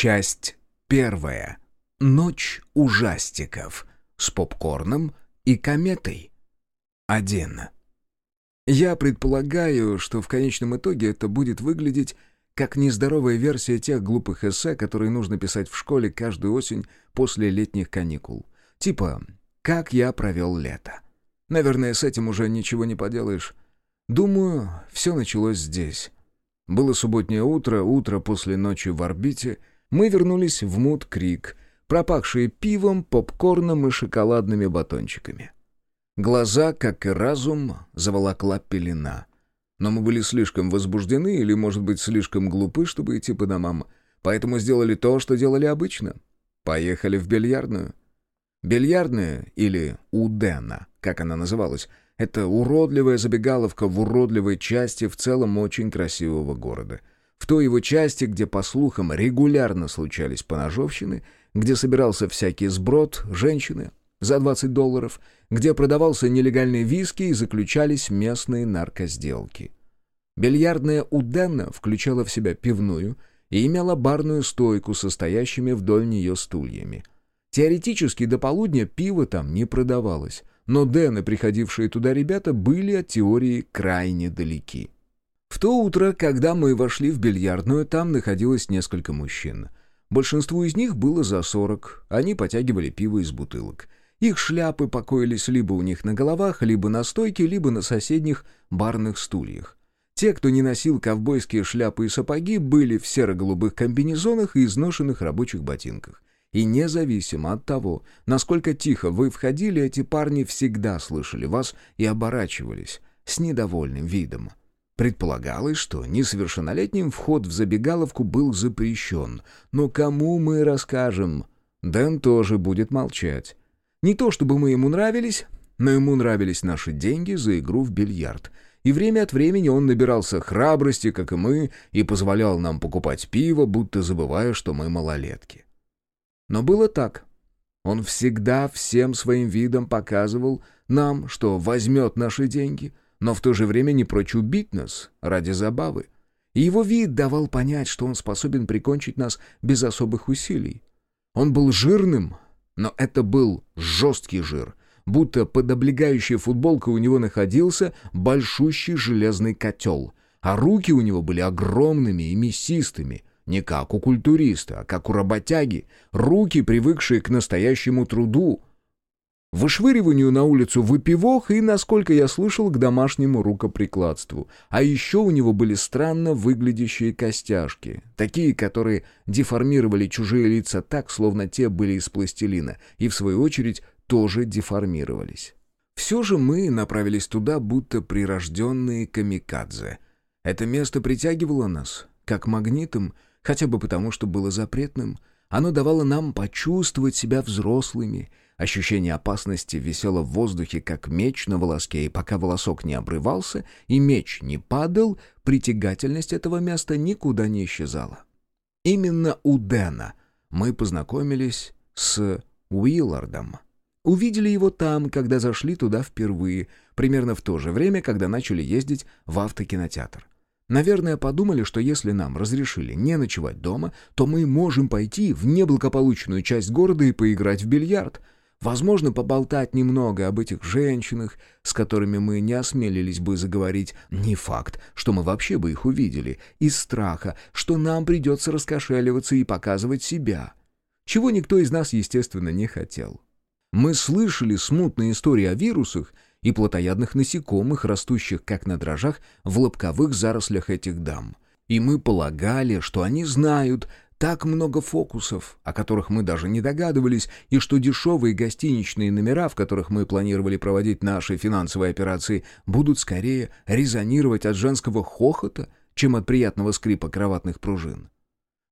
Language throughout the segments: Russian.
Часть первая. Ночь ужастиков. С попкорном и кометой. Один. Я предполагаю, что в конечном итоге это будет выглядеть как нездоровая версия тех глупых эссе, которые нужно писать в школе каждую осень после летних каникул. Типа «Как я провел лето». Наверное, с этим уже ничего не поделаешь. Думаю, все началось здесь. Было субботнее утро, утро после ночи в орбите. Мы вернулись в Муд-Крик, пропахшие пивом, попкорном и шоколадными батончиками. Глаза, как и разум, заволокла пелена. Но мы были слишком возбуждены или, может быть, слишком глупы, чтобы идти по домам, поэтому сделали то, что делали обычно. Поехали в бильярдную. Бильярдная, или Удена, как она называлась, это уродливая забегаловка в уродливой части в целом очень красивого города. В той его части, где, по слухам, регулярно случались поножовщины, где собирался всякий сброд, женщины за 20 долларов, где продавался нелегальный виски и заключались местные наркосделки. Бильярдная Удена включала в себя пивную и имела барную стойку со стоящими вдоль нее стульями. Теоретически до полудня пиво там не продавалось, но Дэны, приходившие туда ребята, были от теории крайне далеки. В то утро, когда мы вошли в бильярдную, там находилось несколько мужчин. Большинству из них было за сорок, они потягивали пиво из бутылок. Их шляпы покоились либо у них на головах, либо на стойке, либо на соседних барных стульях. Те, кто не носил ковбойские шляпы и сапоги, были в серо-голубых комбинезонах и изношенных рабочих ботинках. И независимо от того, насколько тихо вы входили, эти парни всегда слышали вас и оборачивались с недовольным видом. Предполагалось, что несовершеннолетним вход в забегаловку был запрещен. Но кому мы расскажем? Дэн тоже будет молчать. Не то чтобы мы ему нравились, но ему нравились наши деньги за игру в бильярд. И время от времени он набирался храбрости, как и мы, и позволял нам покупать пиво, будто забывая, что мы малолетки. Но было так. Он всегда всем своим видом показывал нам, что возьмет наши деньги, но в то же время не прочь убить нас ради забавы. И его вид давал понять, что он способен прикончить нас без особых усилий. Он был жирным, но это был жесткий жир, будто под облегающей футболкой у него находился большущий железный котел, а руки у него были огромными и мясистыми, не как у культуриста, а как у работяги, руки, привыкшие к настоящему труду, вышвыриванию на улицу выпивох и, насколько я слышал, к домашнему рукоприкладству. А еще у него были странно выглядящие костяшки, такие, которые деформировали чужие лица так, словно те были из пластилина, и, в свою очередь, тоже деформировались. Все же мы направились туда, будто прирожденные камикадзе. Это место притягивало нас, как магнитом, хотя бы потому, что было запретным. Оно давало нам почувствовать себя взрослыми. Ощущение опасности висело в воздухе, как меч на волоске, и пока волосок не обрывался и меч не падал, притягательность этого места никуда не исчезала. Именно у Дэна мы познакомились с Уиллардом. Увидели его там, когда зашли туда впервые, примерно в то же время, когда начали ездить в автокинотеатр. Наверное, подумали, что если нам разрешили не ночевать дома, то мы можем пойти в неблагополучную часть города и поиграть в бильярд. Возможно, поболтать немного об этих женщинах, с которыми мы не осмелились бы заговорить. Не факт, что мы вообще бы их увидели. Из страха, что нам придется раскошеливаться и показывать себя. Чего никто из нас, естественно, не хотел. Мы слышали смутные истории о вирусах — и плотоядных насекомых, растущих как на дрожжах в лобковых зарослях этих дам. И мы полагали, что они знают так много фокусов, о которых мы даже не догадывались, и что дешевые гостиничные номера, в которых мы планировали проводить наши финансовые операции, будут скорее резонировать от женского хохота, чем от приятного скрипа кроватных пружин.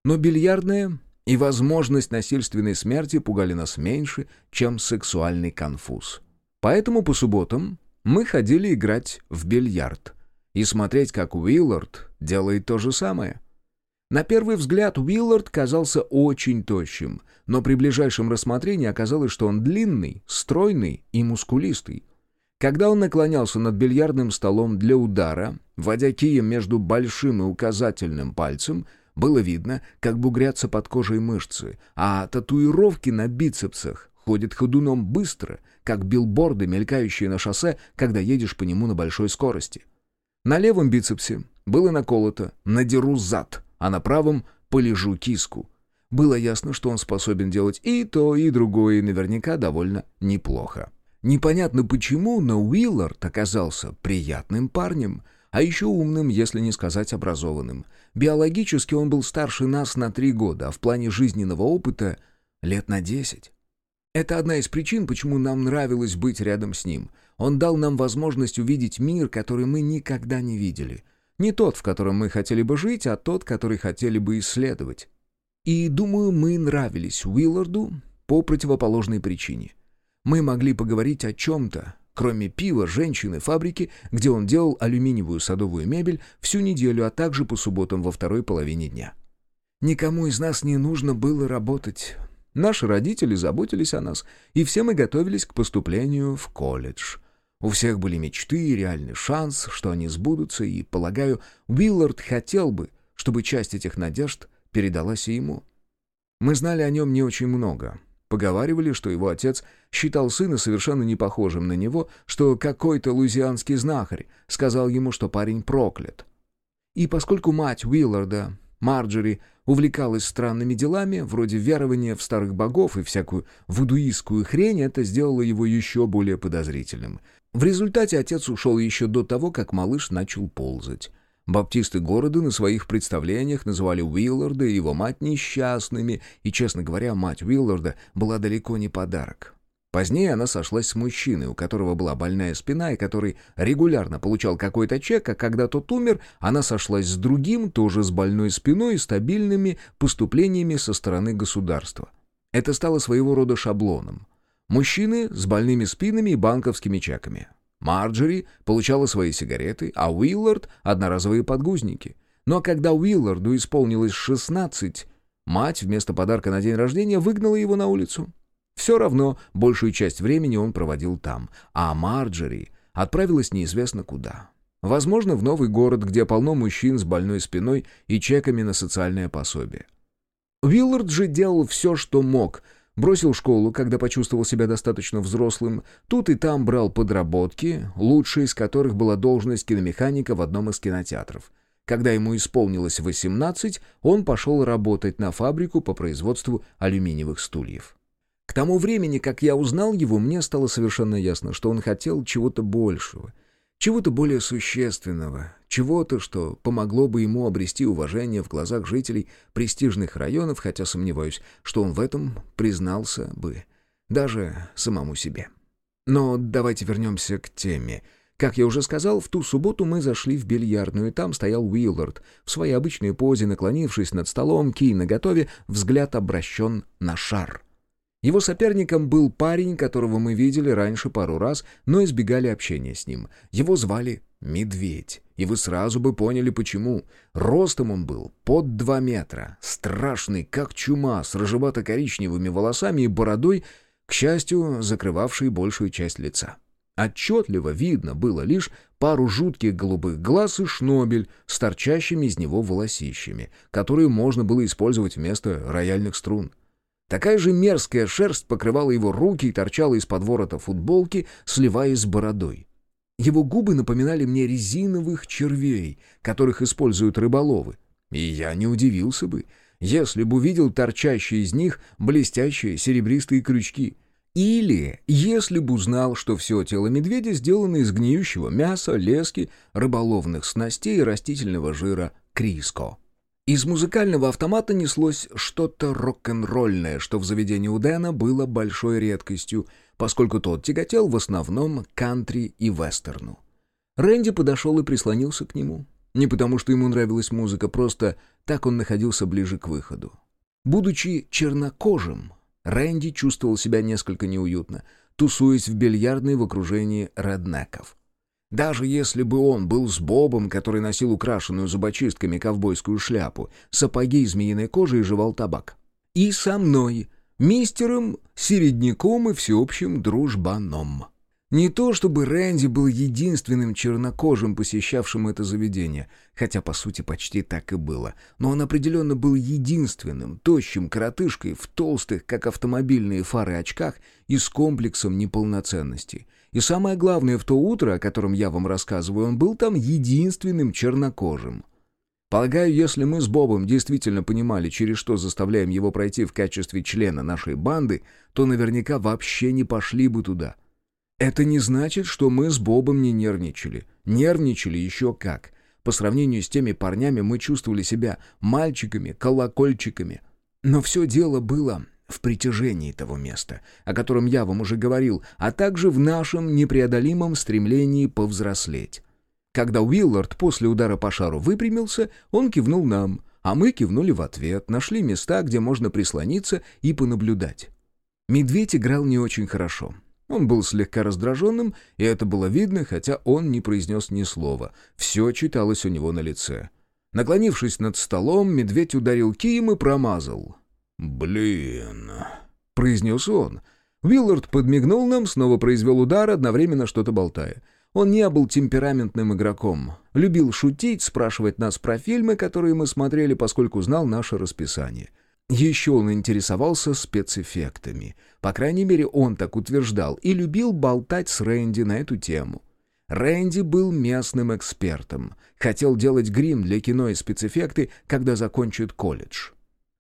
Но бильярдная и возможность насильственной смерти пугали нас меньше, чем сексуальный конфуз. Поэтому по субботам мы ходили играть в бильярд и смотреть, как Уиллард делает то же самое. На первый взгляд Уиллард казался очень тощим, но при ближайшем рассмотрении оказалось, что он длинный, стройный и мускулистый. Когда он наклонялся над бильярдным столом для удара, водя кием между большим и указательным пальцем, Было видно, как бугрятся под кожей мышцы, а татуировки на бицепсах ходят ходуном быстро, как билборды, мелькающие на шоссе, когда едешь по нему на большой скорости. На левом бицепсе было наколото «надеру зад», а на правом «полежу киску». Было ясно, что он способен делать и то, и другое, и наверняка довольно неплохо. Непонятно почему, но Уиллард оказался приятным парнем, а еще умным, если не сказать образованным. Биологически он был старше нас на три года, а в плане жизненного опыта — лет на десять. Это одна из причин, почему нам нравилось быть рядом с ним. Он дал нам возможность увидеть мир, который мы никогда не видели. Не тот, в котором мы хотели бы жить, а тот, который хотели бы исследовать. И, думаю, мы нравились Уилларду по противоположной причине. Мы могли поговорить о чем-то, кроме пива, женщины, фабрики, где он делал алюминиевую садовую мебель всю неделю, а также по субботам во второй половине дня. Никому из нас не нужно было работать. Наши родители заботились о нас, и все мы готовились к поступлению в колледж. У всех были мечты и реальный шанс, что они сбудутся, и, полагаю, Уиллард хотел бы, чтобы часть этих надежд передалась и ему. Мы знали о нем не очень много. Поговаривали, что его отец считал сына совершенно не похожим на него, что какой-то луизианский знахарь сказал ему, что парень проклят. И поскольку мать Уилларда, Марджери, увлекалась странными делами, вроде верования в старых богов и всякую вудуистскую хрень, это сделало его еще более подозрительным. В результате отец ушел еще до того, как малыш начал ползать. Баптисты города на своих представлениях называли Уилларда и его мать несчастными, и, честно говоря, мать Уилларда была далеко не подарок. Позднее она сошлась с мужчиной, у которого была больная спина и который регулярно получал какой-то чек, а когда тот умер, она сошлась с другим, тоже с больной спиной и стабильными поступлениями со стороны государства. Это стало своего рода шаблоном. Мужчины с больными спинами и банковскими чеками. Марджери получала свои сигареты, а Уиллард — одноразовые подгузники. Но когда Уилларду исполнилось 16, мать вместо подарка на день рождения выгнала его на улицу. Все равно большую часть времени он проводил там, а Марджери отправилась неизвестно куда. Возможно, в новый город, где полно мужчин с больной спиной и чеками на социальное пособие. Уиллард же делал все, что мог — Бросил школу, когда почувствовал себя достаточно взрослым. Тут и там брал подработки, лучшей из которых была должность киномеханика в одном из кинотеатров. Когда ему исполнилось 18, он пошел работать на фабрику по производству алюминиевых стульев. К тому времени, как я узнал его, мне стало совершенно ясно, что он хотел чего-то большего — чего-то более существенного, чего-то, что помогло бы ему обрести уважение в глазах жителей престижных районов, хотя сомневаюсь, что он в этом признался бы даже самому себе. Но давайте вернемся к теме. Как я уже сказал, в ту субботу мы зашли в бильярдную, и там стоял Уиллард, в своей обычной позе, наклонившись над столом, кий наготове, взгляд обращен на шар. Его соперником был парень, которого мы видели раньше пару раз, но избегали общения с ним. Его звали Медведь. И вы сразу бы поняли, почему. Ростом он был под два метра, страшный, как чума, с рыжевато-коричневыми волосами и бородой, к счастью, закрывавшей большую часть лица. Отчетливо видно было лишь пару жутких голубых глаз и шнобель с торчащими из него волосищами, которые можно было использовать вместо рояльных струн. Такая же мерзкая шерсть покрывала его руки и торчала из-под ворота футболки, сливаясь с бородой. Его губы напоминали мне резиновых червей, которых используют рыболовы. И я не удивился бы, если бы увидел торчащие из них блестящие серебристые крючки. Или если бы узнал, что все тело медведя сделано из гниющего мяса, лески, рыболовных снастей и растительного жира криско. Из музыкального автомата неслось что-то рок-н-ролльное, что в заведении у Дэна было большой редкостью, поскольку тот тяготел в основном кантри и вестерну. Рэнди подошел и прислонился к нему. Не потому, что ему нравилась музыка, просто так он находился ближе к выходу. Будучи чернокожим, Рэнди чувствовал себя несколько неуютно, тусуясь в бильярдной в окружении реднеков. Даже если бы он был с Бобом, который носил украшенную зубочистками ковбойскую шляпу, сапоги из змеиной кожи и жевал табак. И со мной, мистером, середняком и всеобщим дружбаном. Не то чтобы Рэнди был единственным чернокожим, посещавшим это заведение, хотя по сути почти так и было, но он определенно был единственным, тощим коротышкой в толстых, как автомобильные фары очках и с комплексом неполноценности. И самое главное, в то утро, о котором я вам рассказываю, он был там единственным чернокожим. Полагаю, если мы с Бобом действительно понимали, через что заставляем его пройти в качестве члена нашей банды, то наверняка вообще не пошли бы туда — это не значит, что мы с Бобом не нервничали. Нервничали еще как. По сравнению с теми парнями мы чувствовали себя мальчиками, колокольчиками. Но все дело было в притяжении того места, о котором я вам уже говорил, а также в нашем непреодолимом стремлении повзрослеть. Когда Уиллард после удара по шару выпрямился, он кивнул нам, а мы кивнули в ответ, нашли места, где можно прислониться и понаблюдать. Медведь играл не очень хорошо. Он был слегка раздраженным, и это было видно, хотя он не произнес ни слова. Все читалось у него на лице. Наклонившись над столом, медведь ударил кием и промазал. «Блин», — произнес он. Уиллард подмигнул нам, снова произвел удар, одновременно что-то болтая. Он не был темпераментным игроком. Любил шутить, спрашивать нас про фильмы, которые мы смотрели, поскольку знал наше расписание. Еще он интересовался спецэффектами. По крайней мере, он так утверждал и любил болтать с Рэнди на эту тему. Рэнди был местным экспертом. Хотел делать грим для кино и спецэффекты, когда закончит колледж.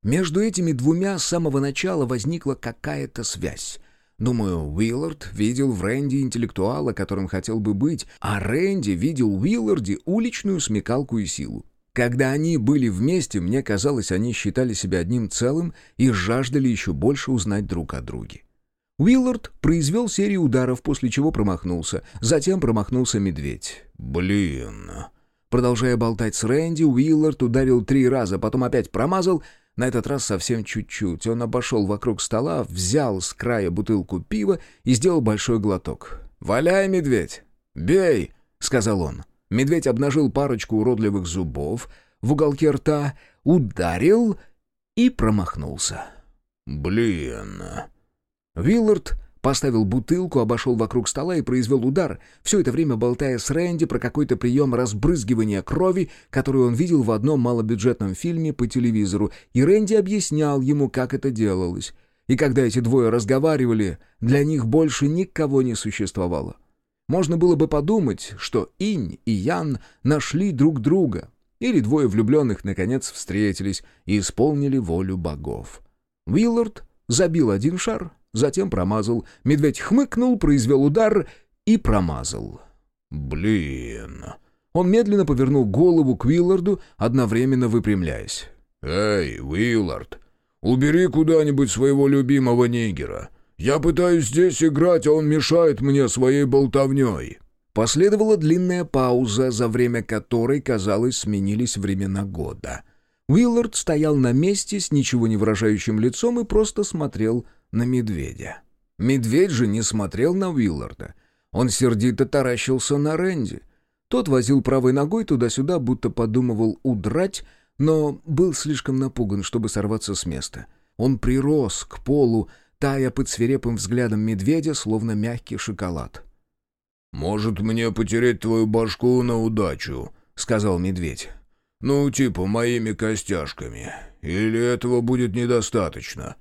Между этими двумя с самого начала возникла какая-то связь. Думаю, Уиллард видел в Рэнди интеллектуала, которым хотел бы быть, а Рэнди видел в Уилларде уличную смекалку и силу. Когда они были вместе, мне казалось, они считали себя одним целым и жаждали еще больше узнать друг о друге. Уиллард произвел серию ударов, после чего промахнулся. Затем промахнулся медведь. «Блин...» Продолжая болтать с Рэнди, Уиллард ударил три раза, потом опять промазал, на этот раз совсем чуть-чуть. Он обошел вокруг стола, взял с края бутылку пива и сделал большой глоток. «Валяй, медведь! Бей!» — сказал он. Медведь обнажил парочку уродливых зубов в уголке рта, ударил и промахнулся. «Блин...» Виллард поставил бутылку, обошел вокруг стола и произвел удар, все это время болтая с Рэнди про какой-то прием разбрызгивания крови, который он видел в одном малобюджетном фильме по телевизору, и Рэнди объяснял ему, как это делалось. И когда эти двое разговаривали, для них больше никого не существовало. Можно было бы подумать, что Инь и Ян нашли друг друга, или двое влюбленных наконец встретились и исполнили волю богов. Уиллард забил один шар, затем промазал. Медведь хмыкнул, произвел удар и промазал. «Блин!» Он медленно повернул голову к Уилларду, одновременно выпрямляясь. «Эй, Уиллард, убери куда-нибудь своего любимого нигера. Я пытаюсь здесь играть, а он мешает мне своей болтовней». Последовала длинная пауза, за время которой, казалось, сменились времена года. Уиллард стоял на месте с ничего не выражающим лицом и просто смотрел на медведя. Медведь же не смотрел на Уилларда. Он сердито таращился на Рэнди. Тот возил правой ногой туда-сюда, будто подумывал удрать, но был слишком напуган, чтобы сорваться с места. Он прирос к полу, тая под свирепым взглядом медведя, словно мягкий шоколад. «Может, мне потереть твою башку на удачу?» — сказал медведь. «Ну, типа моими костяшками. Или этого будет недостаточно?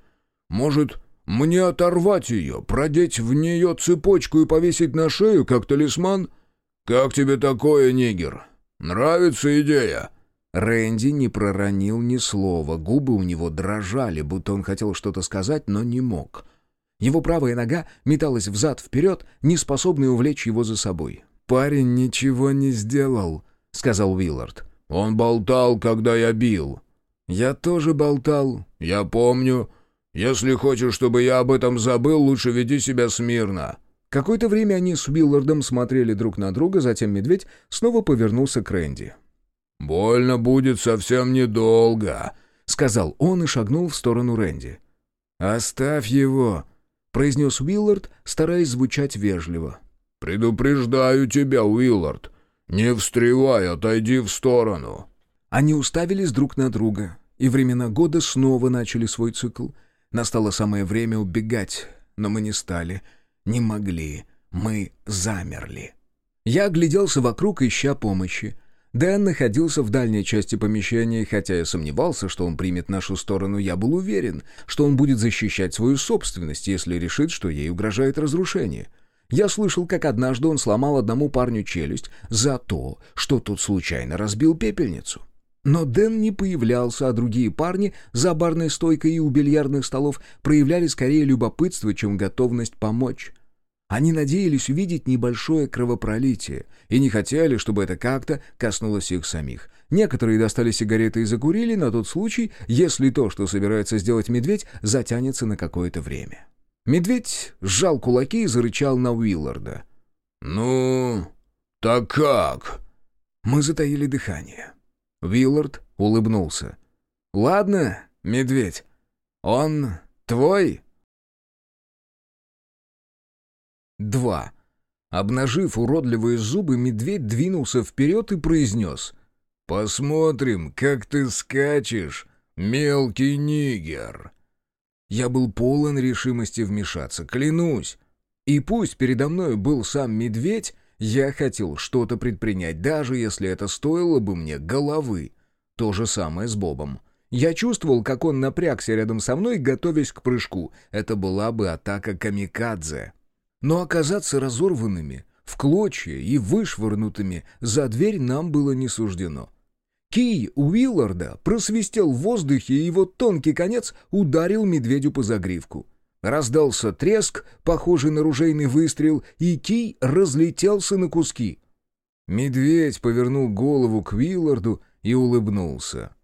Может, мне оторвать ее, продеть в нее цепочку и повесить на шею, как талисман? Как тебе такое, нигер? Нравится идея?» Рэнди не проронил ни слова, губы у него дрожали, будто он хотел что-то сказать, но не мог. Его правая нога металась взад-вперед, не способная увлечь его за собой. «Парень ничего не сделал», — сказал Уиллард. «Он болтал, когда я бил». «Я тоже болтал». «Я помню. Если хочешь, чтобы я об этом забыл, лучше веди себя смирно». Какое-то время они с Уиллардом смотрели друг на друга, затем медведь снова повернулся к Рэнди. «Больно будет совсем недолго», — сказал он и шагнул в сторону Рэнди. «Оставь его», — произнес Уиллард, стараясь звучать вежливо. «Предупреждаю тебя, Уиллард. Не встревай, отойди в сторону». Они уставились друг на друга, и времена года снова начали свой цикл. Настало самое время убегать, но мы не стали, не могли. Мы замерли. Я огляделся вокруг, ища помощи. Дэн находился в дальней части помещения, и хотя я сомневался, что он примет нашу сторону, я был уверен, что он будет защищать свою собственность, если решит, что ей угрожает разрушение. Я слышал, как однажды он сломал одному парню челюсть за то, что тот случайно разбил пепельницу. Но Дэн не появлялся, а другие парни за барной стойкой и у бильярдных столов проявляли скорее любопытство, чем готовность помочь. Они надеялись увидеть небольшое кровопролитие и не хотели, чтобы это как-то коснулось их самих. Некоторые достали сигареты и закурили на тот случай, если то, что собирается сделать медведь, затянется на какое-то время. Медведь сжал кулаки и зарычал на Уилларда. «Ну, так как?» Мы затаили дыхание. Виллард улыбнулся. «Ладно, медведь, он твой?» Два. Обнажив уродливые зубы, медведь двинулся вперед и произнес. «Посмотрим, как ты скачешь, мелкий нигер!» Я был полон решимости вмешаться, клянусь. И пусть передо мной был сам медведь, я хотел что-то предпринять, даже если это стоило бы мне головы. То же самое с Бобом. Я чувствовал, как он напрягся рядом со мной, готовясь к прыжку. Это была бы атака камикадзе. Но оказаться разорванными, в клочья и вышвырнутыми за дверь нам было не суждено. Кий Уилларда просвистел в воздухе, и его тонкий конец ударил медведю по загривку. Раздался треск, похожий на ружейный выстрел, и кий разлетелся на куски. Медведь повернул голову к Вилларду и улыбнулся.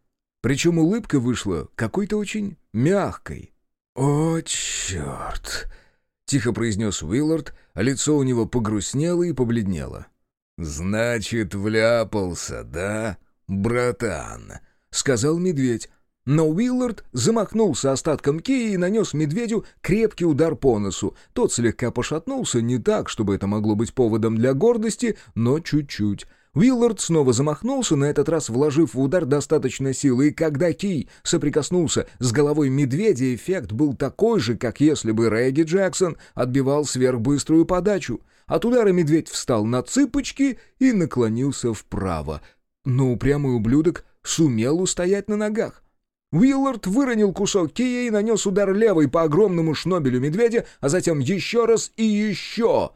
Причем улыбка вышла какой-то очень мягкой. «О, черт!» — тихо произнес Уиллард, а лицо у него погрустнело и побледнело. «Значит, вляпался, да, братан?» — сказал медведь, но Уиллард замахнулся остатком кии и нанес медведю крепкий удар по носу. Тот слегка пошатнулся, не так, чтобы это могло быть поводом для гордости, но чуть-чуть. Уиллард снова замахнулся, на этот раз вложив в удар достаточно силы, и когда Кий соприкоснулся с головой медведя, эффект был такой же, как если бы Рэгги Джексон отбивал сверхбыструю подачу. От удара медведь встал на цыпочки и наклонился вправо. Но упрямый ублюдок сумел устоять на ногах. Уиллард выронил кусок кия и нанес удар левой по огромному шнобелю медведя, а затем еще раз и еще.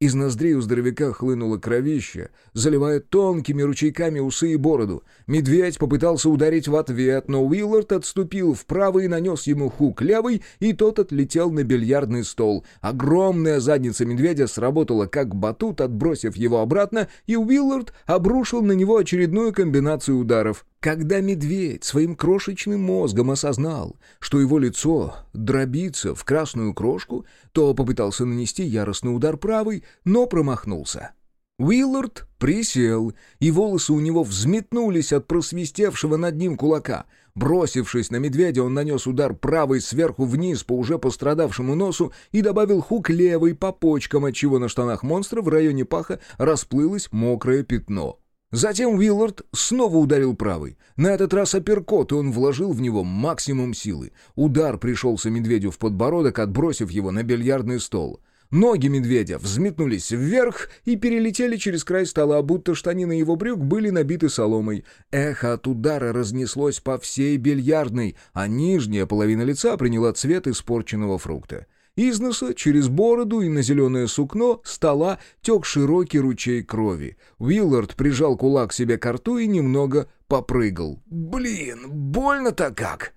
Из ноздрей у здоровяка хлынуло кровище, заливая тонкими ручейками усы и бороду. Медведь попытался ударить в ответ, но Уиллард отступил вправо и нанес ему хук левый, и тот отлетел на бильярдный стол. Огромная задница медведя сработала как батут, отбросив его обратно, и Уиллард обрушил на него очередную комбинацию ударов. Когда медведь своим крошечным мозгом осознал, что его лицо дробится в красную крошку, то попытался нанести яростный удар правой, но промахнулся. Уиллард присел, и волосы у него взметнулись от просвистевшего над ним кулака. Бросившись на медведя, он нанес удар правой сверху вниз по уже пострадавшему носу и добавил хук левой по почкам, отчего на штанах монстра в районе паха расплылось мокрое пятно. Затем Уиллард снова ударил правой. На этот раз апперкот, и он вложил в него максимум силы. Удар пришелся медведю в подбородок, отбросив его на бильярдный стол. Ноги медведя взметнулись вверх и перелетели через край стола, будто штанины его брюк были набиты соломой. Эхо от удара разнеслось по всей бильярдной, а нижняя половина лица приняла цвет испорченного фрукта. Из через бороду и на зеленое сукно стола тек широкий ручей крови. Уиллард прижал кулак себе к рту и немного попрыгал. «Блин, больно-то как!»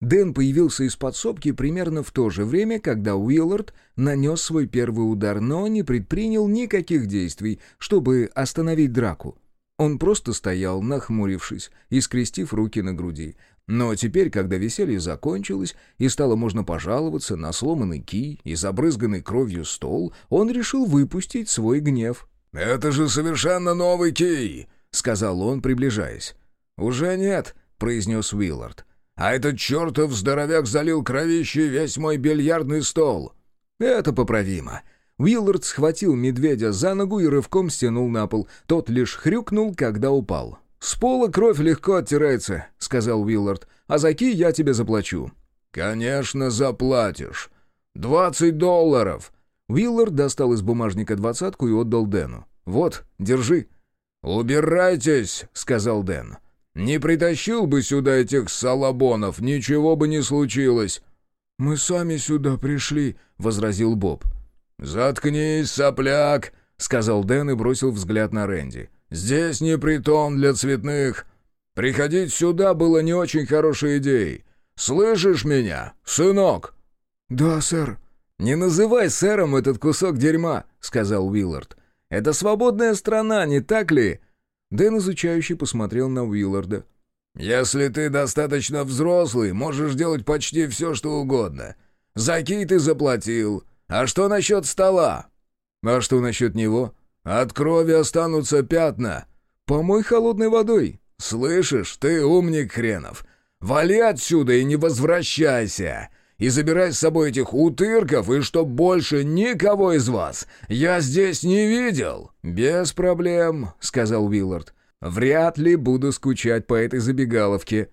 Дэн появился из подсобки примерно в то же время, когда Уиллард нанес свой первый удар, но не предпринял никаких действий, чтобы остановить драку. Он просто стоял, нахмурившись и скрестив руки на груди. Но теперь, когда веселье закончилось и стало можно пожаловаться на сломанный кий и забрызганный кровью стол, он решил выпустить свой гнев. «Это же совершенно новый кий!» — сказал он, приближаясь. «Уже нет», — произнес Уиллард. «А этот чертов здоровяк залил кровище весь мой бильярдный стол». «Это поправимо». Уиллард схватил медведя за ногу и рывком стянул на пол. Тот лишь хрюкнул, когда упал. «С пола кровь легко оттирается», — сказал Уиллард. «А за ки я тебе заплачу». «Конечно, заплатишь. Двадцать долларов». Уиллард достал из бумажника двадцатку и отдал Дэну. «Вот, держи». «Убирайтесь», — сказал Дэн. «Не притащил бы сюда этих салабонов, ничего бы не случилось». «Мы сами сюда пришли», — возразил Боб. «Заткнись, сопляк», — сказал Дэн и бросил взгляд на Рэнди. «Здесь не притон для цветных. Приходить сюда было не очень хорошей идеей. Слышишь меня, сынок?» «Да, сэр». «Не называй сэром этот кусок дерьма», — сказал Уиллард. «Это свободная страна, не так ли?» Дэн изучающий посмотрел на Уилларда. «Если ты достаточно взрослый, можешь делать почти все, что угодно. За кей ты заплатил. А что насчет стола?» «А что насчет него?» «От крови останутся пятна». «Помой холодной водой». «Слышишь, ты умник хренов. Вали отсюда и не возвращайся и забирай с собой этих утырков, и чтоб больше никого из вас я здесь не видел». «Без проблем», — сказал Уиллард. «Вряд ли буду скучать по этой забегаловке».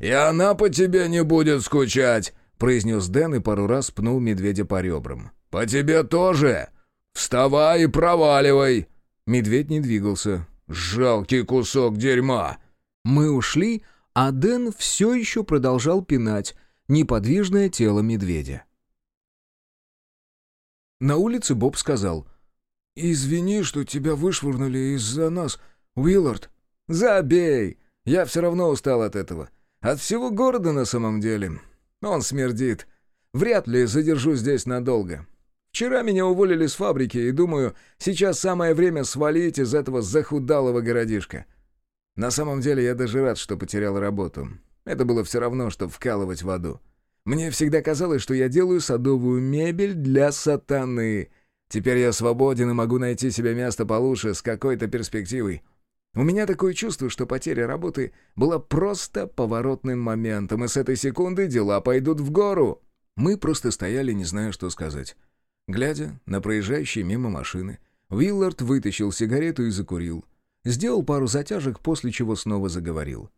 «И она по тебе не будет скучать», — произнес Дэн и пару раз пнул медведя по ребрам. «По тебе тоже! Вставай и проваливай!» Медведь не двигался. «Жалкий кусок дерьма!» Мы ушли, а Дэн все еще продолжал пинать, неподвижное тело медведя. На улице Боб сказал, «Извини, что тебя вышвырнули из-за нас, Уиллард». «Забей! Я все равно устал от этого. От всего города на самом деле. Он смердит. Вряд ли задержу здесь надолго. Вчера меня уволили с фабрики, и думаю, сейчас самое время свалить из этого захудалого городишка. На самом деле я даже рад, что потерял работу. Это было все равно, что вкалывать в аду. Мне всегда казалось, что я делаю садовую мебель для сатаны. Теперь я свободен и могу найти себе место получше с какой-то перспективой. У меня такое чувство, что потеря работы была просто поворотным моментом, и с этой секунды дела пойдут в гору. Мы просто стояли, не зная, что сказать. Глядя на проезжающие мимо машины, Уиллард вытащил сигарету и закурил. Сделал пару затяжек, после чего снова заговорил.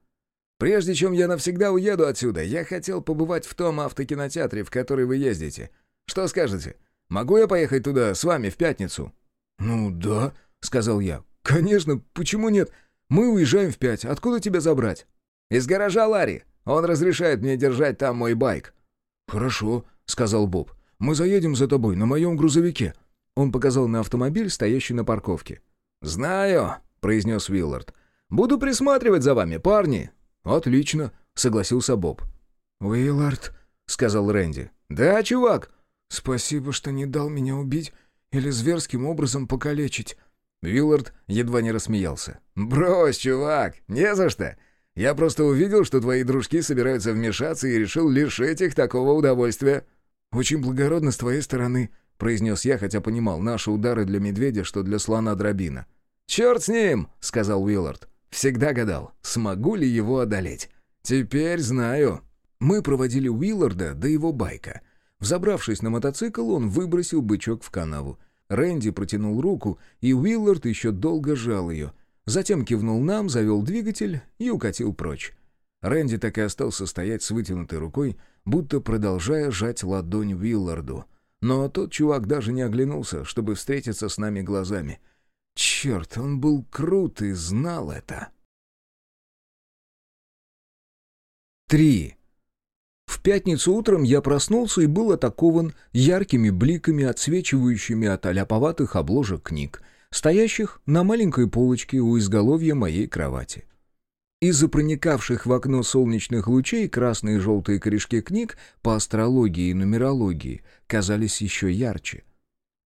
Прежде чем я навсегда уеду отсюда, я хотел побывать в том автокинотеатре, в который вы ездите. Что скажете? Могу я поехать туда с вами в пятницу?» «Ну да», — сказал я. «Конечно, почему нет? Мы уезжаем в пять. Откуда тебя забрать?» «Из гаража Ларри. Он разрешает мне держать там мой байк». «Хорошо», — сказал Боб. «Мы заедем за тобой на моем грузовике». Он показал на автомобиль, стоящий на парковке. «Знаю», — произнес Уиллард. «Буду присматривать за вами, парни. «Отлично», — согласился Боб. «Уиллард», — сказал Рэнди. «Да, чувак». «Спасибо, что не дал меня убить или зверским образом покалечить». Уиллард едва не рассмеялся. «Брось, чувак, не за что. Я просто увидел, что твои дружки собираются вмешаться и решил лишить их такого удовольствия». «Очень благородно с твоей стороны», — произнес я, хотя понимал, наши удары для медведя, что для слона дробина. «Черт с ним!» — сказал Уиллард. Всегда гадал, смогу ли его одолеть. Теперь знаю. Мы проводили Уилларда до его байка. Взобравшись на мотоцикл, он выбросил бычок в канаву. Рэнди протянул руку, и Уиллард еще долго жал ее. Затем кивнул нам, завел двигатель и укатил прочь. Рэнди так и остался стоять с вытянутой рукой, будто продолжая жать ладонь Уилларду. Но тот чувак даже не оглянулся, чтобы встретиться с нами глазами — Черт, он был крут и знал это. Три. В пятницу утром я проснулся и был атакован яркими бликами, отсвечивающими от аляповатых обложек книг, стоящих на маленькой полочке у изголовья моей кровати. Из-за проникавших в окно солнечных лучей красные и желтые корешки книг по астрологии и нумерологии казались еще ярче —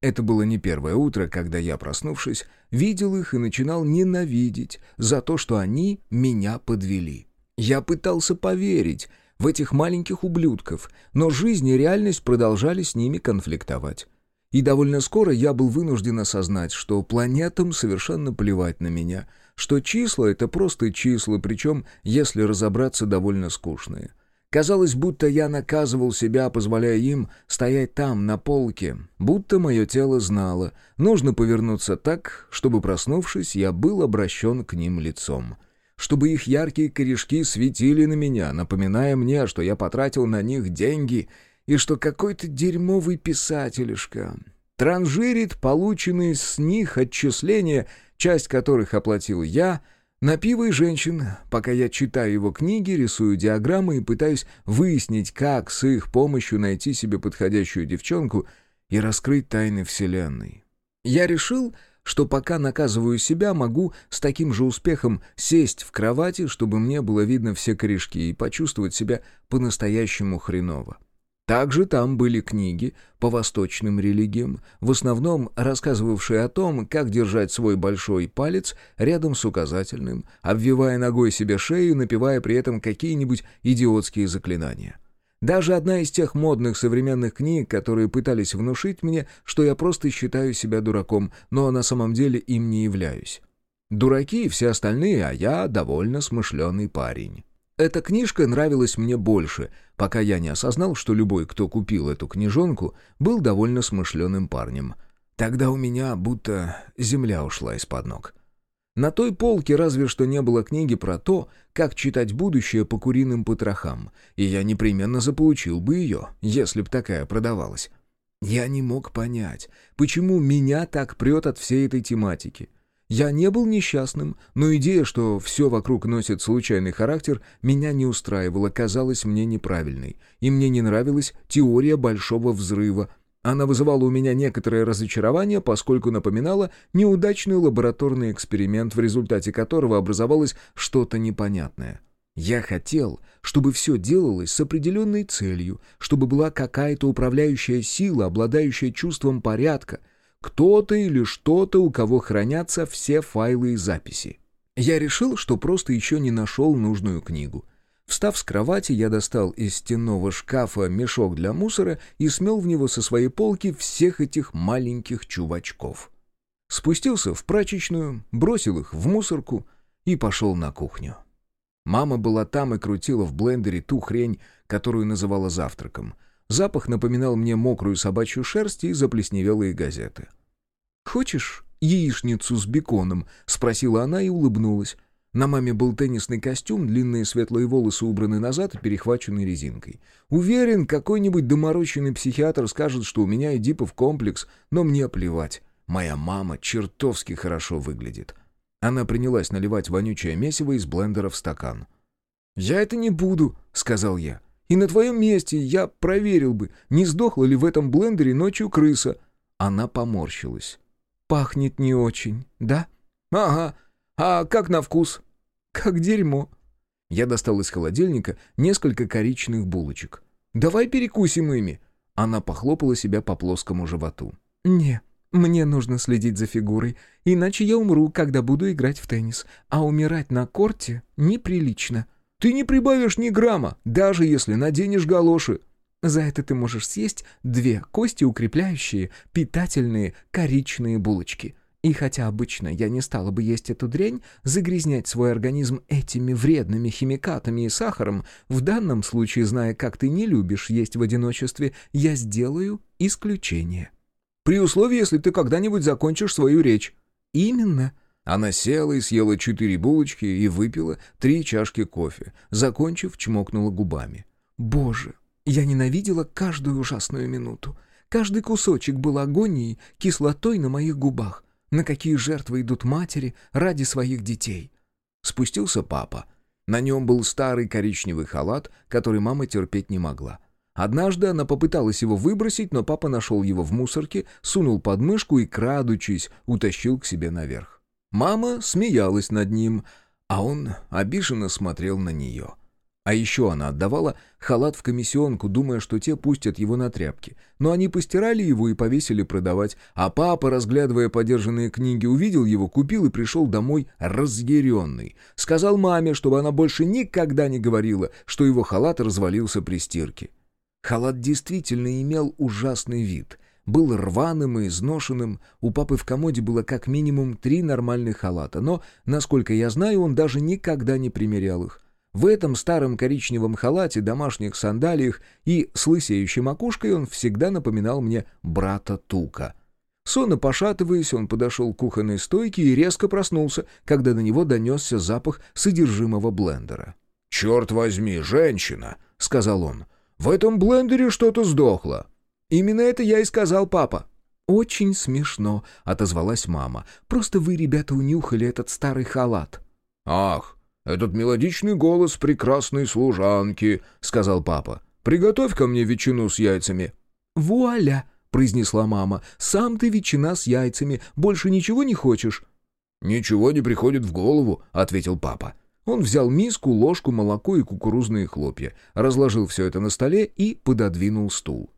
это было не первое утро, когда я, проснувшись, видел их и начинал ненавидеть за то, что они меня подвели. Я пытался поверить в этих маленьких ублюдков, но жизнь и реальность продолжали с ними конфликтовать. И довольно скоро я был вынужден осознать, что планетам совершенно плевать на меня, что числа — это просто числа, причем, если разобраться, довольно скучные. Казалось, будто я наказывал себя, позволяя им стоять там, на полке, будто мое тело знало, нужно повернуться так, чтобы, проснувшись, я был обращен к ним лицом. Чтобы их яркие корешки светили на меня, напоминая мне, что я потратил на них деньги, и что какой-то дерьмовый писателишка транжирит полученные с них отчисления, часть которых оплатил я, на пиво и женщин, пока я читаю его книги, рисую диаграммы и пытаюсь выяснить, как с их помощью найти себе подходящую девчонку и раскрыть тайны Вселенной. Я решил, что пока наказываю себя, могу с таким же успехом сесть в кровати, чтобы мне было видно все корешки и почувствовать себя по-настоящему хреново. Также там были книги по восточным религиям, в основном рассказывавшие о том, как держать свой большой палец рядом с указательным, обвивая ногой себе шею, напевая при этом какие-нибудь идиотские заклинания. Даже одна из тех модных современных книг, которые пытались внушить мне, что я просто считаю себя дураком, но на самом деле им не являюсь. Дураки и все остальные, а я довольно смышленый парень. Эта книжка нравилась мне больше, пока я не осознал, что любой, кто купил эту книжонку, был довольно смышленым парнем. Тогда у меня будто земля ушла из-под ног. На той полке разве что не было книги про то, как читать будущее по куриным потрохам, и я непременно заполучил бы ее, если б такая продавалась. Я не мог понять, почему меня так прет от всей этой тематики. Я не был несчастным, но идея, что все вокруг носит случайный характер, меня не устраивала, казалась мне неправильной. И мне не нравилась теория большого взрыва, она вызывала у меня некоторое разочарование, поскольку напоминала неудачный лабораторный эксперимент, в результате которого образовалось что-то непонятное. Я хотел, чтобы все делалось с определенной целью, чтобы была какая-то управляющая сила, обладающая чувством порядка, кто-то или что-то, у кого хранятся все файлы и записи. Я решил, что просто еще не нашел нужную книгу — Встав с кровати, я достал из стенного шкафа мешок для мусора и смел в него со своей полки всех этих маленьких чувачков. Спустился в прачечную, бросил их в мусорку и пошел на кухню. Мама была там и крутила в блендере ту хрень, которую называла завтраком. Запах напоминал мне мокрую собачью шерсть и заплесневелые газеты. «Хочешь яичницу с беконом?» — спросила она и улыбнулась. На маме был теннисный костюм, длинные светлые волосы убраны назад и перехвачены резинкой. Уверен, какой-нибудь доморощенный психиатр скажет, что у меня эдипов комплекс, но мне плевать. Моя мама чертовски хорошо выглядит. Она принялась наливать вонючее месиво из блендера в стакан. «Я это не буду», — сказал я. «И на твоем месте я проверил бы, не сдохла ли в этом блендере ночью крыса». Она поморщилась. «Пахнет не очень, да?» «Ага, «А как на вкус?» «Как дерьмо». Я достал из холодильника несколько коричных булочек. «Давай перекусим ими». Она похлопала себя по плоскому животу. «Не, мне нужно следить за фигурой, иначе я умру, когда буду играть в теннис, а умирать на корте неприлично». «Ты не прибавишь ни грамма, даже если наденешь галоши». «За это ты можешь съесть две кости укрепляющие, питательные коричные булочки. И хотя обычно я не стала бы есть эту дрянь, загрязнять свой организм этими вредными химикатами и сахаром, в данном случае, зная, как ты не любишь есть в одиночестве, я сделаю исключение. При условии, если ты когда-нибудь закончишь свою речь. Именно. Она села и съела четыре булочки и выпила три чашки кофе. Закончив, чмокнула губами. Боже, я ненавидела каждую ужасную минуту. Каждый кусочек был агонией, кислотой на моих губах. На какие жертвы идут матери ради своих детей? Спустился папа. На нем был старый коричневый халат, который мама терпеть не могла. Однажды она попыталась его выбросить, но папа нашел его в мусорке, сунул под мышку и, крадучись, утащил к себе наверх. Мама смеялась над ним, а он обиженно смотрел на нее. А еще она отдавала халат в комиссионку, думая, что те пустят его на тряпки. Но они постирали его и повесили продавать, а папа, разглядывая подержанные книги, увидел его, купил и пришел домой разъяренный. Сказал маме, чтобы она больше никогда не говорила, что его халат развалился при стирке. Халат действительно имел ужасный вид — был рваным и изношенным. У папы в комоде было как минимум три нормальных халата, но, насколько я знаю, он даже никогда не примерял их. В этом старом коричневом халате, домашних сандалиях и с лысеющей макушкой он всегда напоминал мне брата Тука. Сонно пошатываясь, он подошел к кухонной стойке и резко проснулся, когда до него донесся запах содержимого блендера. «Черт возьми, женщина!» — сказал он. «В этом блендере что-то сдохло». «Именно это я и сказал, папа». «Очень смешно», — отозвалась мама. «Просто вы, ребята, унюхали этот старый халат». «Ах, этот мелодичный голос прекрасной служанки», — сказал папа. «Приготовь ко мне ветчину с яйцами». «Вуаля!» — произнесла мама. «Сам ты ветчина с яйцами. Больше ничего не хочешь?» «Ничего не приходит в голову», — ответил папа. Он взял миску, ложку, молоко и кукурузные хлопья, разложил все это на столе и пододвинул стул.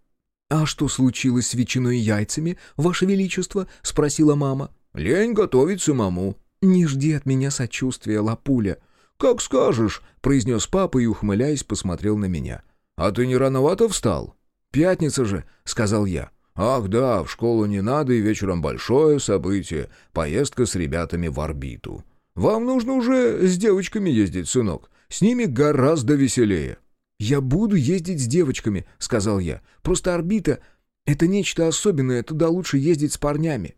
«А что случилось с ветчиной и яйцами, Ваше Величество?» — спросила мама. «Лень готовить самому». «Не жди от меня сочувствия, лапуля». «Как скажешь», — произнес папа и, ухмыляясь, посмотрел на меня. «А ты не рановато встал?» «Пятница же», — сказал я. «Ах да, в школу не надо, и вечером большое событие — поездка с ребятами в орбиту. Вам нужно уже с девочками ездить, сынок. С ними гораздо веселее». «Я буду ездить с девочками», — сказал я. «Просто орбита — это нечто особенное, туда лучше ездить с парнями».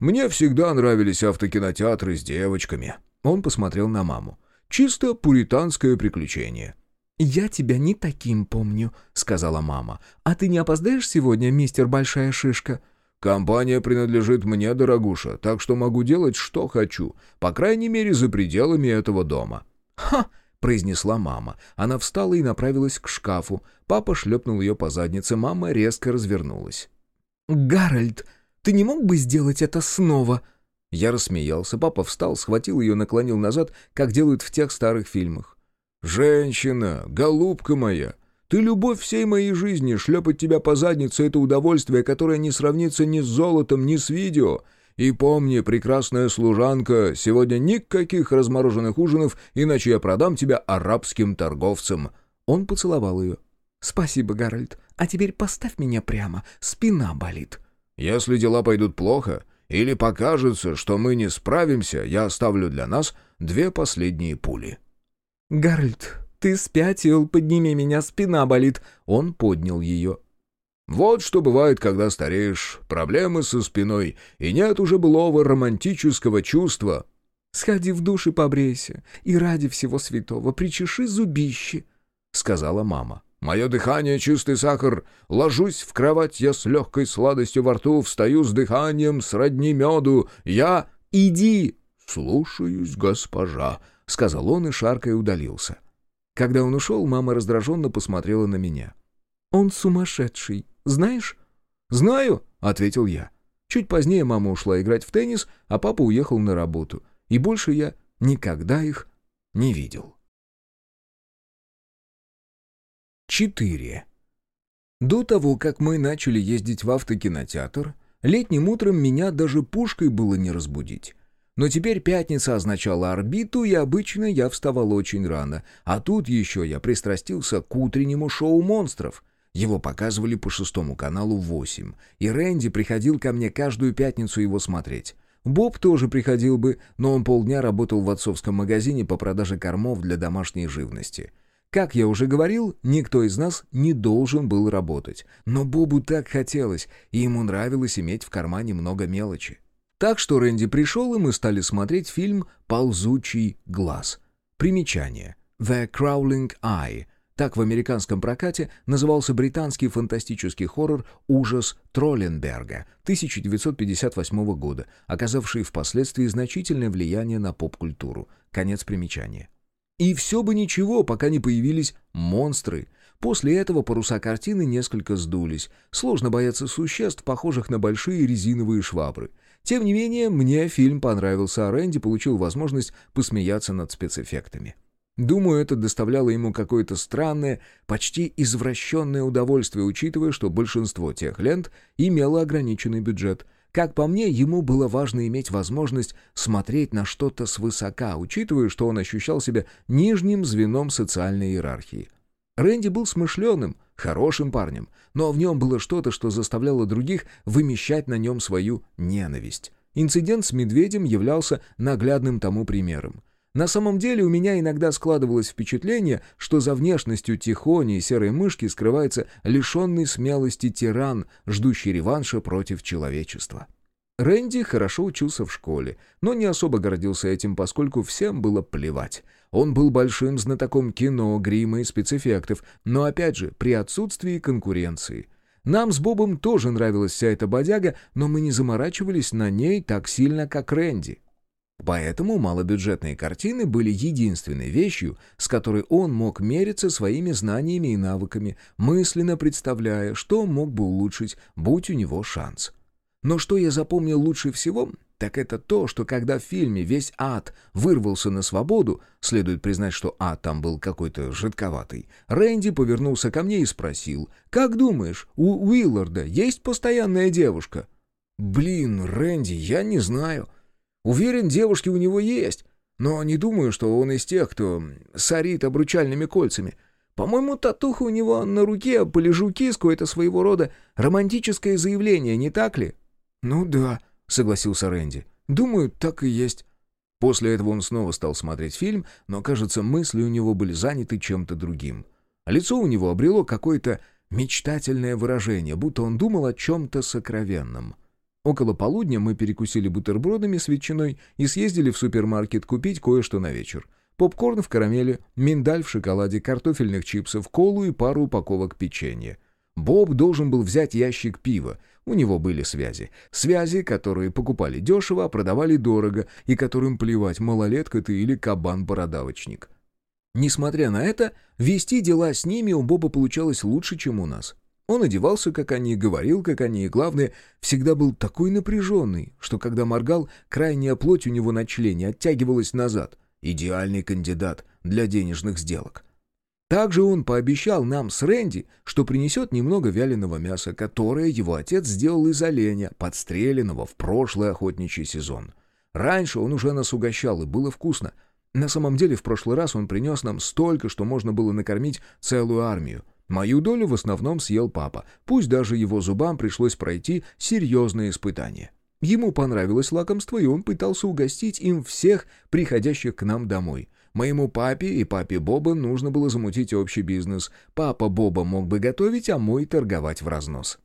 «Мне всегда нравились автокинотеатры с девочками». Он посмотрел на маму. «Чисто пуританское приключение». «Я тебя не таким помню», — сказала мама. «А ты не опоздаешь сегодня, мистер Большая Шишка?» «Компания принадлежит мне, дорогуша, так что могу делать, что хочу, по крайней мере, за пределами этого дома». «Ха!» Произнесла мама. Она встала и направилась к шкафу. Папа шлепнул ее по заднице, мама резко развернулась. «Гарольд, ты не мог бы сделать это снова?» Я рассмеялся. Папа встал, схватил ее, наклонил назад, как делают в тех старых фильмах. «Женщина, голубка моя, ты любовь всей моей жизни, шлепать тебя по заднице — это удовольствие, которое не сравнится ни с золотом, ни с видео. И помни, прекрасная служанка, сегодня никаких размороженных ужинов, иначе я продам тебя арабским торговцам». Он поцеловал ее. «Спасибо, Гарольд. А теперь поставь меня прямо. Спина болит». «Если дела пойдут плохо, или покажется, что мы не справимся, я оставлю для нас две последние пули». «Гарольд, ты спятил, подними меня, спина болит». Он поднял ее. Вот что бывает, когда стареешь. Проблемы со спиной, и нет уже былого романтического чувства. «Сходи в душ и побрейся, и ради всего святого почисти зубищи», — сказала мама. «Мое дыхание — чистый сахар. Ложусь в кровать я с легкой сладостью во рту, встаю с дыханием сродни меду. Я... Иди!» «Слушаюсь, госпожа», — сказал он и шаркой удалился. Когда он ушел, мама раздраженно посмотрела на меня. «Он сумасшедший», знаешь?» «Знаю», — ответил я. Чуть позднее мама ушла играть в теннис, а папа уехал на работу. И больше я никогда их не видел. 4. До того, как мы начали ездить в автокинотеатр, летним утром меня даже пушкой было не разбудить. Но теперь пятница означала орбиту, и обычно я вставал очень рано. А тут еще я пристрастился к утреннему шоу монстров — его показывали по шестому каналу в восемь, и Рэнди приходил ко мне каждую пятницу его смотреть. Боб тоже приходил бы, но он полдня работал в отцовском магазине по продаже кормов для домашней живности. Как я уже говорил, никто из нас не должен был работать. Но Бобу так хотелось, и ему нравилось иметь в кармане много мелочи. Так что Рэнди пришел, и мы стали смотреть фильм «Ползучий глаз». Примечание. «The Crawling Eye» Так в американском прокате назывался британский фантастический хоррор «Ужас Тролленберга» 1958 года, оказавший впоследствии значительное влияние на поп-культуру. Конец примечания. И все бы ничего, пока не появились монстры. После этого паруса картины несколько сдулись. Сложно бояться существ, похожих на большие резиновые швабры. Тем не менее, мне фильм понравился, а Рэнди получил возможность посмеяться над спецэффектами. Думаю, это доставляло ему какое-то странное, почти извращенное удовольствие, учитывая, что большинство тех лент имело ограниченный бюджет. Как по мне, ему было важно иметь возможность смотреть на что-то свысока, учитывая, что он ощущал себя нижним звеном социальной иерархии. Рэнди был смышленым, хорошим парнем, но в нем было что-то, что заставляло других вымещать на нем свою ненависть. Инцидент с медведем являлся наглядным тому примером. На самом деле у меня иногда складывалось впечатление, что за внешностью Тихони и серой мышки скрывается лишенный смелости тиран, ждущий реванша против человечества. Рэнди хорошо учился в школе, но не особо гордился этим, поскольку всем было плевать. Он был большим знатоком кино, грима и спецэффектов, но опять же, при отсутствии конкуренции. Нам с Бобом тоже нравилась вся эта бодяга, но мы не заморачивались на ней так сильно, как Рэнди. Поэтому малобюджетные картины были единственной вещью, с которой он мог мериться своими знаниями и навыками, мысленно представляя, что мог бы улучшить, будь у него шанс. Но что я запомнил лучше всего, так это то, что когда в фильме весь ад вырвался на свободу, следует признать, что ад там был какой-то жидковатый, Рэнди повернулся ко мне и спросил, «Как думаешь, у Уилларда есть постоянная девушка?» «Блин, Рэнди, я не знаю. Уверен, девушки у него есть, но не думаю, что он из тех, кто сорит обручальными кольцами». По-моему, татуха у него на руке полежу киску — это своего рода романтическое заявление, не так ли?» «Ну да», — согласился Рэнди. «Думаю, так и есть». После этого он снова стал смотреть фильм, но, кажется, мысли у него были заняты чем-то другим. Лицо у него обрело какое-то мечтательное выражение, будто он думал о чем-то сокровенном. Около полудня мы перекусили бутербродами с ветчиной и съездили в супермаркет купить кое-что на вечер. Попкорн в карамели, миндаль в шоколаде, картофельных чипсов, колу и пару упаковок печенья. Боб должен был взять ящик пива, у него были связи. Связи, которые покупали дешево, а продавали дорого, и которым плевать, малолетка ты или кабан-бородавочник. Несмотря на это, вести дела с ними у Боба получалось лучше, чем у нас. Он одевался, как они, говорил, как они, и, главное, всегда был такой напряженный, что когда моргал, крайняя плоть у него на члене оттягивалась назад. Идеальный кандидат для денежных сделок. Также он пообещал нам с Рэнди, что принесет немного вяленого мяса, которое его отец сделал из оленя, подстреленного в прошлый охотничий сезон. Раньше он уже нас угощал, и было вкусно. На самом деле, в прошлый раз он принес нам столько, что можно было накормить целую армию. Мою долю в основном съел папа, пусть даже его зубам пришлось пройти серьезные испытания. Ему понравилось лакомство, и он пытался угостить им всех приходящих к нам домой. Моему папе и папе Боба нужно было замутить общий бизнес. Папа Боба мог бы готовить, а мой торговать в разнос.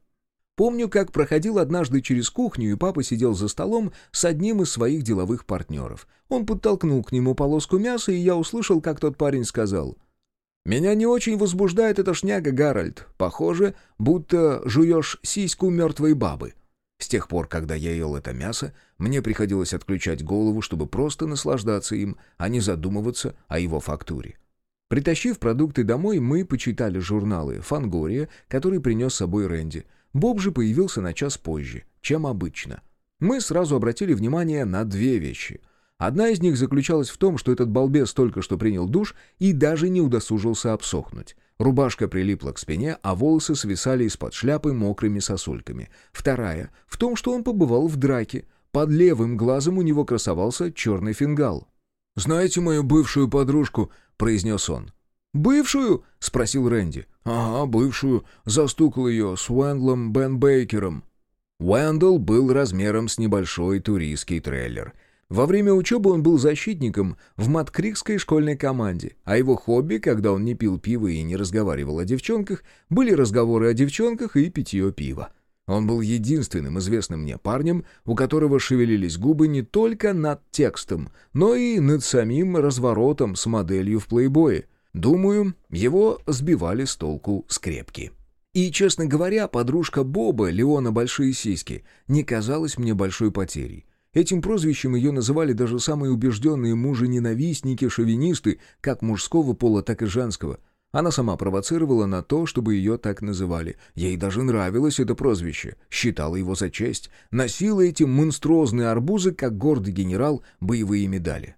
Помню, как проходил однажды через кухню, и папа сидел за столом с одним из своих деловых партнеров. Он подтолкнул к нему полоску мяса, и я услышал, как тот парень сказал... «Меня не очень возбуждает эта шняга, Гарольд. Похоже, будто жуешь сиську мертвой бабы. С тех пор, когда я ел это мясо, мне приходилось отключать голову, чтобы просто наслаждаться им, а не задумываться о его фактуре. Притащив продукты домой, мы почитали журналы «Фангория», который принес с собой Рэнди. Боб же появился на час позже, чем обычно. Мы сразу обратили внимание на две вещи. Одна из них заключалась в том, что этот балбес только что принял душ и даже не удосужился обсохнуть. Рубашка прилипла к спине, а волосы свисали из-под шляпы мокрыми сосульками. Вторая — в том, что он побывал в драке. Под левым глазом у него красовался черный фингал. «Знаете мою бывшую подружку?» — произнес он. «Бывшую?» — спросил Рэнди. «Ага, бывшую. Застукал ее с Уэндлом Бен Бейкером». Уэндл был размером с небольшой туристский трейлер — во время учебы он был защитником в Маткрикской школьной команде, а его хобби, когда он не пил пиво и не разговаривал о девчонках, были разговоры о девчонках и питье пива. Он был единственным известным мне парнем, у которого шевелились губы не только над текстом, но и над самим разворотом с моделью в плейбое. Думаю, его сбивали с толку скрепки. И, честно говоря, подружка Боба, Леона Большие Сиськи, не казалась мне большой потерей. Этим прозвищем ее называли даже самые убежденные мужи-ненавистники-шовинисты, как мужского пола, так и женского. Она сама провоцировала на то, чтобы ее так называли. Ей даже нравилось это прозвище, считала его за честь, носила эти монструозные арбузы, как гордый генерал, боевые медали.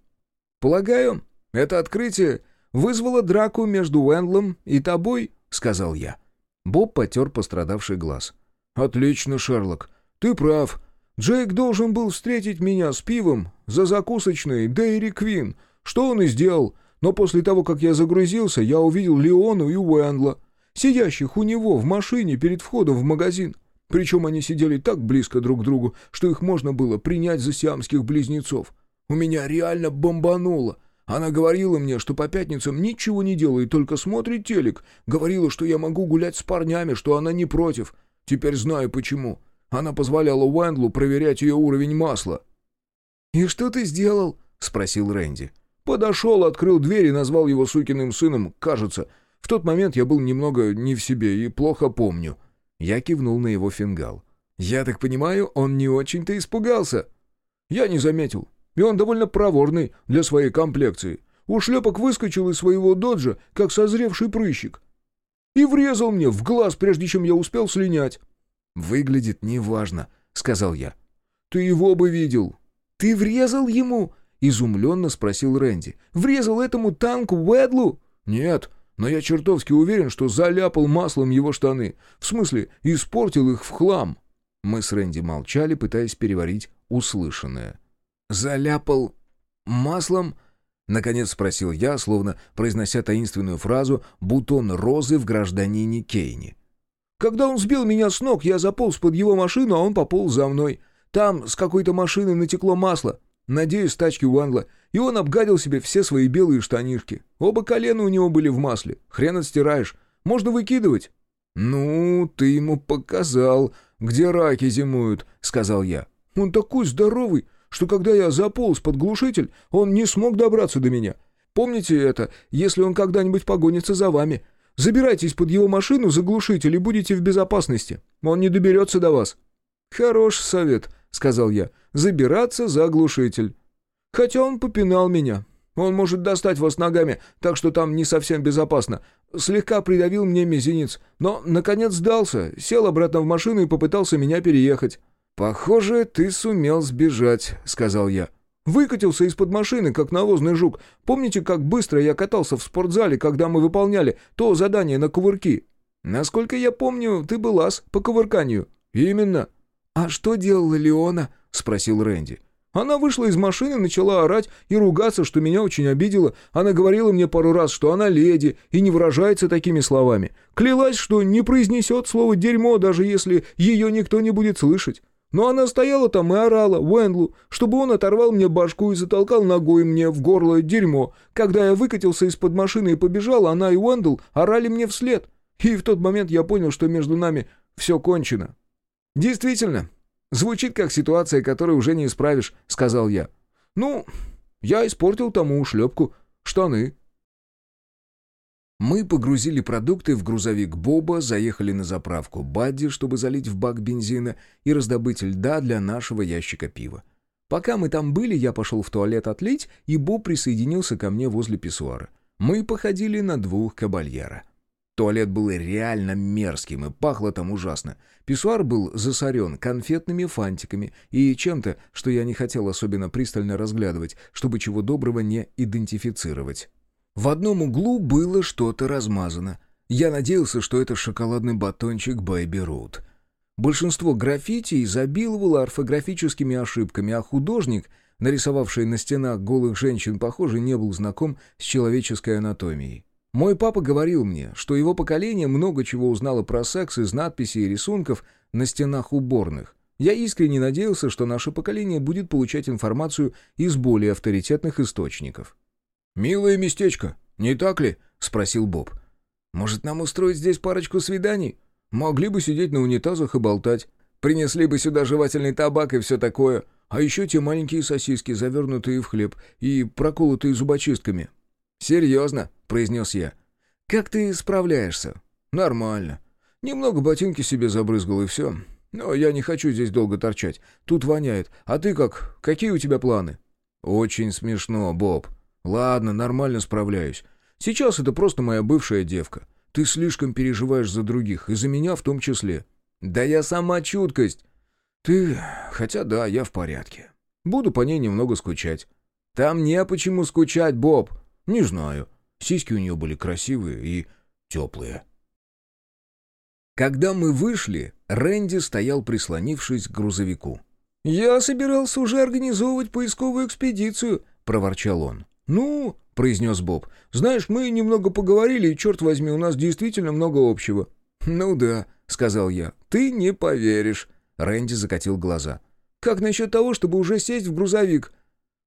«Полагаю, это открытие вызвало драку между Уэндлом и тобой», — сказал я. Боб потер пострадавший глаз. «Отлично, Шерлок. Ты прав. Джейк должен был встретить меня с пивом за закусочной Дейри Квин, что он и сделал, но после того, как я загрузился, я увидел Леону и Уэндла, сидящих у него в машине перед входом в магазин. Причем они сидели так близко друг к другу, что их можно было принять за сиамских близнецов. У меня реально бомбануло. Она говорила мне, что по пятницам ничего не делает, только смотрит телек. Говорила, что я могу гулять с парнями, что она не против. Теперь знаю почему. Она позволяла Уэндлу проверять ее уровень масла. «И что ты сделал?» — спросил Рэнди. «Подошел, открыл дверь и назвал его сукиным сыном, кажется. В тот момент я был немного не в себе и плохо помню». Я кивнул на его фингал. «Я так понимаю, он не очень-то испугался?» «Я не заметил. И он довольно проворный для своей комплекции. Ушлепок выскочил из своего доджа, как созревший прыщик. И врезал мне в глаз, прежде чем я успел слинять». «Выглядит неважно», — сказал я. «Ты его бы видел». «Ты врезал ему?» — изумленно спросил Рэнди. «Врезал этому танку Уэдлу?» «Нет, но я чертовски уверен, что заляпал маслом его штаны. В смысле, испортил их в хлам». Мы с Рэнди молчали, пытаясь переварить услышанное. «Заляпал маслом?» — наконец спросил я, словно произнося таинственную фразу «бутон розы в гражданине Кейне». «Когда он сбил меня с ног, я заполз под его машину, а он пополз за мной. Там с какой-то машины натекло масло. Надеюсь, тачки Уангла. И он обгадил себе все свои белые штанишки. Оба колена у него были в масле. Хрен отстираешь. Можно выкидывать». «Ну, ты ему показал, где раки зимуют», — сказал я. «Он такой здоровый, что когда я заполз под глушитель, он не смог добраться до меня. Помните это, если он когда-нибудь погонится за вами. Забирайтесь под его машину за глушитель и будете в безопасности. Он не доберется до вас». «Хороший совет», — сказал я. «Забираться за глушитель». «Хотя он попинал меня. Он может достать вас ногами, так что там не совсем безопасно. Слегка придавил мне мизинец, но, наконец, сдался, сел обратно в машину и попытался меня переехать». «Похоже, ты сумел сбежать», — сказал я. «Выкатился из-под машины, как навозный жук. Помните, как быстро я катался в спортзале, когда мы выполняли то задание на кувырки? Насколько я помню, ты был ас по кувырканию». «Именно». «А что делала Леона?» — спросил Рэнди. Она вышла из машины, начала орать и ругаться, что меня очень обидело. Она говорила мне пару раз, что она леди и не выражается такими словами. Клялась, что не произнесет слово «дерьмо», даже если ее никто не будет слышать. Но она стояла там и орала Уэндлу, чтобы он оторвал мне башку и затолкал ногой мне в горло дерьмо. Когда я выкатился из-под машины и побежал, она и Уэндл орали мне вслед. И в тот момент я понял, что между нами все кончено. Действительно, звучит как ситуация, которую уже не исправишь, сказал я. Ну, я испортил тому шлепку штаны. Мы погрузили продукты в грузовик Боба, заехали на заправку Бадди, чтобы залить в бак бензина и раздобыть льда для нашего ящика пива. Пока мы там были, я пошел в туалет отлить, и Боб присоединился ко мне возле писсуара. Мы походили на двух кабальера. Туалет был реально мерзким, и пахло там ужасно. Писсуар был засорен конфетными фантиками и чем-то, что я не хотел особенно пристально разглядывать, чтобы чего доброго не идентифицировать. В одном углу было что-то размазано. Я надеялся, что это шоколадный батончик Бэйби Рут. Большинство граффити изобиловало орфографическими ошибками, а художник, нарисовавший на стенах голых женщин, похоже, не был знаком с человеческой анатомией. Мой папа говорил мне, что его поколение много чего узнало про секс из надписей и рисунков на стенах уборных. Я искренне надеялся, что наше поколение будет получать информацию из более авторитетных источников. «Милое местечко, не так ли?» — спросил Боб. «Может, нам устроить здесь парочку свиданий? Могли бы сидеть на унитазах и болтать. Принесли бы сюда жевательный табак и все такое. А еще те маленькие сосиски, завернутые в хлеб и проколотые зубочистками». «Серьезно?» — произнес я. «Как ты справляешься?» «Нормально. Немного ботинки себе забрызгал и все. Но я не хочу здесь долго торчать. Тут воняет. А ты как? Какие у тебя планы?» «Очень смешно, Боб», «Ладно, нормально справляюсь. Сейчас это просто моя бывшая девка. Ты слишком переживаешь за других, и за меня в том числе». «Да я сама чуткость». «Ты... Хотя да, я в порядке. Буду по ней немного скучать». «Там не почему скучать, Боб». «Не знаю. Сиськи у нее были красивые и теплые». Когда мы вышли, Рэнди стоял прислонившись к грузовику. «Я собирался уже организовывать поисковую экспедицию», — проворчал он. «Ну», — произнес Боб, — «знаешь, мы немного поговорили, и, черт возьми, у нас действительно много общего». «Ну да», — сказал я, — «ты не поверишь». Рэнди закатил глаза. «Как насчет того, чтобы уже сесть в грузовик?»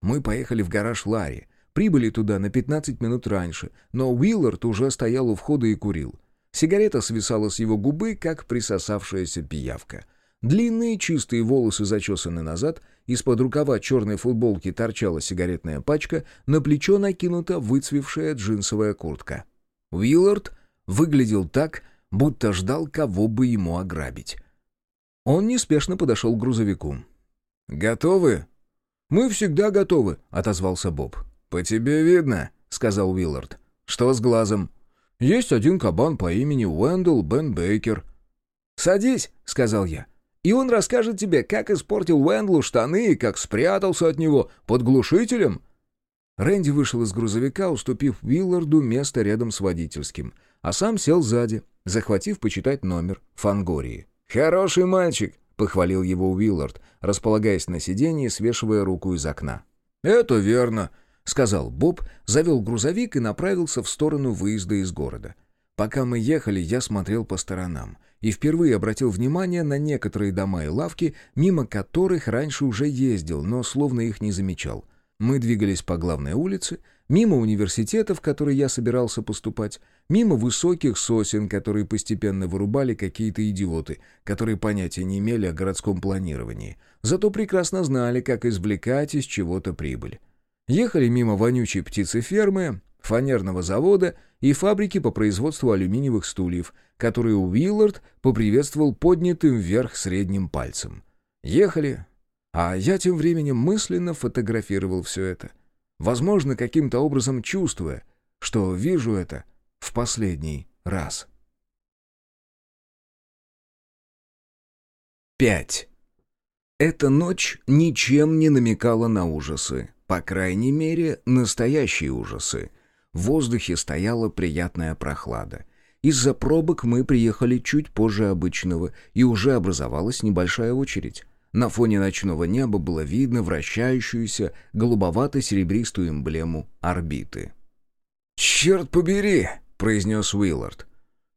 Мы поехали в гараж Ларри. Прибыли туда на 15 минут раньше, но Уиллард уже стоял у входа и курил. Сигарета свисала с его губы, как присосавшаяся пиявка. Длинные чистые волосы зачесаны назад, из-под рукава черной футболки торчала сигаретная пачка, на плечо накинута выцвевшая джинсовая куртка. Уиллард выглядел так, будто ждал, кого бы ему ограбить. Он неспешно подошел к грузовику. «Готовы?» «Мы всегда готовы», — отозвался Боб. «По тебе видно», — сказал Уиллард. «Что с глазом?» «Есть один кабан по имени Уэндл Бен Бейкер». «Садись», — сказал я. «И он расскажет тебе, как испортил Уэндлу штаны и как спрятался от него под глушителем». Рэнди вышел из грузовика, уступив Уилларду место рядом с водительским, а сам сел сзади, захватив почитать номер Фангории. «Хороший мальчик», — похвалил его Уиллард, располагаясь на сиденье свешивая руку из окна. «Это верно», — сказал Боб, завел грузовик и направился в сторону выезда из города. Пока мы ехали, я смотрел по сторонам и впервые обратил внимание на некоторые дома и лавки, мимо которых раньше уже ездил, но словно их не замечал. Мы двигались по главной улице, мимо университета, в который я собирался поступать, мимо высоких сосен, которые постепенно вырубали какие-то идиоты, которые понятия не имели о городском планировании, зато прекрасно знали, как извлекать из чего-то прибыль. Ехали мимо вонючей птицефермы, фанерного завода и фабрики по производству алюминиевых стульев, которые Уиллард поприветствовал поднятым вверх средним пальцем. Ехали, а я тем временем мысленно фотографировал все это. Возможно, каким-то образом чувствуя, что вижу это в последний раз. 5. Эта ночь ничем не намекала на ужасы. По крайней мере, настоящие ужасы. В воздухе стояла приятная прохлада. Из-за пробок мы приехали чуть позже обычного, и уже образовалась небольшая очередь. На фоне ночного неба было видно вращающуюся голубовато-серебристую эмблему орбиты. «Черт побери!» — произнес Уиллард.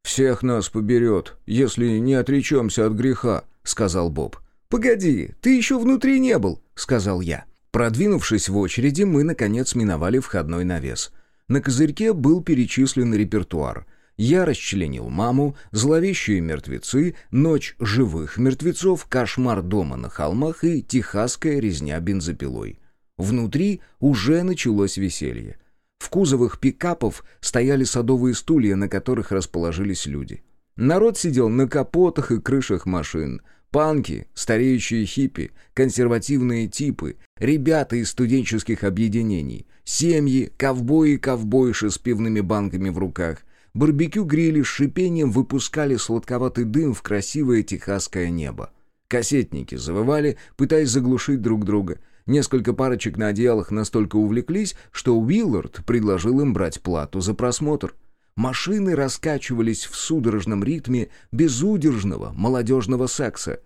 «Всех нас поберет, если не отречемся от греха», — сказал Боб. «Погоди, ты еще внутри не был», — сказал я. Продвинувшись в очереди, мы, наконец, миновали входной навес. На козырьке был перечислен репертуар. Я расчленил маму, зловещие мертвецы, ночь живых мертвецов, кошмар дома на холмах и техасская резня бензопилой. Внутри уже началось веселье. В кузовах пикапов стояли садовые стулья, на которых расположились люди. Народ сидел на капотах и крышах машин — Панки, стареющие хиппи, консервативные типы, ребята из студенческих объединений, семьи, ковбои и ковбойши с пивными банками в руках, барбекю-грили с шипением выпускали сладковатый дым в красивое техасское небо. Кассетники завывали, пытаясь заглушить друг друга. Несколько парочек на одеялах настолько увлеклись, что Уиллард предложил им брать плату за просмотр — Машины раскачивались в судорожном ритме безудержного молодежного секса.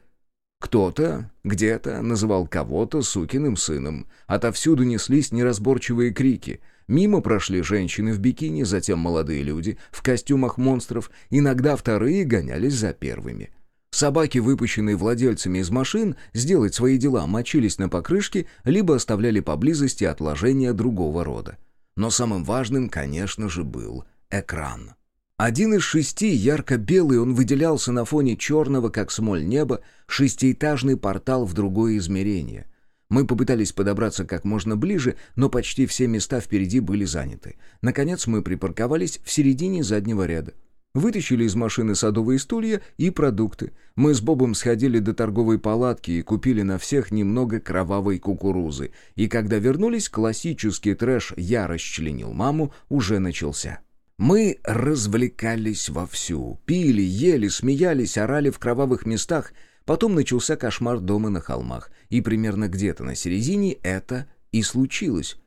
Кто-то где-то называл кого-то сукиным сыном. Отовсюду неслись неразборчивые крики. Мимо прошли женщины в бикини, затем молодые люди в костюмах монстров, иногда вторые гонялись за первыми. Собаки, выпущенные владельцами из машин, сделать свои дела, мочились на покрышке, либо оставляли поблизости отложения другого рода. Но самым важным, конечно же, был экран. Один из шести, ярко-белый, он выделялся на фоне черного, как смоль неба, шестиэтажный портал в другое измерение. Мы попытались подобраться как можно ближе, но почти все места впереди были заняты. Наконец мы припарковались в середине заднего ряда. Вытащили из машины садовые стулья и продукты. Мы с Бобом сходили до торговой палатки и купили на всех немного кровавой кукурузы. И когда вернулись, классический трэш «Я расчленил маму» уже начался. Мы развлекались вовсю, пили, ели, смеялись, орали в кровавых местах. Потом начался кошмар дома на холмах, и примерно где-то на середине это и случилось.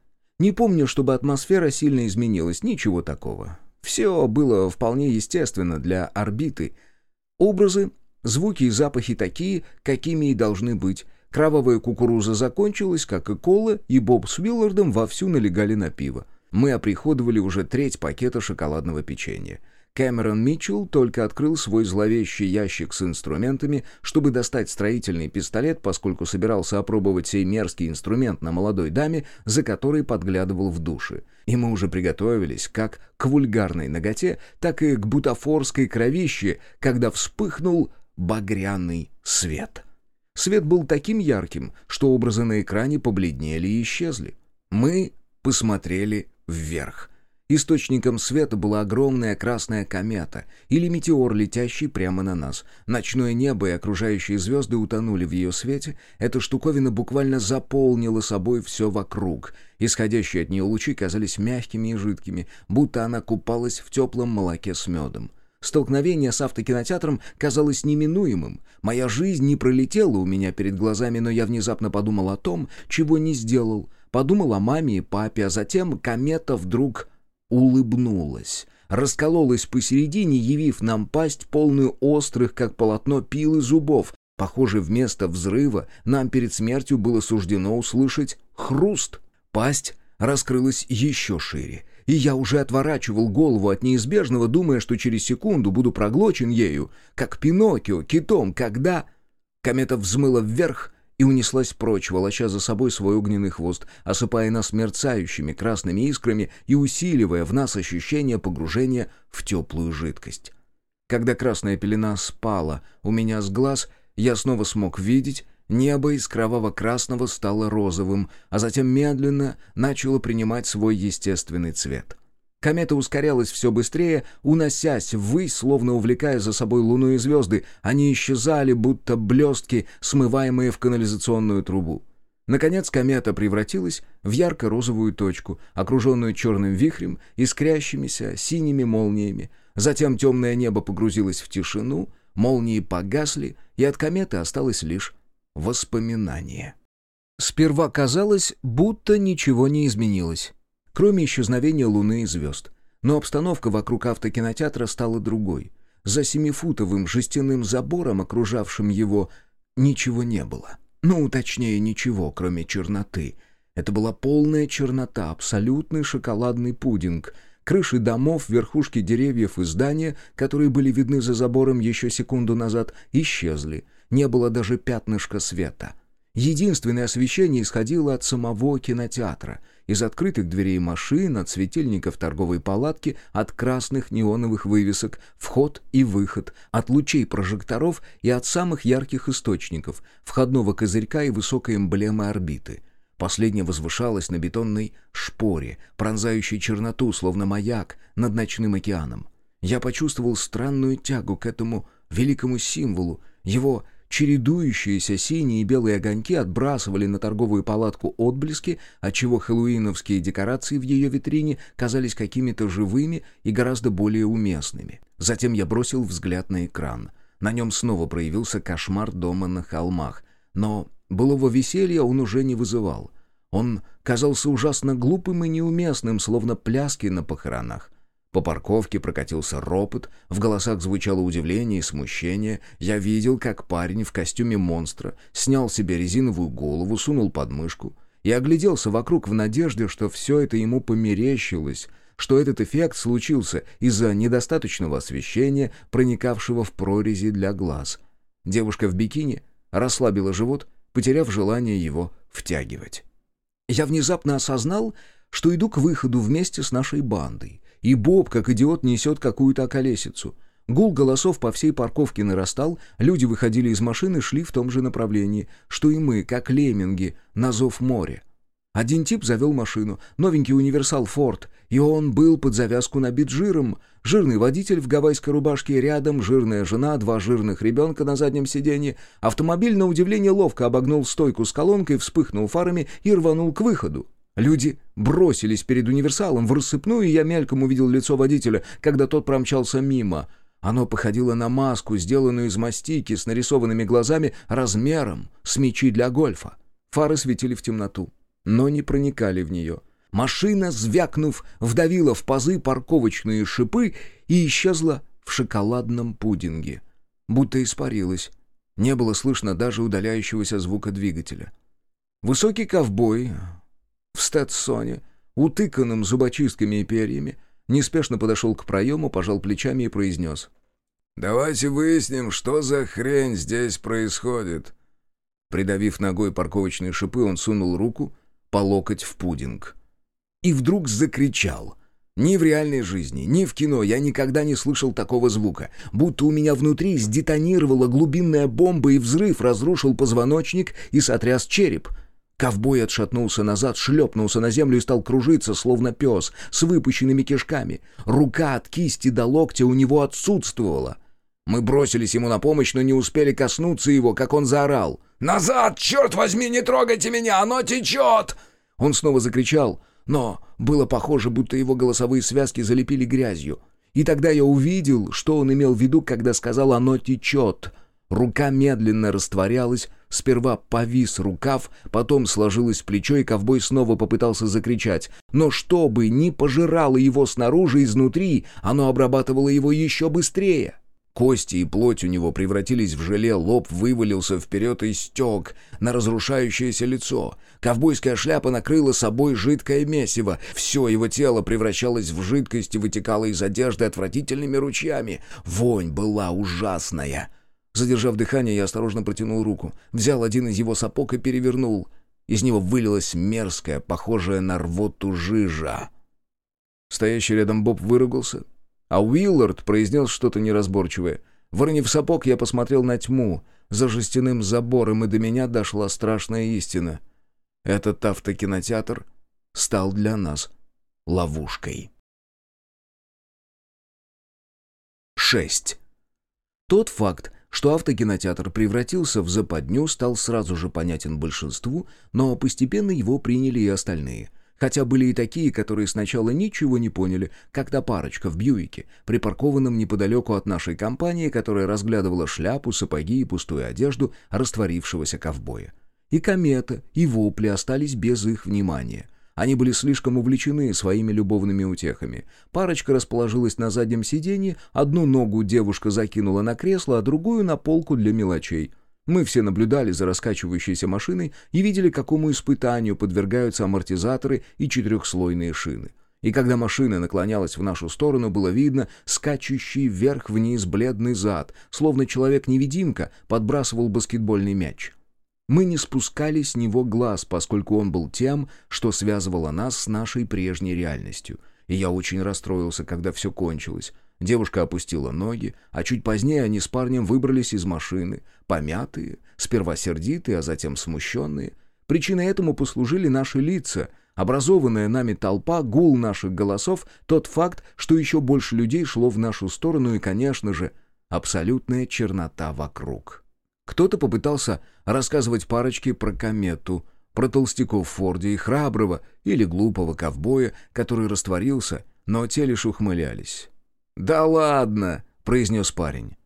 Не помню, чтобы атмосфера сильно изменилась, ничего такого. Все было вполне естественно для орбиты. Образы, звуки и запахи такие, какими и должны быть. Кровавая кукуруза закончилась, как и кола, и Боб с Уиллардом вовсю налегали на пиво мы оприходовали уже треть пакета шоколадного печенья. Кэмерон Митчелл только открыл свой зловещий ящик с инструментами, чтобы достать строительный пистолет, поскольку собирался опробовать сей мерзкий инструмент на молодой даме, за которой подглядывал в душе. И мы уже приготовились как к вульгарной ноготе, так и к бутафорской кровище, когда вспыхнул багряный свет. Свет был таким ярким, что образы на экране побледнели и исчезли. Мы посмотрели вверх. Источником света была огромная красная комета или метеор, летящий прямо на нас. Ночное небо и окружающие звезды утонули в ее свете. Эта штуковина буквально заполнила собой все вокруг. Исходящие от нее лучи казались мягкими и жидкими, будто она купалась в теплом молоке с медом. Столкновение с автокинотеатром казалось неминуемым. Моя жизнь не пролетела у меня перед глазами, но я внезапно подумал о том, чего не сделал. Подумал о маме и папе, а затем комета вдруг улыбнулась. Раскололась посередине, явив нам пасть, полную острых, как полотно, пил и зубов. Похоже, вместо взрыва нам перед смертью было суждено услышать хруст. Пасть раскрылась еще шире — и я уже отворачивал голову от неизбежного, думая, что через секунду буду проглочен ею, как Пиноккио, китом, когда... Комета взмыла вверх и унеслась прочь, волоча за собой свой огненный хвост, осыпая нас мерцающими красными искрами и усиливая в нас ощущение погружения в теплую жидкость. Когда красная пелена спала у меня с глаз, я снова смог видеть, Небо из кроваво-красного стало розовым, а затем медленно начало принимать свой естественный цвет. Комета ускорялась все быстрее, уносясь ввысь, словно увлекая за собой луну и звезды. Они исчезали, будто блестки, смываемые в канализационную трубу. Наконец комета превратилась в ярко-розовую точку, окруженную черным вихрем, искрящимися синими молниями. Затем темное небо погрузилось в тишину, молнии погасли, и от кометы осталось лишь Воспоминания. Сперва казалось, будто ничего не изменилось, кроме исчезновения Луны и звезд. Но обстановка вокруг автокинотеатра стала другой. За семифутовым жестяным забором, окружавшим его, ничего не было. Ну, точнее, ничего, кроме черноты. Это была полная чернота, абсолютный шоколадный пудинг. Крыши домов, верхушки деревьев и здания, которые были видны за забором еще секунду назад, исчезли не было даже пятнышка света. Единственное освещение исходило от самого кинотеатра, из открытых дверей машин, от светильников торговой палатки, от красных неоновых вывесок, вход и выход, от лучей прожекторов и от самых ярких источников, входного козырька и высокой эмблемы орбиты. Последняя возвышалась на бетонной шпоре, пронзающей черноту, словно маяк над ночным океаном. Я почувствовал странную тягу к этому великому символу, его Чередующиеся синие и белые огоньки отбрасывали на торговую палатку отблески, отчего хэллоуиновские декорации в ее витрине казались какими-то живыми и гораздо более уместными. Затем я бросил взгляд на экран. На нем снова проявился кошмар дома на холмах. Но былого веселья он уже не вызывал. Он казался ужасно глупым и неуместным, словно пляски на похоронах. По парковке прокатился ропот, в голосах звучало удивление и смущение. Я видел, как парень в костюме монстра снял себе резиновую голову, сунул под мышку и огляделся вокруг в надежде, что все это ему померещилось, что этот эффект случился из-за недостаточного освещения, проникавшего в прорези для глаз. Девушка в бикини расслабила живот, потеряв желание его втягивать. Я внезапно осознал, что иду к выходу вместе с нашей бандой. И Боб, как идиот, несет какую-то околесицу. Гул голосов по всей парковке нарастал, люди выходили из машины, шли в том же направлении, что и мы, как лемминги, на зов моря. Один тип завел машину, новенький универсал «Форд», и он был под завязку набит жиром. Жирный водитель в гавайской рубашке рядом, жирная жена, два жирных ребенка на заднем сиденье. Автомобиль, на удивление, ловко обогнул стойку с колонкой, вспыхнул фарами и рванул к выходу. Люди бросились перед универсалом в рассыпную, и я мельком увидел лицо водителя, когда тот промчался мимо. Оно походило на маску, сделанную из мастики, с нарисованными глазами размером с мячи для гольфа. Фары светили в темноту, но не проникали в нее. Машина, звякнув, вдавила в пазы парковочные шипы и исчезла в шоколадном пудинге. Будто испарилась. Не было слышно даже удаляющегося звука двигателя. Высокий ковбой в стетсоне, утыканном зубочистками и перьями, неспешно подошел к проему, пожал плечами и произнес. «Давайте выясним, что за хрень здесь происходит». Придавив ногой парковочные шипы, он сунул руку по локоть в пудинг. И вдруг закричал. Ни в реальной жизни, ни в кино я никогда не слышал такого звука. Будто у меня внутри сдетонировала глубинная бомба, и взрыв разрушил позвоночник и сотряс череп — Ковбой отшатнулся назад, шлепнулся на землю и стал кружиться, словно пес, с выпущенными кишками. Рука от кисти до локтя у него отсутствовала. Мы бросились ему на помощь, но не успели коснуться его, как он заорал. «Назад! Черт возьми, не трогайте меня! Оно течет!» Он снова закричал, но было похоже, будто его голосовые связки залепили грязью. И тогда я увидел, что он имел в виду, когда сказал «оно течет». Рука медленно растворялась, сперва повис рукав, потом сложилось плечо, и ковбой снова попытался закричать. Но чтобы не пожирало его снаружи изнутри, оно обрабатывало его еще быстрее. Кости и плоть у него превратились в желе, лоб вывалился вперед и стек на разрушающееся лицо. Ковбойская шляпа накрыла собой жидкое месиво. Все его тело превращалось в жидкость и вытекало из одежды отвратительными ручьями. Вонь была ужасная. Задержав дыхание, я осторожно протянул руку, взял один из его сапог и перевернул. Из него вылилась мерзкая, похожая на рвоту жижа. Стоящий рядом Боб выругался, а Уиллард произнес что-то неразборчивое. Выронив сапог, я посмотрел на тьму. За жестяным забором, и до меня дошла страшная истина. Этот автокинотеатр стал для нас ловушкой. 6. Тот факт, что автокинотеатр превратился в западню, стал сразу же понятен большинству, но постепенно его приняли и остальные – Хотя были и такие, которые сначала ничего не поняли, когда парочка в Бьюике, припаркованном неподалеку от нашей компании, которая разглядывала шляпу, сапоги и пустую одежду растворившегося ковбоя. И комета, и вопли остались без их внимания. Они были слишком увлечены своими любовными утехами. Парочка расположилась на заднем сиденье, одну ногу девушка закинула на кресло, а другую на полку для мелочей — мы все наблюдали за раскачивающейся машиной и видели, какому испытанию подвергаются амортизаторы и четырехслойные шины. И когда машина наклонялась в нашу сторону, было видно скачущий вверх-вниз бледный зад, словно человек-невидимка подбрасывал баскетбольный мяч. Мы не спускали с него глаз, поскольку он был тем, что связывало нас с нашей прежней реальностью. И я очень расстроился, когда все кончилось. Девушка опустила ноги, а чуть позднее они с парнем выбрались из машины, помятые, сперва сердитые, а затем смущенные. Причиной этому послужили наши лица, образованная нами толпа, гул наших голосов, тот факт, что еще больше людей шло в нашу сторону и, конечно же, абсолютная чернота вокруг. Кто-то попытался рассказывать парочке про комету, про толстяков Форде и храброго или глупого ковбоя, который растворился, но те лишь ухмылялись. «Да ладно!» — произнес парень.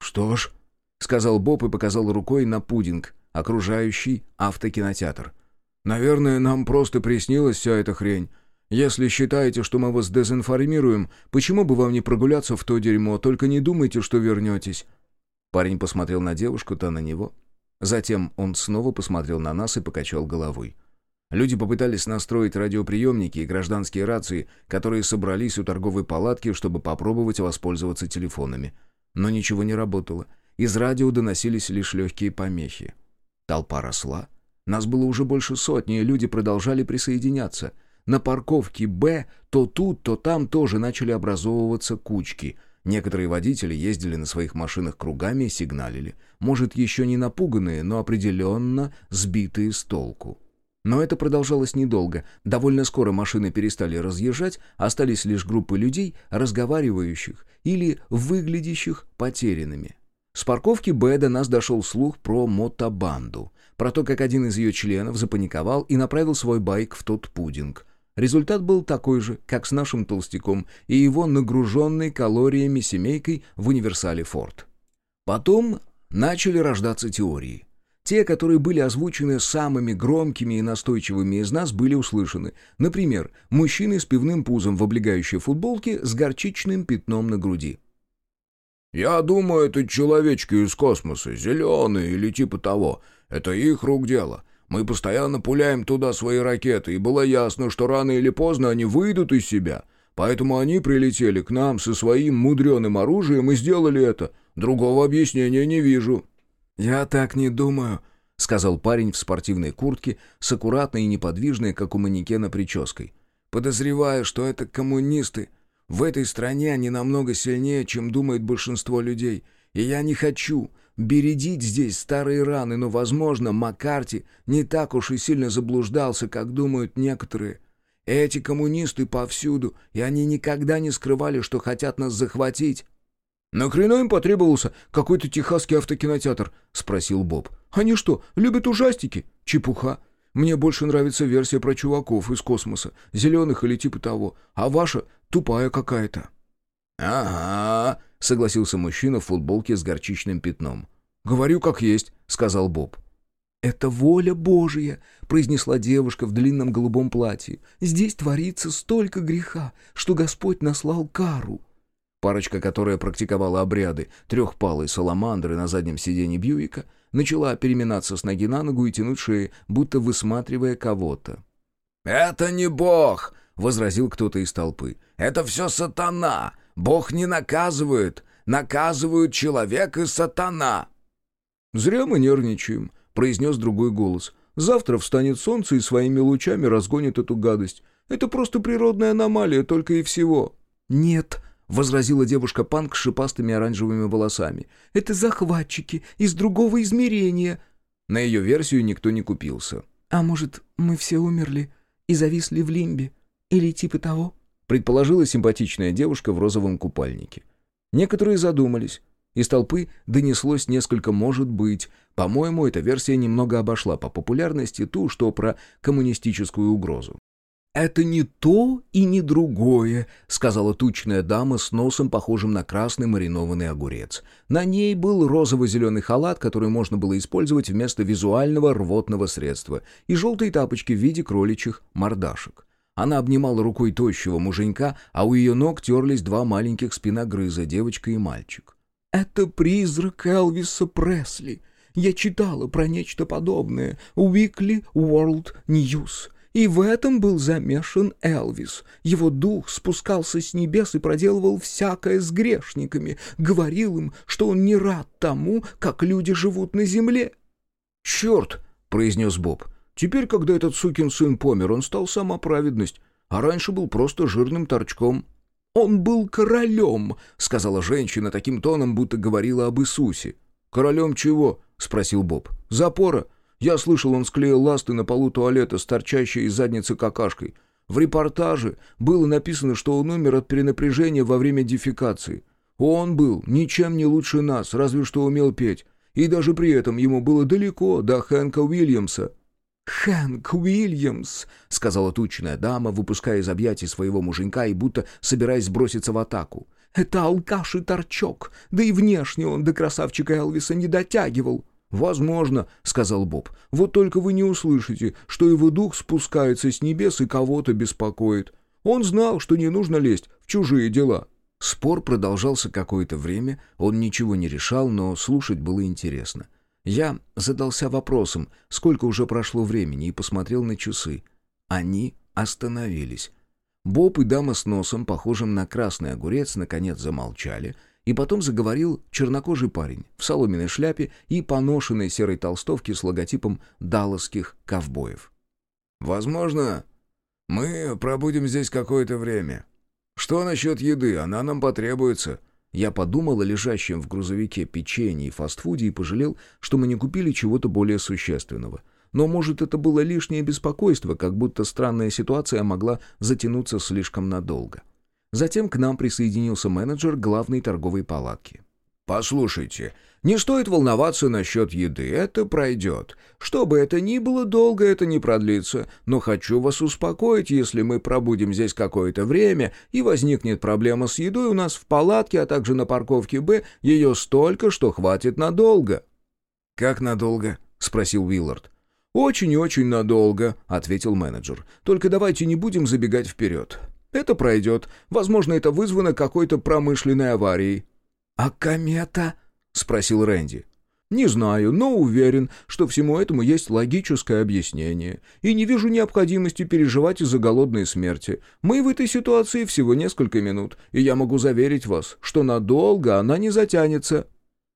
«Что ж», — сказал Боб и показал рукой на пудинг, окружающий автокинотеатр. «Наверное, нам просто приснилась вся эта хрень. Если считаете, что мы вас дезинформируем, почему бы вам не прогуляться в то дерьмо, только не думайте, что вернетесь». Парень посмотрел на девушку, та на него. Затем он снова посмотрел на нас и покачал головой. Люди попытались настроить радиоприемники и гражданские рации, которые собрались у торговой палатки, чтобы попробовать воспользоваться телефонами. Но ничего не работало. Из радио доносились лишь легкие помехи. Толпа росла. Нас было уже больше сотни, и люди продолжали присоединяться. На парковке «Б» то тут, то там тоже начали образовываться кучки. Некоторые водители ездили на своих машинах кругами и сигналили. Может, еще не напуганные, но определенно сбитые с толку. Но это продолжалось недолго. Довольно скоро машины перестали разъезжать, остались лишь группы людей, разговаривающих или выглядящих потерянными. С парковки Б до нас дошел слух про мотобанду, про то, как один из ее членов запаниковал и направил свой байк в тот пудинг. Результат был такой же, как с нашим толстяком и его нагруженной калориями семейкой в универсале «Форд». Потом начали рождаться теории – те, которые были озвучены самыми громкими и настойчивыми из нас, были услышаны. Например, мужчины с пивным пузом в облегающей футболке с горчичным пятном на груди. «Я думаю, это человечки из космоса, зеленые или типа того. Это их рук дело. Мы постоянно пуляем туда свои ракеты, и было ясно, что рано или поздно они выйдут из себя. Поэтому они прилетели к нам со своим мудреным оружием и сделали это. Другого объяснения не вижу». «Я так не думаю», — сказал парень в спортивной куртке с аккуратной и неподвижной, как у манекена, прической. «Подозреваю, что это коммунисты. В этой стране они намного сильнее, чем думает большинство людей. И я не хочу, бередить здесь старые раны, но, возможно, Маккарти не так уж и сильно заблуждался, как думают некоторые. Эти коммунисты повсюду, и они никогда не скрывали, что хотят нас захватить». «Нахрена им потребовался какой-то техасский автокинотеатр?» — спросил Боб. «Они что, любят ужастики? Чепуха. Мне больше нравится версия про чуваков из космоса, зеленых или типа того, а ваша тупая какая-то». «Ага», — согласился мужчина в футболке с горчичным пятном. «Говорю, как есть», — сказал Боб. «Это воля Божия», — произнесла девушка в длинном голубом платье. «Здесь творится столько греха, что Господь наслал кару». Парочка, которая практиковала обряды трехпалой саламандры на заднем сиденье Бьюика, начала переминаться с ноги на ногу и тянуть шеи, будто высматривая кого-то. «Это не Бог!» — возразил кто-то из толпы. «Это все сатана! Бог не наказывает! Наказывают человек и сатана!» «Зря мы нервничаем», — произнес другой голос. «Завтра встанет солнце и своими лучами разгонит эту гадость. Это просто природная аномалия, только и всего». «Нет», — возразила девушка-панк с шипастыми оранжевыми волосами. «Это захватчики из другого измерения». На ее версию никто не купился. «А может, мы все умерли и зависли в лимбе? Или типа того?» Предположила симпатичная девушка в розовом купальнике. Некоторые задумались. Из толпы донеслось несколько «может быть». По-моему, эта версия немного обошла по популярности ту, что про коммунистическую угрозу. «Это не то и не другое», — сказала тучная дама с носом, похожим на красный маринованный огурец. На ней был розово-зеленый халат, который можно было использовать вместо визуального рвотного средства, и желтые тапочки в виде кроличьих мордашек. Она обнимала рукой тощего муженька, а у ее ног терлись два маленьких спиногрыза, девочка и мальчик. «Это призрак Элвиса Пресли. Я читала про нечто подобное. Weekly World News». И в этом был замешан Элвис. Его дух спускался с небес и проделывал всякое с грешниками, говорил им, что он не рад тому, как люди живут на земле. «Черт!» — произнес Боб. Теперь, когда этот сукин сын помер, он стал сама а раньше был просто жирным торчком. «Он был королем», — сказала женщина таким тоном, будто говорила об Иисусе. «Королем чего?» — спросил Боб. «Запора. Я слышал, он склеил ласты на полу туалета с торчащей из задницы какашкой. В репортаже было написано, что он умер от перенапряжения во время дефекации. Он был ничем не лучше нас, разве что умел петь. И даже при этом ему было далеко до Хэнка Уильямса». «Хэнк Уильямс», — сказала тучная дама, выпуская из объятий своего муженька и будто собираясь броситься в атаку. «Это алкаш и торчок, да и внешне он до красавчика Элвиса не дотягивал». «Возможно», — сказал Боб. «Вот только вы не услышите, что его дух спускается с небес и кого-то беспокоит. Он знал, что не нужно лезть в чужие дела». Спор продолжался какое-то время, он ничего не решал, но слушать было интересно. Я задался вопросом, сколько уже прошло времени, и посмотрел на часы. Они остановились. Боб и дама с носом, похожим на красный огурец, наконец замолчали, и потом заговорил чернокожий парень в соломенной шляпе и поношенной серой толстовке с логотипом далласских ковбоев. «Возможно, мы пробудем здесь какое-то время. Что насчет еды? Она нам потребуется». Я подумал о лежащем в грузовике печенье и фастфуде и пожалел, что мы не купили чего-то более существенного. Но, может, это было лишнее беспокойство, как будто странная ситуация могла затянуться слишком надолго. Затем к нам присоединился менеджер главной торговой палатки. «Послушайте, не стоит волноваться насчет еды, это пройдет. Что бы это ни было, долго это не продлится, но хочу вас успокоить, если мы пробудем здесь какое-то время и возникнет проблема с едой у нас в палатке, а также на парковке «Б», ее столько, что хватит надолго». «Как надолго?» — спросил Уиллард. «Очень и очень надолго», — ответил менеджер. «Только давайте не будем забегать вперед. Это пройдет. Возможно, это вызвано какой-то промышленной аварией». «А комета?» — спросил Рэнди. «Не знаю, но уверен, что всему этому есть логическое объяснение. И не вижу необходимости переживать из-за голодной смерти. Мы в этой ситуации всего несколько минут, и я могу заверить вас, что надолго она не затянется».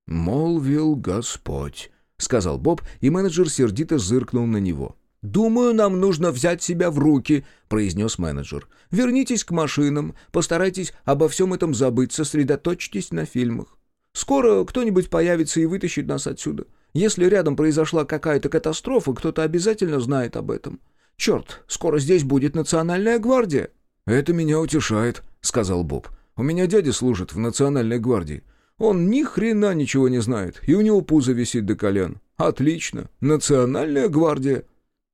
«Молвил Господь», — сказал Боб, и менеджер сердито зыркнул на него. «Думаю, нам нужно взять себя в руки», — произнес менеджер. «Вернитесь к машинам, постарайтесь обо всем этом забыть, сосредоточьтесь на фильмах. Скоро кто-нибудь появится и вытащит нас отсюда. Если рядом произошла какая-то катастрофа, кто-то обязательно знает об этом. Черт, скоро здесь будет национальная гвардия». «Это меня утешает», — сказал Боб. «У меня дядя служит в национальной гвардии. Он ни хрена ничего не знает, и у него пузо висит до колен. Отлично, национальная гвардия».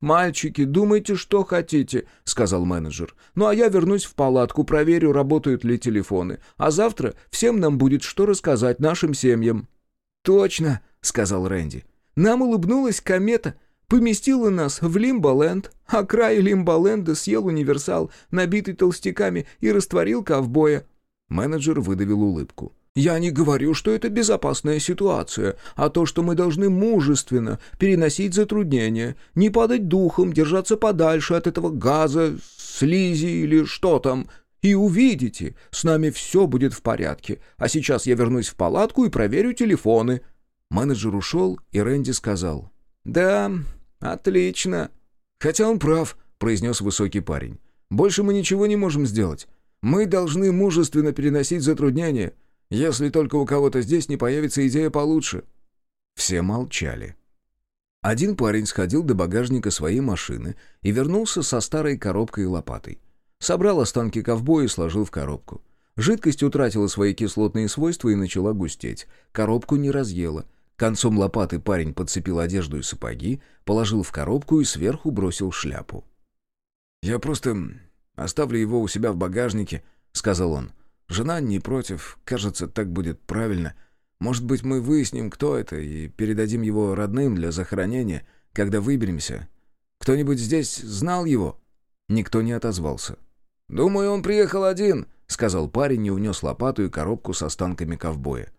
«Мальчики, думайте, что хотите», — сказал менеджер. «Ну а я вернусь в палатку, проверю, работают ли телефоны. А завтра всем нам будет что рассказать нашим семьям». «Точно», — сказал Рэнди. «Нам улыбнулась комета, поместила нас в Лимболенд, а край Лимболенда съел универсал, набитый толстяками, и растворил ковбоя». Менеджер выдавил улыбку. «Я не говорю, что это безопасная ситуация, а то, что мы должны мужественно переносить затруднения, не падать духом, держаться подальше от этого газа, слизи или что там, и увидите, с нами все будет в порядке. А сейчас я вернусь в палатку и проверю телефоны». Менеджер ушел, и Рэнди сказал. «Да, отлично». «Хотя он прав», — произнес высокий парень. «Больше мы ничего не можем сделать. Мы должны мужественно переносить затруднения, если только у кого-то здесь не появится идея получше». Все молчали. Один парень сходил до багажника своей машины и вернулся со старой коробкой и лопатой. Собрал останки ковбоя и сложил в коробку. Жидкость утратила свои кислотные свойства и начала густеть. Коробку не разъела, Концом лопаты парень подцепил одежду и сапоги, положил в коробку и сверху бросил шляпу. «Я просто оставлю его у себя в багажнике», — сказал он. «Жена не против, кажется, так будет правильно. Может быть, мы выясним, кто это, и передадим его родным для захоронения, когда выберемся. Кто-нибудь здесь знал его?» Никто не отозвался. «Думаю, он приехал один», — сказал парень и унес лопату и коробку с останками ковбоя.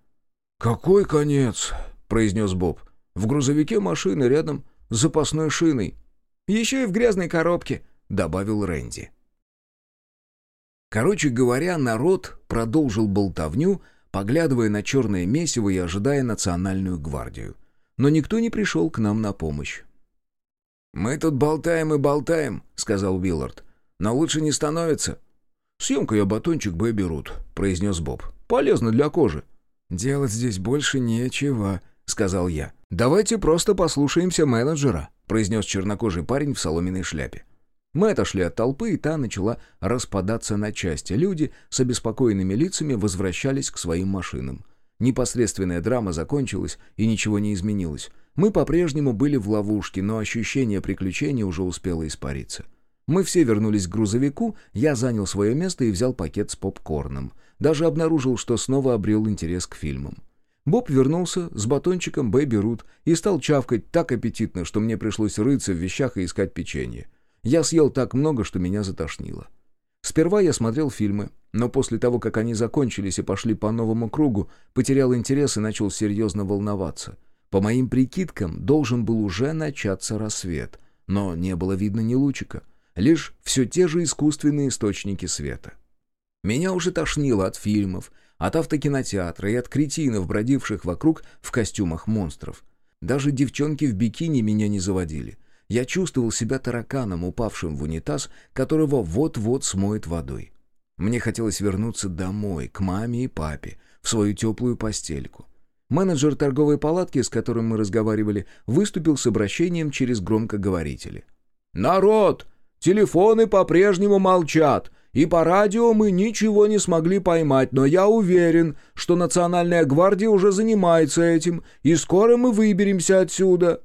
«Какой конец?» произнес Боб. «В грузовике машины рядом с запасной шиной». «Еще и в грязной коробке», — добавил Рэнди. Короче говоря, народ продолжил болтовню, поглядывая на черное месиво и ожидая национальную гвардию. Но никто не пришел к нам на помощь. «Мы тут болтаем и болтаем», — сказал Уиллард. «Но лучше не становится». «Съемка я батончик Бэби Рут», — произнес Боб. «Полезно для кожи». «Делать здесь больше нечего», — сказал я. «Давайте просто послушаемся менеджера», — произнес чернокожий парень в соломенной шляпе. Мы отошли от толпы, и та начала распадаться на части. Люди с обеспокоенными лицами возвращались к своим машинам. Непосредственная драма закончилась, и ничего не изменилось. Мы по-прежнему были в ловушке, но ощущение приключения уже успело испариться. Мы все вернулись к грузовику, я занял свое место и взял пакет с попкорном. Даже обнаружил, что снова обрел интерес к фильмам. Боб вернулся с батончиком Бэби Рут и стал чавкать так аппетитно, что мне пришлось рыться в вещах и искать печенье. Я съел так много, что меня затошнило. Сперва я смотрел фильмы, но после того, как они закончились и пошли по новому кругу, потерял интерес и начал серьезно волноваться. По моим прикидкам, должен был уже начаться рассвет, но не было видно ни лучика, лишь все те же искусственные источники света. Меня уже тошнило от фильмов, от автокинотеатра и от кретинов, бродивших вокруг в костюмах монстров. Даже девчонки в бикини меня не заводили. Я чувствовал себя тараканом, упавшим в унитаз, которого вот-вот смоет водой. Мне хотелось вернуться домой, к маме и папе, в свою теплую постельку. Менеджер торговой палатки, с которым мы разговаривали, выступил с обращением через громкоговорители. «Народ! Телефоны по-прежнему молчат. И по радио мы ничего не смогли поймать, но я уверен, что Национальная гвардия уже занимается этим, и скоро мы выберемся отсюда».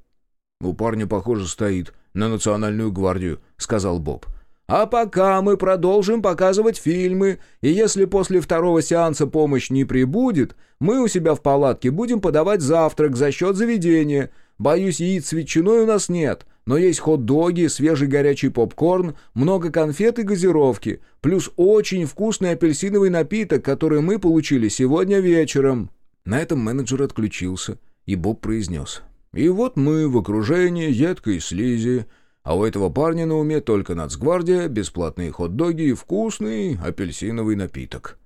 «У парня, похоже, стоит на Национальную гвардию», — сказал Боб. «А пока мы продолжим показывать фильмы, и если после второго сеанса помощь не прибудет, мы у себя в палатке будем подавать завтрак за счет заведения. Боюсь, яиц с ветчиной у нас нет, но есть хот-доги, свежий горячий попкорн, много конфет и газировки, плюс очень вкусный апельсиновый напиток, который мы получили сегодня вечером». На этом менеджер отключился, и Боб произнес. «И вот мы в окружении едкой слизи, а у этого парня на уме только нацгвардия, бесплатные хот-доги и вкусный апельсиновый напиток».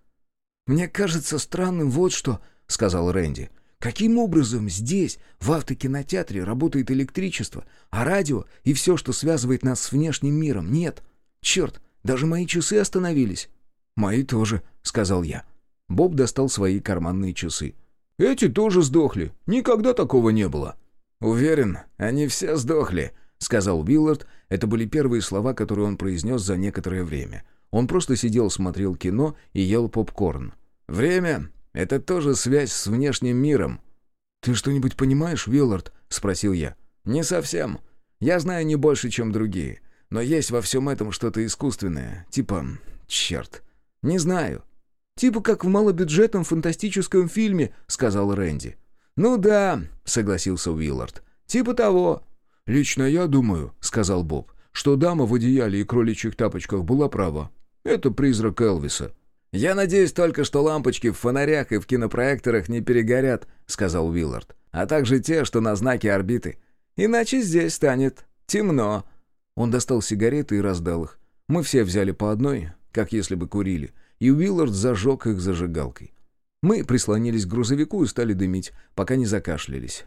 «Мне кажется странным вот что», — сказал Рэнди. — Каким образом здесь, в автокинотеатре, работает электричество, а радио и все, что связывает нас с внешним миром, нет? Черт, даже мои часы остановились». «Мои тоже», — сказал я. Боб достал свои карманные часы. Эти тоже сдохли. Никогда такого не было». «Уверен, они все сдохли», — сказал Уиллард. Это были первые слова, которые он произнес за некоторое время. Он просто сидел, смотрел кино и ел попкорн. «Время — это тоже связь с внешним миром». «Ты что-нибудь понимаешь, Уиллард?» — спросил я. «Не совсем. Я знаю не больше, чем другие. Но есть во всем этом что-то искусственное. Типа... Черт. Не знаю». «Типа как в малобюджетном фантастическом фильме», — сказал Рэнди. «Ну да», — согласился Уиллард. «Типа того». «Лично я думаю», — сказал Боб, «что дама в одеяле и кроличьих тапочках была права. Это призрак Элвиса». «Я надеюсь только, что лампочки в фонарях и в кинопроекторах не перегорят», — сказал Уиллард. «А также те, что на знаке орбиты. Иначе здесь станет темно». Он достал сигареты и раздал их. Мы все взяли по одной, как если бы курили, и Уиллард зажег их зажигалкой. Мы прислонились к грузовику и стали дымить, пока не закашлялись.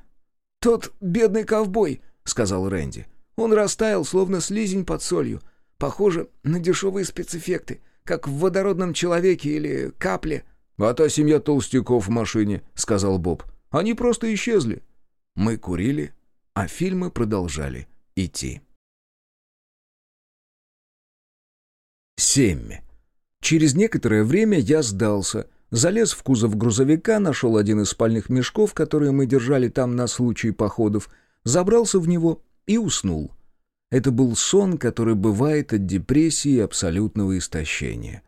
«Тот бедный ковбой», — сказал Рэнди. «Он растаял, словно слизень под солью. Похоже на дешевые спецэффекты, как в водородном человеке или капле». «А та семья толстяков в машине», — сказал Боб. «Они просто исчезли». Мы курили, а фильмы продолжали идти. Семь. Через некоторое время я сдался, залез в кузов грузовика, нашел один из спальных мешков, которые мы держали там на случай походов, забрался в него и уснул. Это был сон, который бывает от депрессии и абсолютного истощения.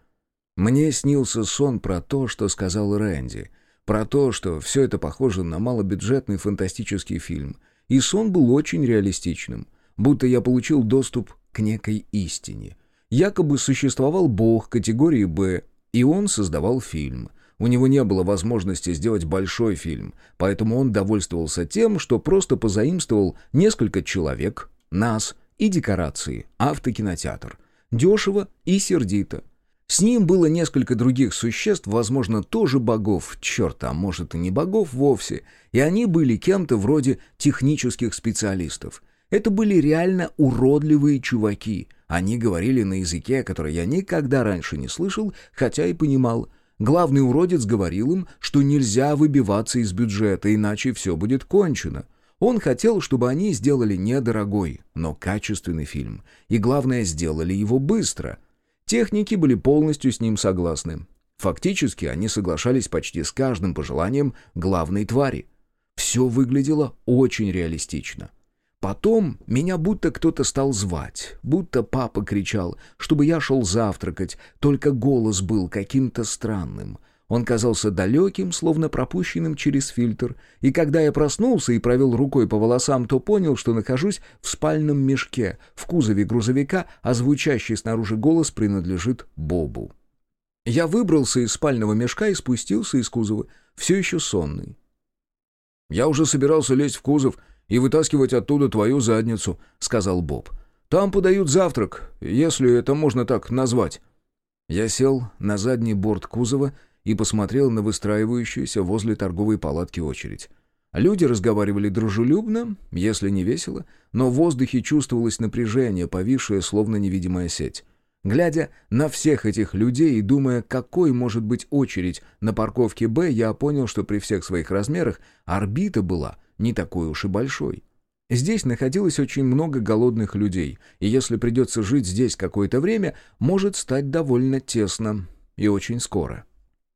Мне снился сон про то, что сказал Рэнди, про то, что все это похоже на малобюджетный фантастический фильм. И сон был очень реалистичным, будто я получил доступ к некой истине. Якобы существовал бог категории «Б», и он создавал фильм. У него не было возможности сделать большой фильм, поэтому он довольствовался тем, что просто позаимствовал несколько человек, нас — и декорации, автокинотеатр. Дешево и сердито. С ним было несколько других существ, возможно, тоже богов, черт, а может и не богов вовсе, и они были кем-то вроде технических специалистов. Это были реально уродливые чуваки. Они говорили на языке, который я никогда раньше не слышал, хотя и понимал. Главный уродец говорил им, что нельзя выбиваться из бюджета, иначе все будет кончено. Он хотел, чтобы они сделали недорогой, но качественный фильм. И главное, сделали его быстро. Техники были полностью с ним согласны. Фактически они соглашались почти с каждым пожеланием главной твари. Все выглядело очень реалистично. Потом меня будто кто-то стал звать, будто папа кричал, чтобы я шел завтракать, только голос был каким-то странным. Он казался далеким, словно пропущенным через фильтр, и когда я проснулся и провел рукой по волосам, то понял, что нахожусь в спальном мешке, в кузове грузовика, а звучащий снаружи голос принадлежит Бобу. Я выбрался из спального мешка и спустился из кузова, все еще сонный. «Я уже собирался лезть в кузов и вытаскивать оттуда твою задницу», — сказал Боб. «Там подают завтрак, если это можно так назвать». Я сел на задний борт кузова и посмотрел на выстраивающуюся возле торговой палатки очередь. Люди разговаривали дружелюбно, если не весело, но в воздухе чувствовалось напряжение, повисшее словно невидимая сеть. Глядя на всех этих людей и думая, какой может быть очередь на парковке «Б», я понял, что при всех своих размерах орбита была не такой уж и большой. Здесь находилось очень много голодных людей, и если придется жить здесь какое-то время, может стать довольно тесно и очень скоро.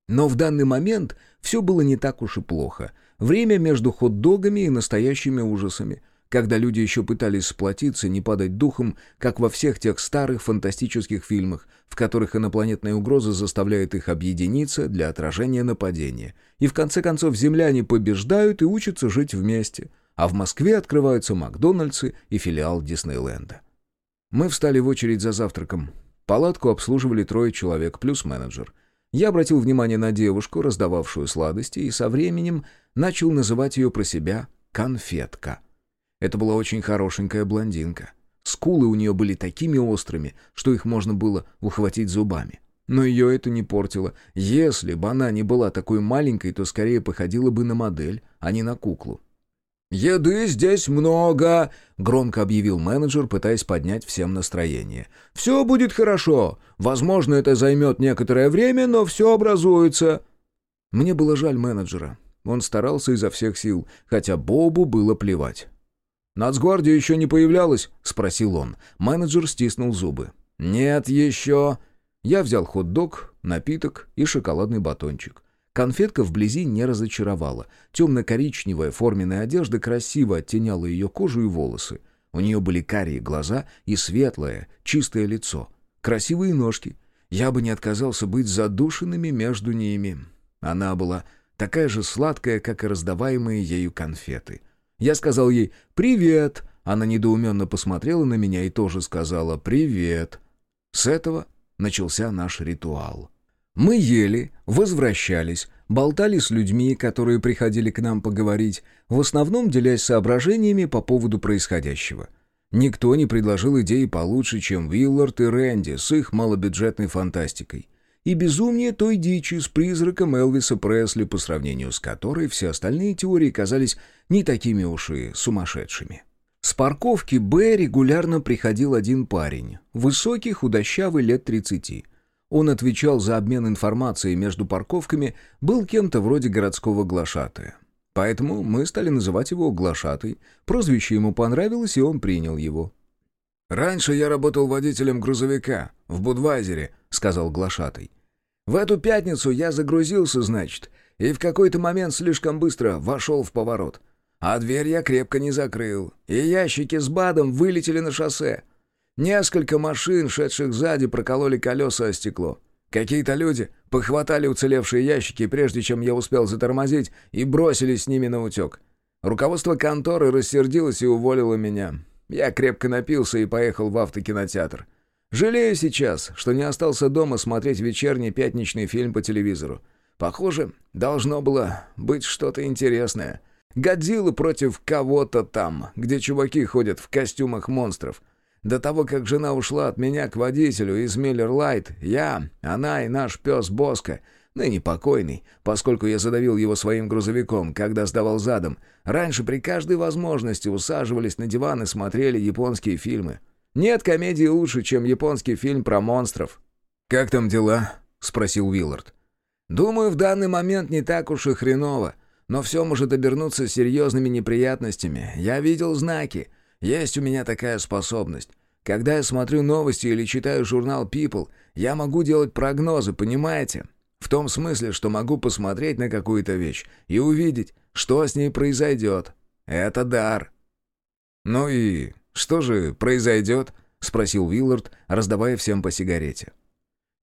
Но в данный момент все было не так уж и плохо. Время между хот-догами и настоящими ужасами. Когда люди еще пытались сплотиться, не падать духом, как во всех тех старых фантастических фильмах, в которых инопланетная угроза заставляет их объединиться для отражения нападения. И в конце концов земляне побеждают и учатся жить вместе. А в Москве открываются Макдональдсы и филиал Диснейленда. Мы встали в очередь за завтраком. Палатку обслуживали трое человек плюс менеджер. Я обратил внимание на девушку, раздававшую сладости, и со временем начал называть ее про себя «конфетка». Это была очень хорошенькая блондинка. Скулы у нее были такими острыми, что их можно было ухватить зубами. Но ее это не портило. Если бы она не была такой маленькой, то скорее походила бы на модель, а не на куклу. «Еды здесь много!» — громко объявил менеджер, пытаясь поднять всем настроение. «Все будет хорошо. Возможно, это займет некоторое время, но все образуется». Мне было жаль менеджера. Он старался изо всех сил, хотя Бобу было плевать. «Нацгвардия еще не появлялась?» — спросил он. Менеджер стиснул зубы. «Нет еще». Я взял хот-дог, напиток и шоколадный батончик. Конфетка вблизи не разочаровала. Темно-коричневая форменная одежда красиво оттеняла ее кожу и волосы. У нее были карие глаза и светлое, чистое лицо. Красивые ножки. Я бы не отказался быть задушенными между ними. Она была такая же сладкая, как и раздаваемые ею конфеты. Я сказал ей «Привет!» Она недоуменно посмотрела на меня и тоже сказала «Привет!» С этого начался наш ритуал. Мы ели, возвращались, болтали с людьми, которые приходили к нам поговорить, в основном делясь соображениями по поводу происходящего. Никто не предложил идеи получше, чем Виллард и Рэнди с их малобюджетной фантастикой. И безумнее той дичи с призраком Элвиса Пресли, по сравнению с которой все остальные теории казались не такими уж и сумасшедшими. С парковки «Б» регулярно приходил один парень, высокий, худощавый, лет 30. Он отвечал за обмен информацией между парковками, был кем-то вроде городского глашатая. Поэтому мы стали называть его глашатой. Прозвище ему понравилось, и он принял его. «Раньше я работал водителем грузовика в Будвайзере», — сказал глашатай. «В эту пятницу я загрузился, значит, и в какой-то момент слишком быстро вошел в поворот. А дверь я крепко не закрыл, и ящики с БАДом вылетели на шоссе. Несколько машин, шедших сзади, прокололи колеса о стекло. Какие-то люди похватали уцелевшие ящики, прежде чем я успел затормозить, и бросились с ними на утек. Руководство конторы рассердилось и уволило меня. Я крепко напился и поехал в автокинотеатр. Жалею сейчас, что не остался дома смотреть вечерний пятничный фильм по телевизору. Похоже, должно было быть что-то интересное. Годзиллы против кого-то там, где чуваки ходят в костюмах монстров. До того, как жена ушла от меня к водителю из Миллер Лайт, я, она и наш пес Боско, ныне покойный, поскольку я задавил его своим грузовиком, когда сдавал задом, раньше при каждой возможности усаживались на диван и смотрели японские фильмы. Нет комедии лучше, чем японский фильм про монстров. «Как там дела?» — спросил Уиллард. «Думаю, в данный момент не так уж и хреново. Но все может обернуться серьезными неприятностями. Я видел знаки. Есть у меня такая способность. Когда я смотрю новости или читаю журнал People, я могу делать прогнозы, понимаете? В том смысле, что могу посмотреть на какую-то вещь и увидеть, что с ней произойдет. Это дар. «Ну и что же произойдет?» — спросил Уиллард, раздавая всем по сигарете.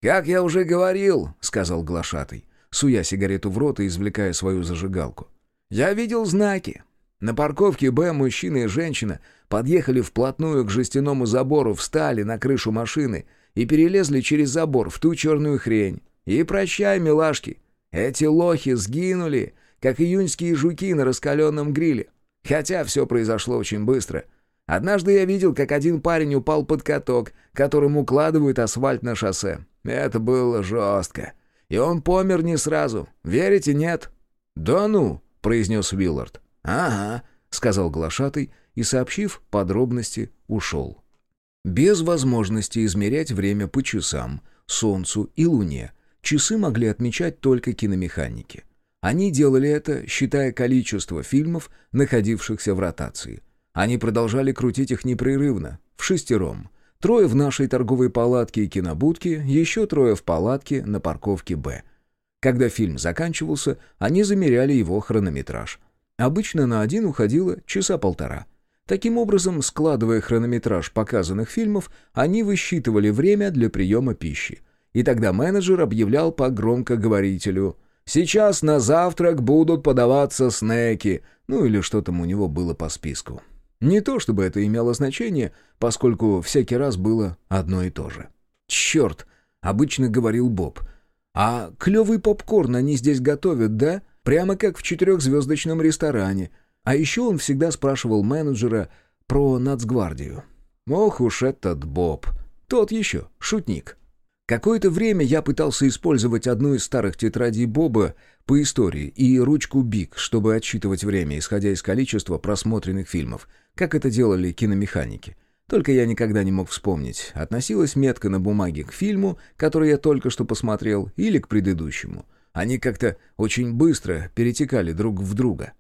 «Как я уже говорил», — сказал глашатый, суя сигарету в рот и извлекая свою зажигалку. «Я видел знаки. На парковке «Б» мужчина и женщина подъехали вплотную к жестяному забору, встали на крышу машины и перелезли через забор в ту черную хрень. И прощай, милашки, эти лохи сгинули, как июньские жуки на раскаленном гриле. Хотя все произошло очень быстро. Однажды я видел, как один парень упал под каток, которым укладывают асфальт на шоссе. Это было жестко. И он помер не сразу. Верите, нет?» «Да ну», — произнес Уиллард. «Ага», — сказал глашатый и, сообщив подробности, ушел. Без возможности измерять время по часам, солнцу и луне, часы могли отмечать только киномеханики. Они делали это, считая количество фильмов, находившихся в ротации. Они продолжали крутить их непрерывно, в шестером, Трое в нашей торговой палатке и кинобудке, еще трое в палатке на парковке «Б». Когда фильм заканчивался, они замеряли его хронометраж. Обычно на один уходило часа полтора. Таким образом, складывая хронометраж показанных фильмов, они высчитывали время для приема пищи. И тогда менеджер объявлял по громкоговорителю «Сейчас на завтрак будут подаваться снеки», ну или что там у него было по списку. Не то чтобы это имело значение, поскольку всякий раз было одно и то же. «Черт!» — обычно говорил Боб. «А клевый попкорн они здесь готовят, да? Прямо как в четырехзвездочном ресторане». А еще он всегда спрашивал менеджера про нацгвардию. «Ох уж этот Боб! Тот еще, шутник!» Какое-то время я пытался использовать одну из старых тетрадей Боба по истории и ручку Биг, чтобы отсчитывать время, исходя из количества просмотренных фильмов, как это делали киномеханики. Только я никогда не мог вспомнить, относилась метка на бумаге к фильму, который я только что посмотрел, или к предыдущему. Они как-то очень быстро перетекали друг в друга.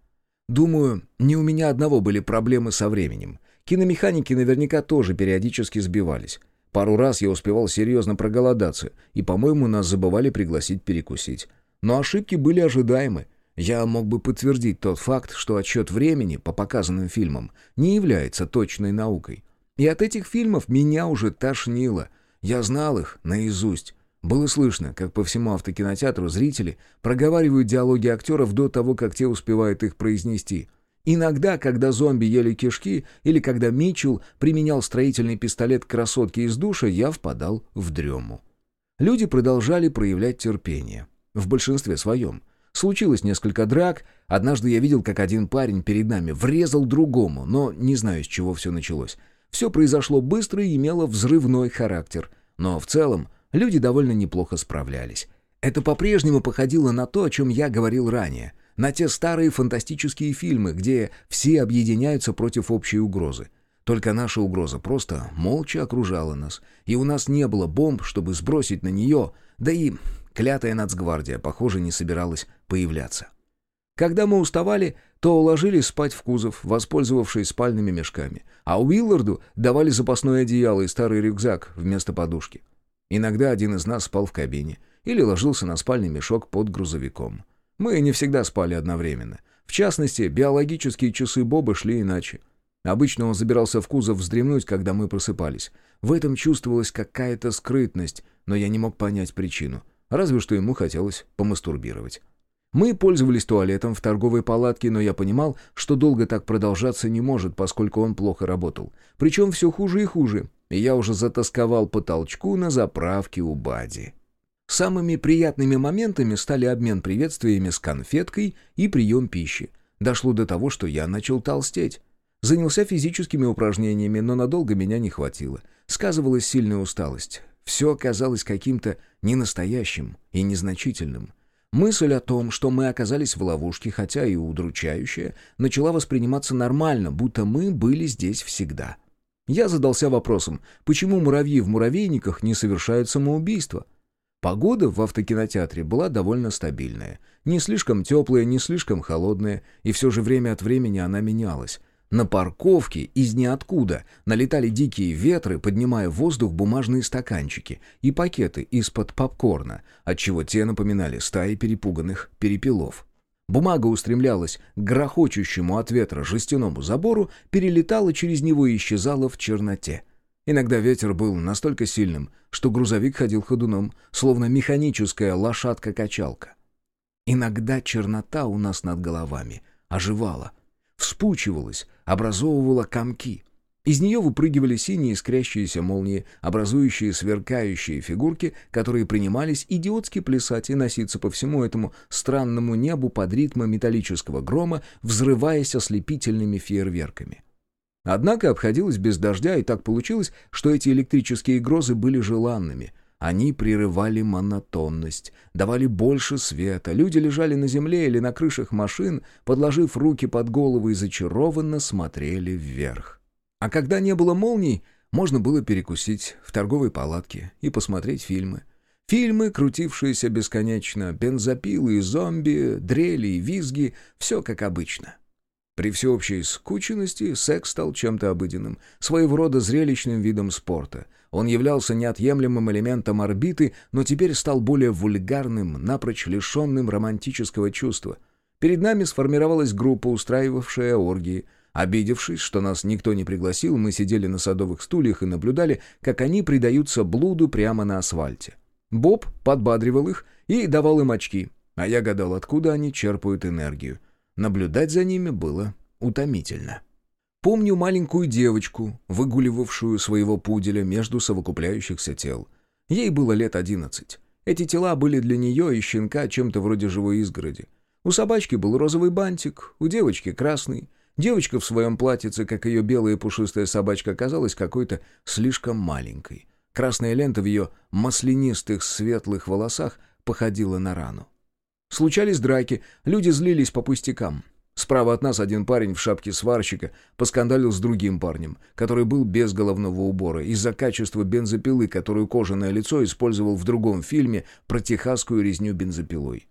Думаю, не у меня одного были проблемы со временем. Киномеханики наверняка тоже периодически сбивались. Пару раз я успевал серьезно проголодаться, и, по-моему, нас забывали пригласить перекусить. Но ошибки были ожидаемы. Я мог бы подтвердить тот факт, что отсчет времени по показанным фильмам не является точной наукой. И от этих фильмов меня уже тошнило. Я знал их наизусть. Было слышно, как по всему автокинотеатру зрители проговаривают диалоги актеров до того, как те успевают их произнести. Иногда, когда зомби ели кишки, или когда Митчелл применял строительный пистолет красотки из душа, я впадал в дрему. Люди продолжали проявлять терпение. В большинстве своем. Случилось несколько драк. Однажды я видел, как один парень перед нами врезал другому, но не знаю, с чего все началось. Все произошло быстро и имело взрывной характер. Но в целом люди довольно неплохо справлялись. Это по-прежнему походило на то, о чем я говорил ранее. На те старые фантастические фильмы, где все объединяются против общей угрозы. Только наша угроза просто молча окружала нас, и у нас не было бомб, чтобы сбросить на нее, да и клятая нацгвардия, похоже, не собиралась появляться. Когда мы уставали, то уложились спать в кузов, воспользовавшись спальными мешками, а Уилларду давали запасное одеяло и старый рюкзак вместо подушки. Иногда один из нас спал в кабине или ложился на спальный мешок под грузовиком. Мы не всегда спали одновременно. В частности, биологические часы Боба шли иначе. Обычно он забирался в кузов вздремнуть, когда мы просыпались. В этом чувствовалась какая-то скрытность, но я не мог понять причину. Разве что ему хотелось помастурбировать. Мы пользовались туалетом в торговой палатке, но я понимал, что долго так продолжаться не может, поскольку он плохо работал. Причем все хуже и хуже, и я уже затасковал по толчку на заправке у Бади. Самыми приятными моментами стали обмен приветствиями с конфеткой и прием пищи. Дошло до того, что я начал толстеть. Занялся физическими упражнениями, но надолго меня не хватило. Сказывалась сильная усталость. Все оказалось каким-то ненастоящим и незначительным. Мысль о том, что мы оказались в ловушке, хотя и удручающая, начала восприниматься нормально, будто мы были здесь всегда. Я задался вопросом, почему муравьи в муравейниках не совершают самоубийство? Погода в автокинотеатре была довольно стабильная. Не слишком теплая, не слишком холодная, и все же время от времени она менялась. На парковке из ниоткуда налетали дикие ветры, поднимая в воздух бумажные стаканчики и пакеты из-под попкорна, отчего те напоминали стаи перепуганных перепелов. Бумага устремлялась к грохочущему от ветра жестяному забору, перелетала через него и исчезала в черноте. Иногда ветер был настолько сильным, что грузовик ходил ходуном, словно механическая лошадка-качалка. Иногда чернота у нас над головами оживала, вспучивалась, образовывала комки. Из нее выпрыгивали синие искрящиеся молнии, образующие сверкающие фигурки, которые принимались идиотски плясать и носиться по всему этому странному небу под ритмы металлического грома, взрываясь ослепительными фейерверками. Однако обходилось без дождя, и так получилось, что эти электрические грозы были желанными — они прерывали монотонность, давали больше света. Люди лежали на земле или на крышах машин, подложив руки под голову и зачарованно смотрели вверх. А когда не было молний, можно было перекусить в торговой палатке и посмотреть фильмы. Фильмы, крутившиеся бесконечно, бензопилы, зомби, дрели и визги — все как обычно. При всеобщей скученности секс стал чем-то обыденным, своего рода зрелищным видом спорта. Он являлся неотъемлемым элементом орбиты, но теперь стал более вульгарным, напрочь лишенным романтического чувства. Перед нами сформировалась группа, устраивавшая оргии. Обидевшись, что нас никто не пригласил, мы сидели на садовых стульях и наблюдали, как они предаются блуду прямо на асфальте. Боб подбадривал их и давал им очки, а я гадал, откуда они черпают энергию. Наблюдать за ними было утомительно. Помню маленькую девочку, выгуливавшую своего пуделя между совокупляющихся тел. Ей было лет одиннадцать. Эти тела были для нее и щенка чем-то вроде живой изгороди. У собачки был розовый бантик, у девочки красный. Девочка в своем платьице, как ее белая пушистая собачка, казалась какой-то слишком маленькой. Красная лента в ее маслянистых светлых волосах походила на рану. Случались драки, люди злились по пустякам. Справа от нас один парень в шапке сварщика поскандалил с другим парнем, который был без головного убора, из-за качества бензопилы, которую кожаное лицо использовал в другом фильме про техасскую резню бензопилой.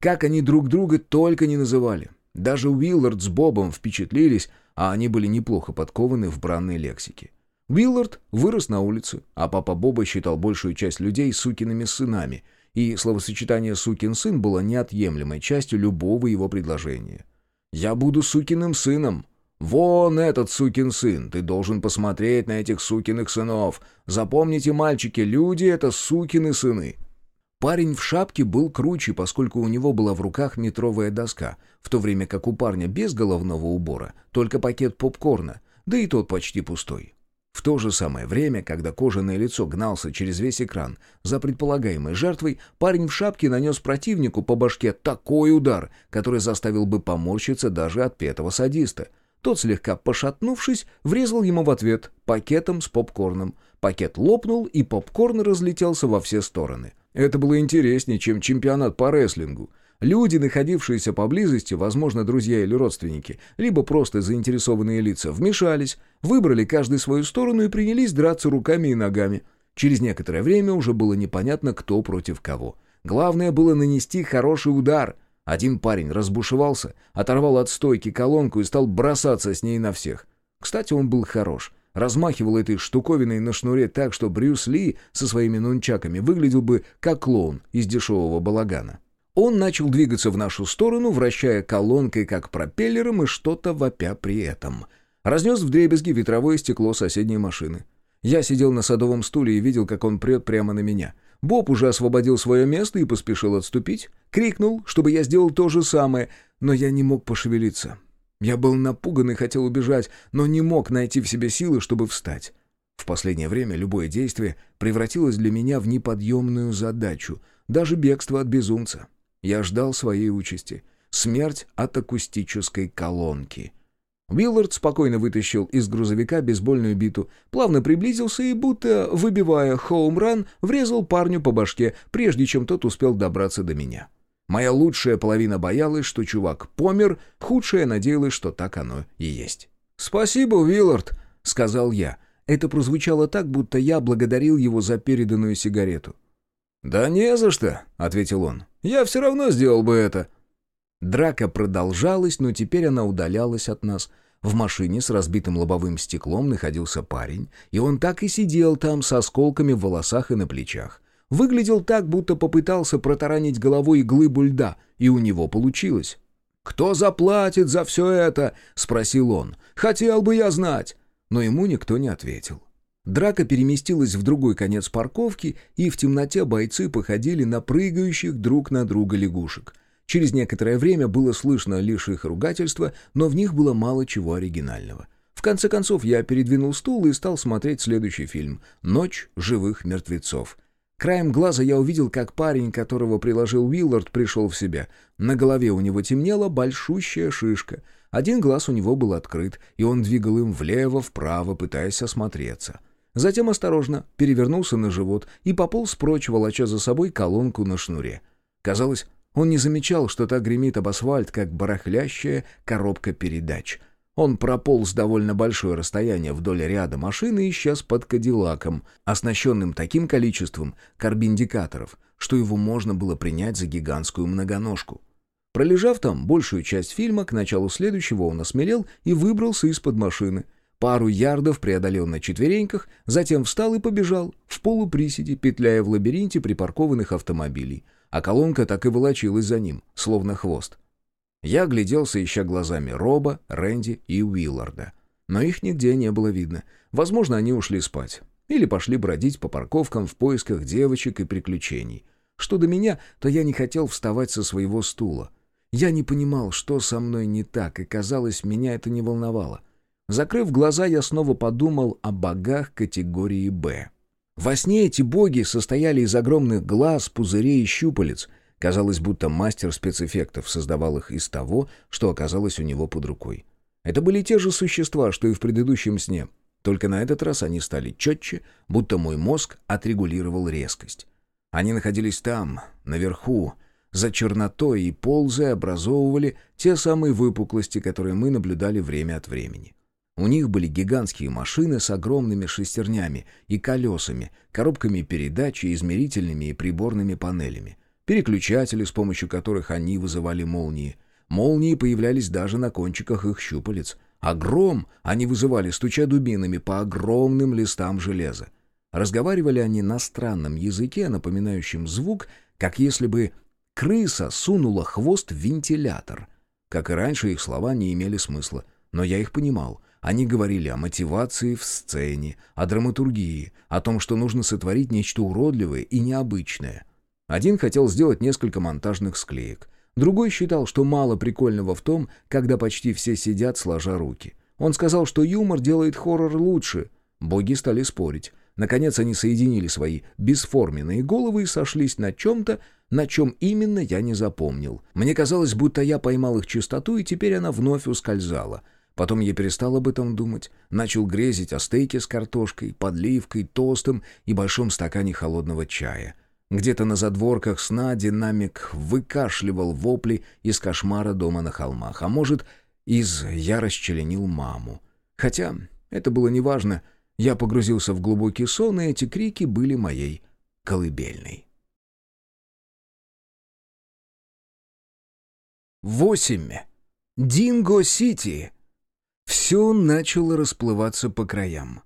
Как они друг друга только не называли. Даже Уиллард с Бобом впечатлились, а они были неплохо подкованы в бранной лексике. Уиллард вырос на улице, а папа Боба считал большую часть людей сукиными сынами, и словосочетание «сукин сын» было неотъемлемой частью любого его предложения. «Я буду сукиным сыном», «Вон этот сукин сын, ты должен посмотреть на этих сукиных сынов. Запомните, мальчики, люди — это сукины сыны». Парень в шапке был круче, поскольку у него была в руках метровая доска, в то время как у парня без головного убора только пакет попкорна, да и тот почти пустой. В то же самое время, когда кожаное лицо гнался через весь экран за предполагаемой жертвой, парень в шапке нанес противнику по башке такой удар, который заставил бы поморщиться даже от петого садиста — тот, слегка пошатнувшись, врезал ему в ответ пакетом с попкорном. Пакет лопнул, и попкорн разлетелся во все стороны. Это было интереснее, чем чемпионат по рестлингу. Люди, находившиеся поблизости, возможно, друзья или родственники, либо просто заинтересованные лица, вмешались, выбрали каждый свою сторону и принялись драться руками и ногами. Через некоторое время уже было непонятно, кто против кого. Главное было нанести хороший удар, один парень разбушевался, оторвал от стойки колонку и стал бросаться с ней на всех. Кстати, он был хорош. Размахивал этой штуковиной на шнуре так, что Брюс Ли со своими нунчаками выглядел бы как клоун из дешевого балагана. Он начал двигаться в нашу сторону, вращая колонкой как пропеллером и что-то вопя при этом. Разнес вдребезги ветровое стекло соседней машины. Я сидел на садовом стуле и видел, как он прет прямо на меня. Боб уже освободил свое место и поспешил отступить. Крикнул, чтобы я сделал то же самое, но я не мог пошевелиться. Я был напуган и хотел убежать, но не мог найти в себе силы, чтобы встать. В последнее время любое действие превратилось для меня в неподъемную задачу, даже бегство от безумца. Я ждал своей участи. Смерть от акустической колонки — Уиллард спокойно вытащил из грузовика бейсбольную биту, плавно приблизился и, будто выбивая хоум-ран, врезал парню по башке, прежде чем тот успел добраться до меня. Моя лучшая половина боялась, что чувак помер, худшая надеялась, что так оно и есть. «Спасибо, Уиллард», — сказал я. Это прозвучало так, будто я благодарил его за переданную сигарету. «Да не за что», — ответил он. «Я все равно сделал бы это». Драка продолжалась, но теперь она удалялась от нас. В машине с разбитым лобовым стеклом находился парень, и он так и сидел там с осколками в волосах и на плечах. Выглядел так, будто попытался протаранить головой глыбу льда, и у него получилось. «Кто заплатит за все это?» — спросил он. «Хотел бы я знать». Но ему никто не ответил. Драка переместилась в другой конец парковки, и в темноте бойцы походили на прыгающих друг на друга лягушек. Через некоторое время было слышно лишь их ругательство, но в них было мало чего оригинального. В конце концов, я передвинул стул и стал смотреть следующий фильм «Ночь живых мертвецов». Краем глаза я увидел, как парень, которого приложил Уиллард, пришел в себя. На голове у него темнела большущая шишка. Один глаз у него был открыт, и он двигал им влево-вправо, пытаясь осмотреться. Затем осторожно перевернулся на живот и пополз прочь, волоча за собой колонку на шнуре. Казалось, он не замечал, что та гремит об асфальт, как барахлящая коробка передач. Он прополз довольно большое расстояние вдоль ряда машин и исчез под кадиллаком, оснащенным таким количеством карбиндикаторов, что его можно было принять за гигантскую многоножку. Пролежав там большую часть фильма, к началу следующего он осмелел и выбрался из-под машины. Пару ярдов преодолел на четвереньках, затем встал и побежал, в полуприседе, петляя в лабиринте припаркованных автомобилей — а колонка так и волочилась за ним, словно хвост. Я гляделся, ища глазами Роба, Рэнди и Уилларда. Но их нигде не было видно. Возможно, они ушли спать. Или пошли бродить по парковкам в поисках девочек и приключений. Что до меня, то я не хотел вставать со своего стула. Я не понимал, что со мной не так, и, казалось, меня это не волновало. Закрыв глаза, я снова подумал о богах категории «Б». Во сне эти боги состояли из огромных глаз, пузырей и щупалец. Казалось, будто мастер спецэффектов создавал их из того, что оказалось у него под рукой. Это были те же существа, что и в предыдущем сне. Только на этот раз они стали четче, будто мой мозг отрегулировал резкость. Они находились там, наверху, за чернотой и ползая образовывали те самые выпуклости, которые мы наблюдали время от времени. У них были гигантские машины с огромными шестернями и колесами, коробками передач и измерительными и приборными панелями. переключатели, с помощью которых они вызывали молнии. Молнии появлялись даже на кончиках их щупалец. А гром они вызывали, стуча дубинами по огромным листам железа. Разговаривали они на странном языке, напоминающем звук, как если бы крыса сунула хвост в вентилятор. Как и раньше, их слова не имели смысла, но я их понимал. Они говорили о мотивации в сцене, о драматургии, о том, что нужно сотворить нечто уродливое и необычное. Один хотел сделать несколько монтажных склеек. Другой считал, что мало прикольного в том, когда почти все сидят сложа руки. Он сказал, что юмор делает хоррор лучше. Боги стали спорить. Наконец они соединили свои бесформенные головы и сошлись на чем-то, на чем именно я не запомнил. Мне казалось, будто я поймал их чистоту, и теперь она вновь ускользала. Потом я перестал об этом думать, начал грезить о стейке с картошкой, подливкой, тостом и большом стакане холодного чая. Где-то на задворках сна динамик выкашливал вопли из кошмара дома на холмах, а может, из «я расчленил маму». Хотя это было неважно, я погрузился в глубокий сон, и эти крики были моей колыбельной. Восемь. Динго-Сити. Все начало расплываться по краям.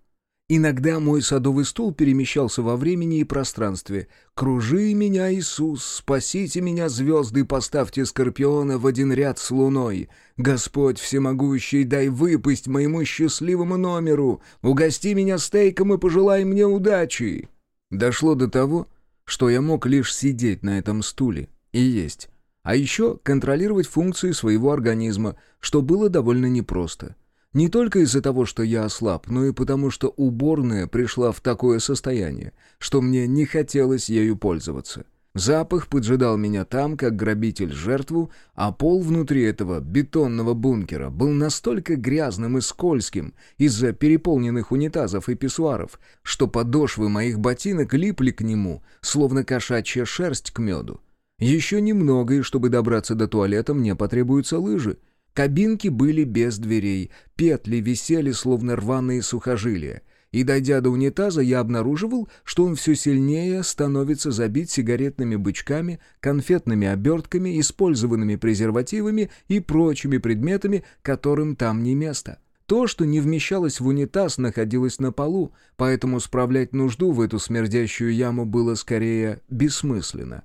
Иногда мой садовый стул перемещался во времени и пространстве. «Кружи меня, Иисус, спасите меня, звезды, поставьте Скорпиона в один ряд с луной. Господь всемогущий, дай выпасть моему счастливому номеру. Угости меня стейком и пожелай мне удачи». Дошло до того, что я мог лишь сидеть на этом стуле и есть, а еще контролировать функции своего организма, что было довольно непросто. Не только из-за того, что я ослаб, но и потому, что уборная пришла в такое состояние, что мне не хотелось ею пользоваться. Запах поджидал меня там, как грабитель жертву, а пол внутри этого бетонного бункера был настолько грязным и скользким из-за переполненных унитазов и писсуаров, что подошвы моих ботинок липли к нему, словно кошачья шерсть к меду. Еще немного, и чтобы добраться до туалета, мне потребуются лыжи — Кабинки были без дверей, петли висели, словно рваные сухожилия. И, дойдя до унитаза, я обнаруживал, что он все сильнее становится забит сигаретными бычками, конфетными обертками, использованными презервативами и прочими предметами, которым там не место. То, что не вмещалось в унитаз, находилось на полу, поэтому справлять нужду в эту смердящую яму было скорее бессмысленно.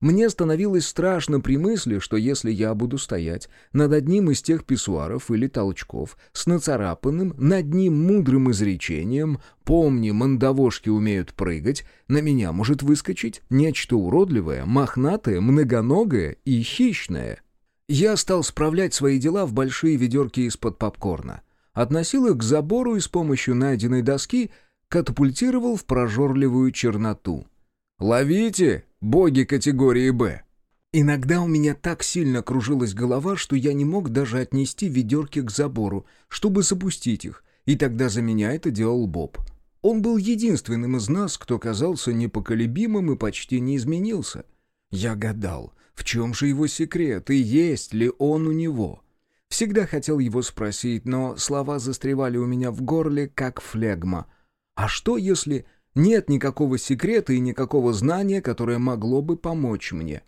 Мне становилось страшно при мысли, что если я буду стоять над одним из тех писсуаров или толчков с нацарапанным над ним мудрым изречением «Помни, мандавошки умеют прыгать», на меня может выскочить нечто уродливое, мохнатое, многоногое и хищное. Я стал справлять свои дела в большие ведерки из-под попкорна. Относил их к забору и с помощью найденной доски катапультировал в прожорливую черноту. «Ловите, боги категории «Б». Иногда у меня так сильно кружилась голова, что я не мог даже отнести ведерки к забору, чтобы запустить их, и тогда за меня это делал Боб. Он был единственным из нас, кто казался непоколебимым и почти не изменился. Я гадал, в чем же его секрет и есть ли он у него. Всегда хотел его спросить, но слова застревали у меня в горле, как флегма. А что, если нет никакого секрета и никакого знания, которое могло бы помочь мне.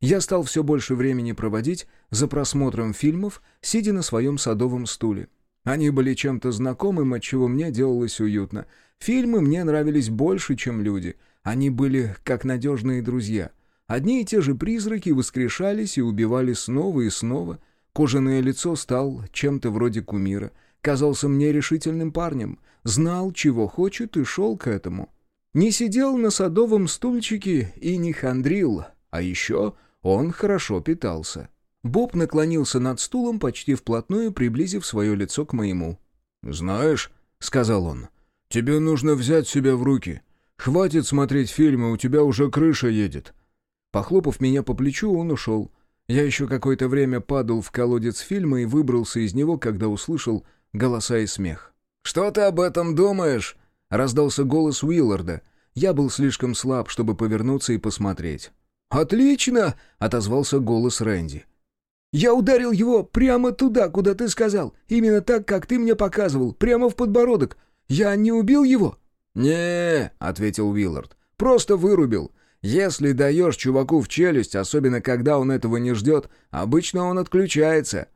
Я стал все больше времени проводить за просмотром фильмов, сидя на своем садовом стуле. Они были чем-то знакомым, от чего мне делалось уютно. Фильмы мне нравились больше, чем люди. Они были как надежные друзья. Одни и те же призраки воскрешались и убивали снова и снова. Кожаное лицо стал чем-то вроде кумира — казался мне решительным парнем, знал, чего хочет и шел к этому. Не сидел на садовом стульчике и не хандрил, а еще он хорошо питался. Боб наклонился над стулом почти вплотную, приблизив свое лицо к моему. «Знаешь», — сказал он, — «тебе нужно взять себя в руки. Хватит смотреть фильмы, у тебя уже крыша едет». Похлопав меня по плечу, он ушел. Я еще какое-то время падал в колодец фильма и выбрался из него, когда услышал голоса и смех. «Что ты об этом думаешь?» — раздался голос Уилларда. Я был слишком слаб, чтобы повернуться и посмотреть. «Отлично!» — отозвался голос Рэнди. «Я ударил его прямо туда, куда ты сказал. Именно так, как ты мне показывал, прямо в подбородок. Я не убил его?» «Не», — ответил Уиллард, — «просто вырубил. Если даешь чуваку в челюсть, особенно когда он этого не ждет, обычно он отключается».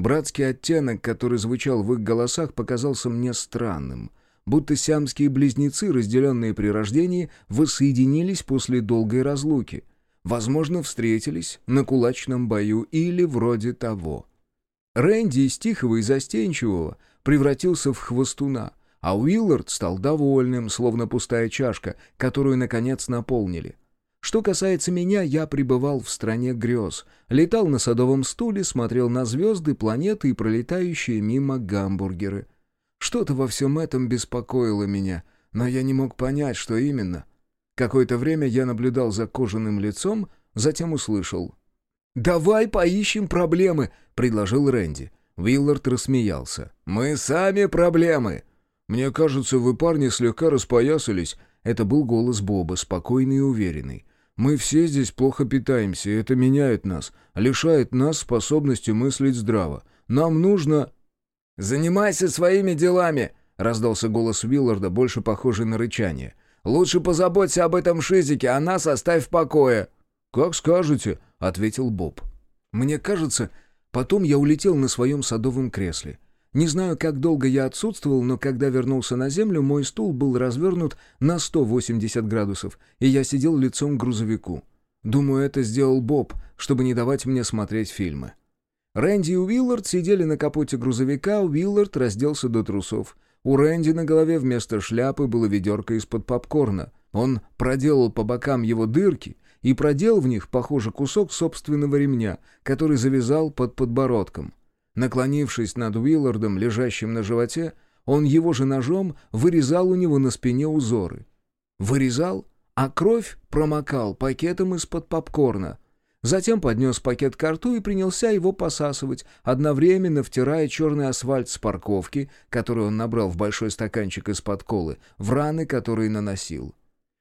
Братский оттенок, который звучал в их голосах, показался мне странным, будто сиамские близнецы, разделенные при рождении, воссоединились после долгой разлуки. Возможно, встретились на кулачном бою или вроде того. Рэнди из тихого и застенчивого превратился в хвостуна, а Уиллард стал довольным, словно пустая чашка, которую, наконец, наполнили. Что касается меня, я пребывал в стране грез, летал на садовом стуле, смотрел на звезды, планеты и пролетающие мимо гамбургеры. Что-то во всем этом беспокоило меня, но я не мог понять, что именно. Какое-то время я наблюдал за кожаным лицом, затем услышал. «Давай поищем проблемы», — предложил Рэнди. Уиллард рассмеялся. «Мы сами проблемы!» «Мне кажется, вы, парни, слегка распоясались». Это был голос Боба, спокойный и уверенный. «Мы все здесь плохо питаемся, и это меняет нас, лишает нас способности мыслить здраво. Нам нужно...» «Занимайся своими делами!» — раздался голос Уилларда, больше похожий на рычание. «Лучше позаботься об этом шизике, а нас оставь в покое!» «Как скажете», — ответил Боб. «Мне кажется, потом я улетел на своем садовом кресле». Не знаю, как долго я отсутствовал, но когда вернулся на землю, мой стул был развернут на 180 градусов, и я сидел лицом к грузовику. Думаю, это сделал Боб, чтобы не давать мне смотреть фильмы. Рэнди и Уиллард сидели на капоте грузовика, Уиллард разделся до трусов. У Рэнди на голове вместо шляпы было ведерко из-под попкорна. Он проделал по бокам его дырки и продел в них, похоже, кусок собственного ремня, который завязал под подбородком. Наклонившись над Уиллардом, лежащим на животе, он его же ножом вырезал у него на спине узоры. Вырезал, а кровь промокал пакетом из-под попкорна. Затем поднес пакет к рту и принялся его посасывать, одновременно втирая черный асфальт с парковки, который он набрал в большой стаканчик из-под колы, в раны, которые наносил.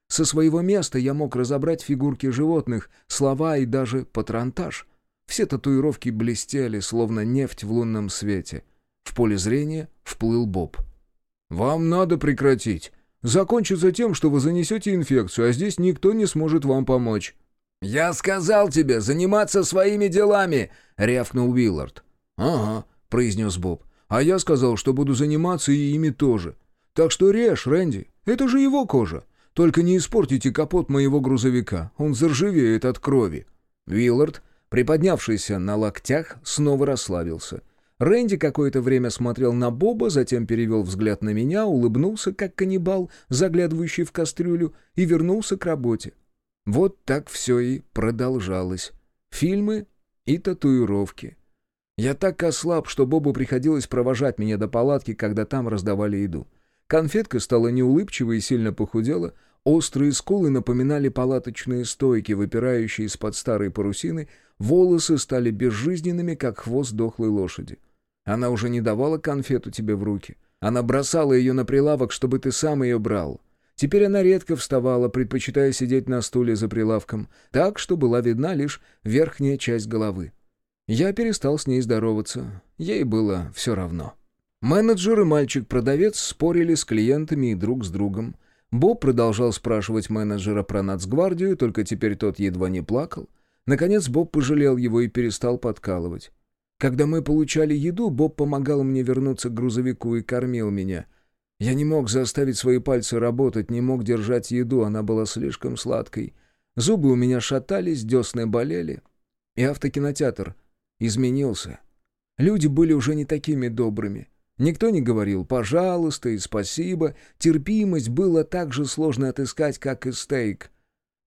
Со своего места я мог разобрать фигурки животных, слова и даже патронтаж — все татуировки блестели, словно нефть в лунном свете. В поле зрения вплыл Боб. «Вам надо прекратить. Закончится тем, что вы занесете инфекцию, а здесь никто не сможет вам помочь». «Я сказал тебе заниматься своими делами!» — рявкнул Уиллард. «Ага», — произнес Боб. «А я сказал, что буду заниматься и ими тоже. Так что режь, Рэнди, это же его кожа. Только не испортите капот моего грузовика, он заржавеет от крови». Уиллард Приподнявшийся на локтях, снова расслабился. Рэнди какое-то время смотрел на Боба, затем перевел взгляд на меня, улыбнулся, как каннибал, заглядывающий в кастрюлю, и вернулся к работе. Вот так все и продолжалось. Фильмы и татуировки. Я так ослаб, что Бобу приходилось провожать меня до палатки, когда там раздавали еду. Конфетка стала неулыбчивой и сильно похудела, острые скулы напоминали палаточные стойки, выпирающие из-под старой парусины, Волосы стали безжизненными, как хвост дохлой лошади. Она уже не давала конфету тебе в руки. Она бросала ее на прилавок, чтобы ты сам ее брал. Теперь она редко вставала, предпочитая сидеть на стуле за прилавком, так, что была видна лишь верхняя часть головы. Я перестал с ней здороваться. Ей было все равно. Менеджер и мальчик-продавец спорили с клиентами и друг с другом. Боб продолжал спрашивать менеджера про нацгвардию, только теперь тот едва не плакал. Наконец Боб пожалел его и перестал подкалывать. Когда мы получали еду, Боб помогал мне вернуться к грузовику и кормил меня. Я не мог заставить свои пальцы работать, не мог держать еду, она была слишком сладкой. Зубы у меня шатались, десны болели. И автокинотеатр изменился. Люди были уже не такими добрыми. Никто не говорил «пожалуйста» и «спасибо». Терпимость было так же сложно отыскать, как и стейк —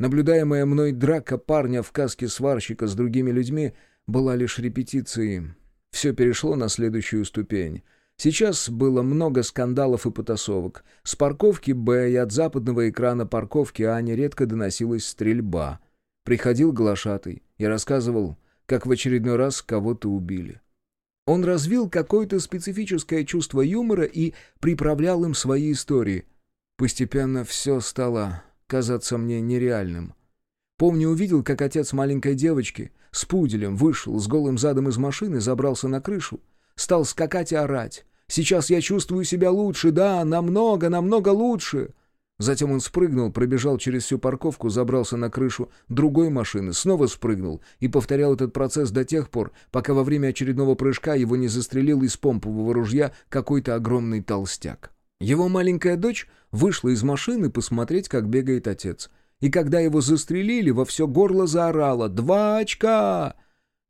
Наблюдаемая мной драка парня в каске сварщика с другими людьми была лишь репетицией. Все перешло на следующую ступень. Сейчас было много скандалов и потасовок. С парковки «Б» и от западного экрана парковки «А» нередко доносилась стрельба. Приходил глашатый и рассказывал, как в очередной раз кого-то убили. Он развил какое-то специфическое чувство юмора и приправлял им свои истории. Постепенно все стало казаться мне нереальным. Помню, увидел, как отец маленькой девочки с пуделем вышел с голым задом из машины, забрался на крышу, стал скакать и орать. «Сейчас я чувствую себя лучше, да, намного, намного лучше!» Затем он спрыгнул, пробежал через всю парковку, забрался на крышу другой машины, снова спрыгнул и повторял этот процесс до тех пор, пока во время очередного прыжка его не застрелил из помпового ружья какой-то огромный толстяк. Его маленькая дочь вышла из машины посмотреть, как бегает отец. И когда его застрелили, во все горло заорала «Два очка!».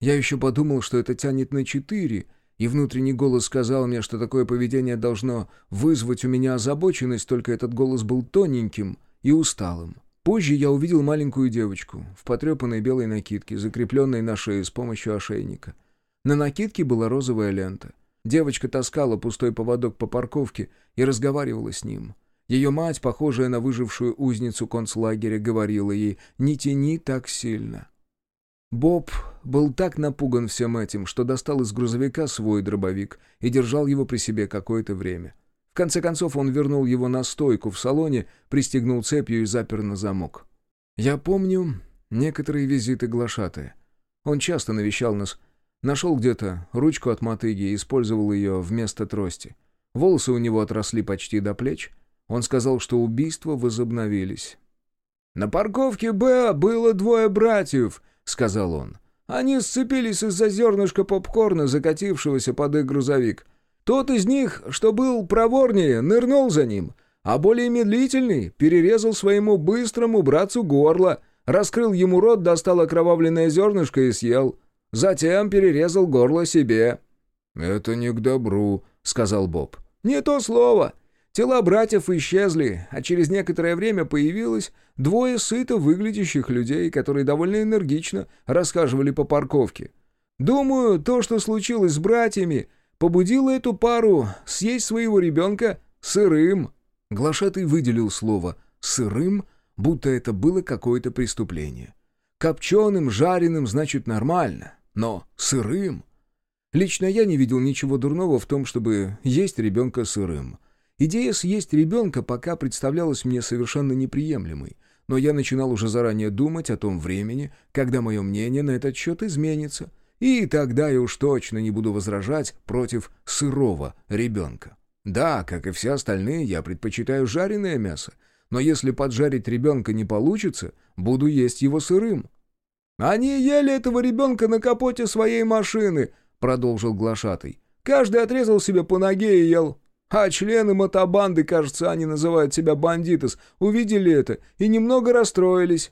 Я еще подумал, что это тянет на четыре — и внутренний голос сказал мне, что такое поведение должно вызвать у меня озабоченность, только этот голос был тоненьким и усталым. Позже я увидел маленькую девочку в потрепанной белой накидке, закрепленной на шее с помощью ошейника. На накидке была розовая лента. Девочка таскала пустой поводок по парковке и разговаривала с ним. Ее мать, похожая на выжившую узницу концлагеря, говорила ей «Не тяни так сильно». Боб был так напуган всем этим, что достал из грузовика свой дробовик и держал его при себе какое-то время. В конце концов он вернул его на стойку в салоне, пристегнул цепью и запер на замок. Я помню некоторые визиты глашатая. Он часто навещал нас, нашел где-то ручку от мотыги и использовал ее вместо трости. Волосы у него отросли почти до плеч. Он сказал, что убийства возобновились. «На парковке Б было двое братьев», — сказал он. «Они сцепились из-за зернышка попкорна, закатившегося под их грузовик. Тот из них, что был проворнее, нырнул за ним, а более медлительный перерезал своему быстрому братцу горло, раскрыл ему рот, достал окровавленное зернышко и съел. Затем перерезал горло себе». «Это не к добру», — сказал Боб. «Не то слово. Тела братьев исчезли, а через некоторое время появилось двое сыто выглядящих людей, которые довольно энергично расхаживали по парковке. Думаю, то, что случилось с братьями, побудило эту пару съесть своего ребенка сырым. Глашатый выделил слово «сырым», будто это было какое-то преступление. Копченым, жареным значит нормально, но сырым... Лично я не видел ничего дурного в том, чтобы есть ребенка сырым. Идея съесть ребенка пока представлялась мне совершенно неприемлемой, но я начинал уже заранее думать о том времени, когда мое мнение на этот счет изменится, и тогда я уж точно не буду возражать против сырого ребенка. Да, как и все остальные, я предпочитаю жареное мясо, но если поджарить ребенка не получится, буду есть его сырым. «Они ели этого ребенка на капоте своей машины», — продолжил глашатый. «Каждый отрезал себе по ноге и ел. А члены мотобанды, кажется, они называют себя бандитос, увидели это и немного расстроились».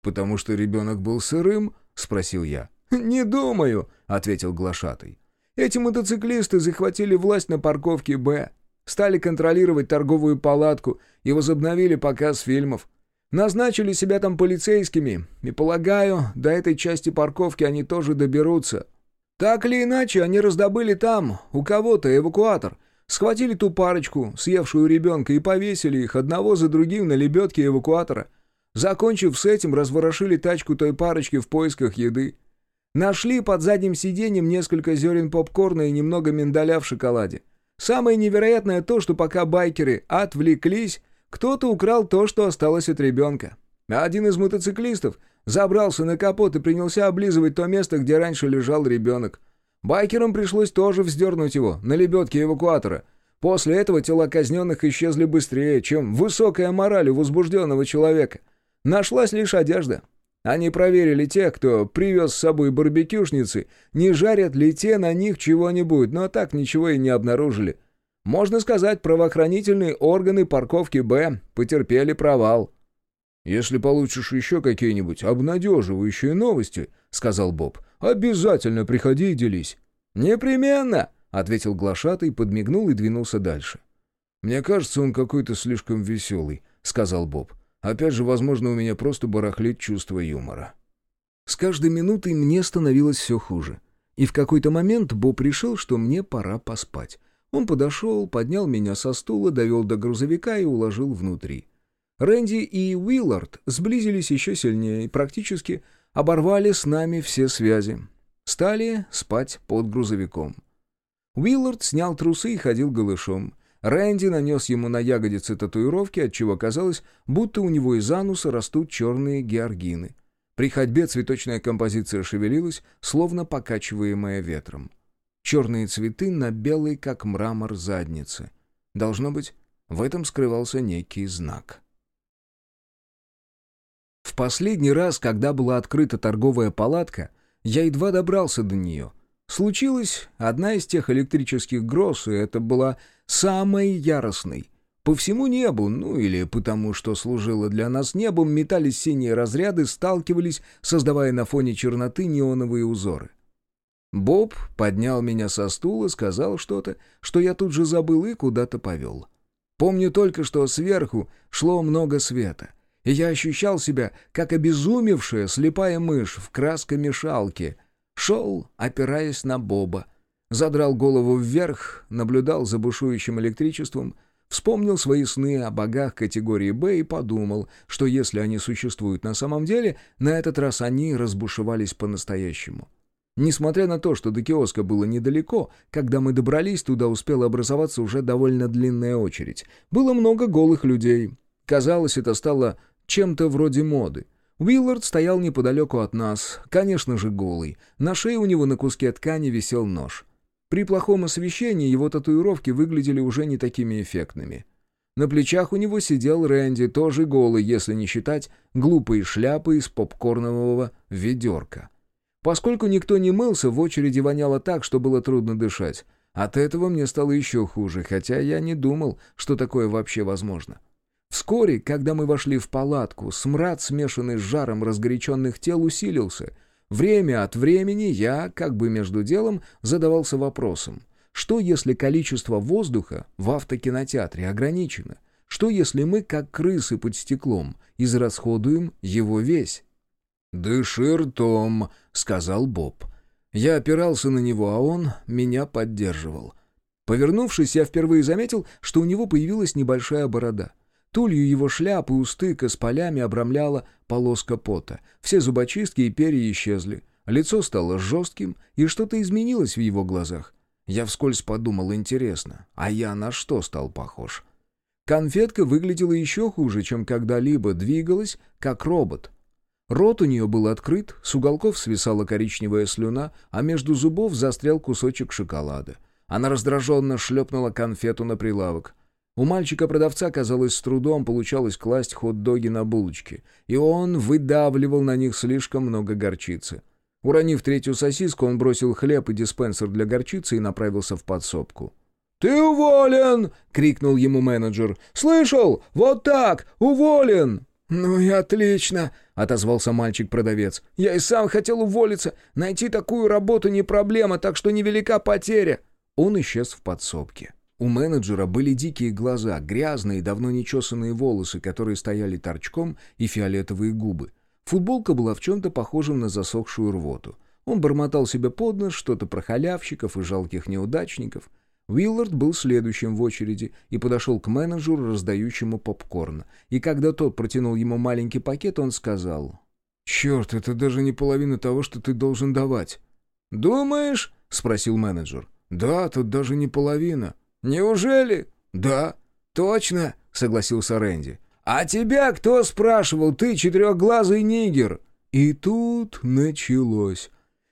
«Потому что ребенок был сырым?» — спросил я. «Не думаю», — ответил глашатый. «Эти мотоциклисты захватили власть на парковке «Б», стали контролировать торговую палатку и возобновили показ фильмов. Назначили себя там полицейскими, и, полагаю, до этой части парковки они тоже доберутся. Так или иначе, они раздобыли там у кого-то эвакуатор — Схватили ту парочку, съевшую ребенка, и повесили их одного за другим на лебедке эвакуатора. Закончив с этим, разворошили тачку той парочки в поисках еды. Нашли под задним сиденьем несколько зерен попкорна и немного миндаля в шоколаде. Самое невероятное то, что пока байкеры отвлеклись, кто-то украл то, что осталось от ребенка. Один из мотоциклистов забрался на капот и принялся облизывать то место, где раньше лежал ребенок. Байкерам пришлось тоже вздернуть его на лебедке эвакуатора. После этого тела казненных исчезли быстрее, чем высокая мораль у возбужденного человека. Нашлась лишь одежда. Они проверили тех, кто привез с собой барбекюшницы, не жарят ли те на них чего-нибудь, но так ничего и не обнаружили. Можно сказать, правоохранительные органы парковки «Б» потерпели провал. «Если получишь еще какие-нибудь обнадеживающие новости», — сказал Боб, — «обязательно приходи и делись». «Непременно», — ответил глашатый, подмигнул и двинулся дальше. «Мне кажется, он какой-то слишком веселый», — сказал Боб. «Опять же, возможно, у меня просто барахлит чувство юмора». С каждой минутой мне становилось все хуже. И в какой-то момент Боб решил, что мне пора поспать. Он подошел, поднял меня со стула, довел до грузовика и уложил внутри. Рэнди и Уиллард сблизились еще сильнее и практически оборвали с нами все связи. Стали спать под грузовиком. Уиллард снял трусы и ходил голышом. Рэнди нанес ему на ягодицы татуировки, отчего казалось, будто у него из ануса растут черные георгины. При ходьбе цветочная композиция шевелилась, словно покачиваемая ветром. Черные цветы на белой, как мрамор, заднице. Должно быть, В этом скрывался некий знак. В последний раз, когда была открыта торговая палатка, я едва добрался до нее. Случилась одна из тех электрических гроз, и это была самой яростной. По всему небу, ну или потому, что служило для нас небом, метались синие разряды, сталкивались, создавая на фоне черноты неоновые узоры. Боб поднял меня со стула, сказал что-то, что я тут же забыл и куда-то повел. Помню только, что сверху шло много света, и я ощущал себя, как обезумевшая слепая мышь в краскомешалке. Шел, опираясь на Боба. Задрал голову вверх, наблюдал за бушующим электричеством, вспомнил свои сны о богах категории «Б» и подумал, что если они существуют на самом деле, на этот раз они разбушевались по-настоящему. Несмотря на то, что до киоска было недалеко, когда мы добрались, туда успела образоваться уже довольно длинная очередь. Было много голых людей. Казалось, это стало чем-то вроде моды. Уиллард стоял неподалеку от нас, конечно же голый. На шее у него на куске ткани висел нож. При плохом освещении его татуировки выглядели уже не такими эффектными. На плечах у него сидел Рэнди, тоже голый, если не считать глупые шляпы из попкорнового ведерка. Поскольку никто не мылся, в очереди воняло так, что было трудно дышать. От этого мне стало еще хуже, хотя я не думал, что такое вообще возможно. Вскоре, когда мы вошли в палатку, смрад, смешанный с жаром разгоряченных тел, усилился. Время от времени я, как бы между делом, задавался вопросом. Что, если количество воздуха в автокинотеатре ограничено? Что, если мы, как крысы под стеклом, израсходуем его весь? «Дыши ртом», — сказал Боб. Я опирался на него, а он меня поддерживал. Повернувшись, я впервые заметил, что у него появилась небольшая борода. Тулью его шляпы у стыка с полями обрамляла полоска пота. Все зубочистки и перья исчезли. Лицо стало жестким, и что-то изменилось в его глазах. Я вскользь подумал, интересно, а я на что стал похож? Конфетка выглядела еще хуже, чем когда-либо, двигалась, как робот — Рот у нее был открыт, с уголков свисала коричневая слюна, а между зубов застрял кусочек шоколада. Она раздраженно шлепнула конфету на прилавок. У мальчика-продавца, казалось, с трудом получалось класть хот-доги на булочки, и он выдавливал на них слишком много горчицы. Уронив третью сосиску, он бросил хлеб и диспенсер для горчицы и направился в подсобку. «Ты уволен!» — крикнул ему менеджер. «Слышал? Вот так! Уволен!» «Ну и отлично!» — отозвался мальчик-продавец. «Я и сам хотел уволиться. Найти такую работу не проблема, так что невелика потеря». Он исчез в подсобке. У менеджера были дикие глаза, грязные, давно нечесанные волосы, которые стояли торчком, и фиолетовые губы. Футболка была в чем-то похожем на засохшую рвоту. Он бормотал себе под нос что-то про халявщиков и жалких неудачников. Уиллард был следующим в очереди и подошел к менеджеру, раздающему попкорн. И когда тот протянул ему маленький пакет, он сказал... «Черт, это даже не половина того, что ты должен давать». «Думаешь?» — спросил менеджер. «Да, тут даже не половина». «Неужели?» «Да». «Точно», — согласился Рэнди. «А тебя кто спрашивал? Ты четырехглазый нигер». И тут началось.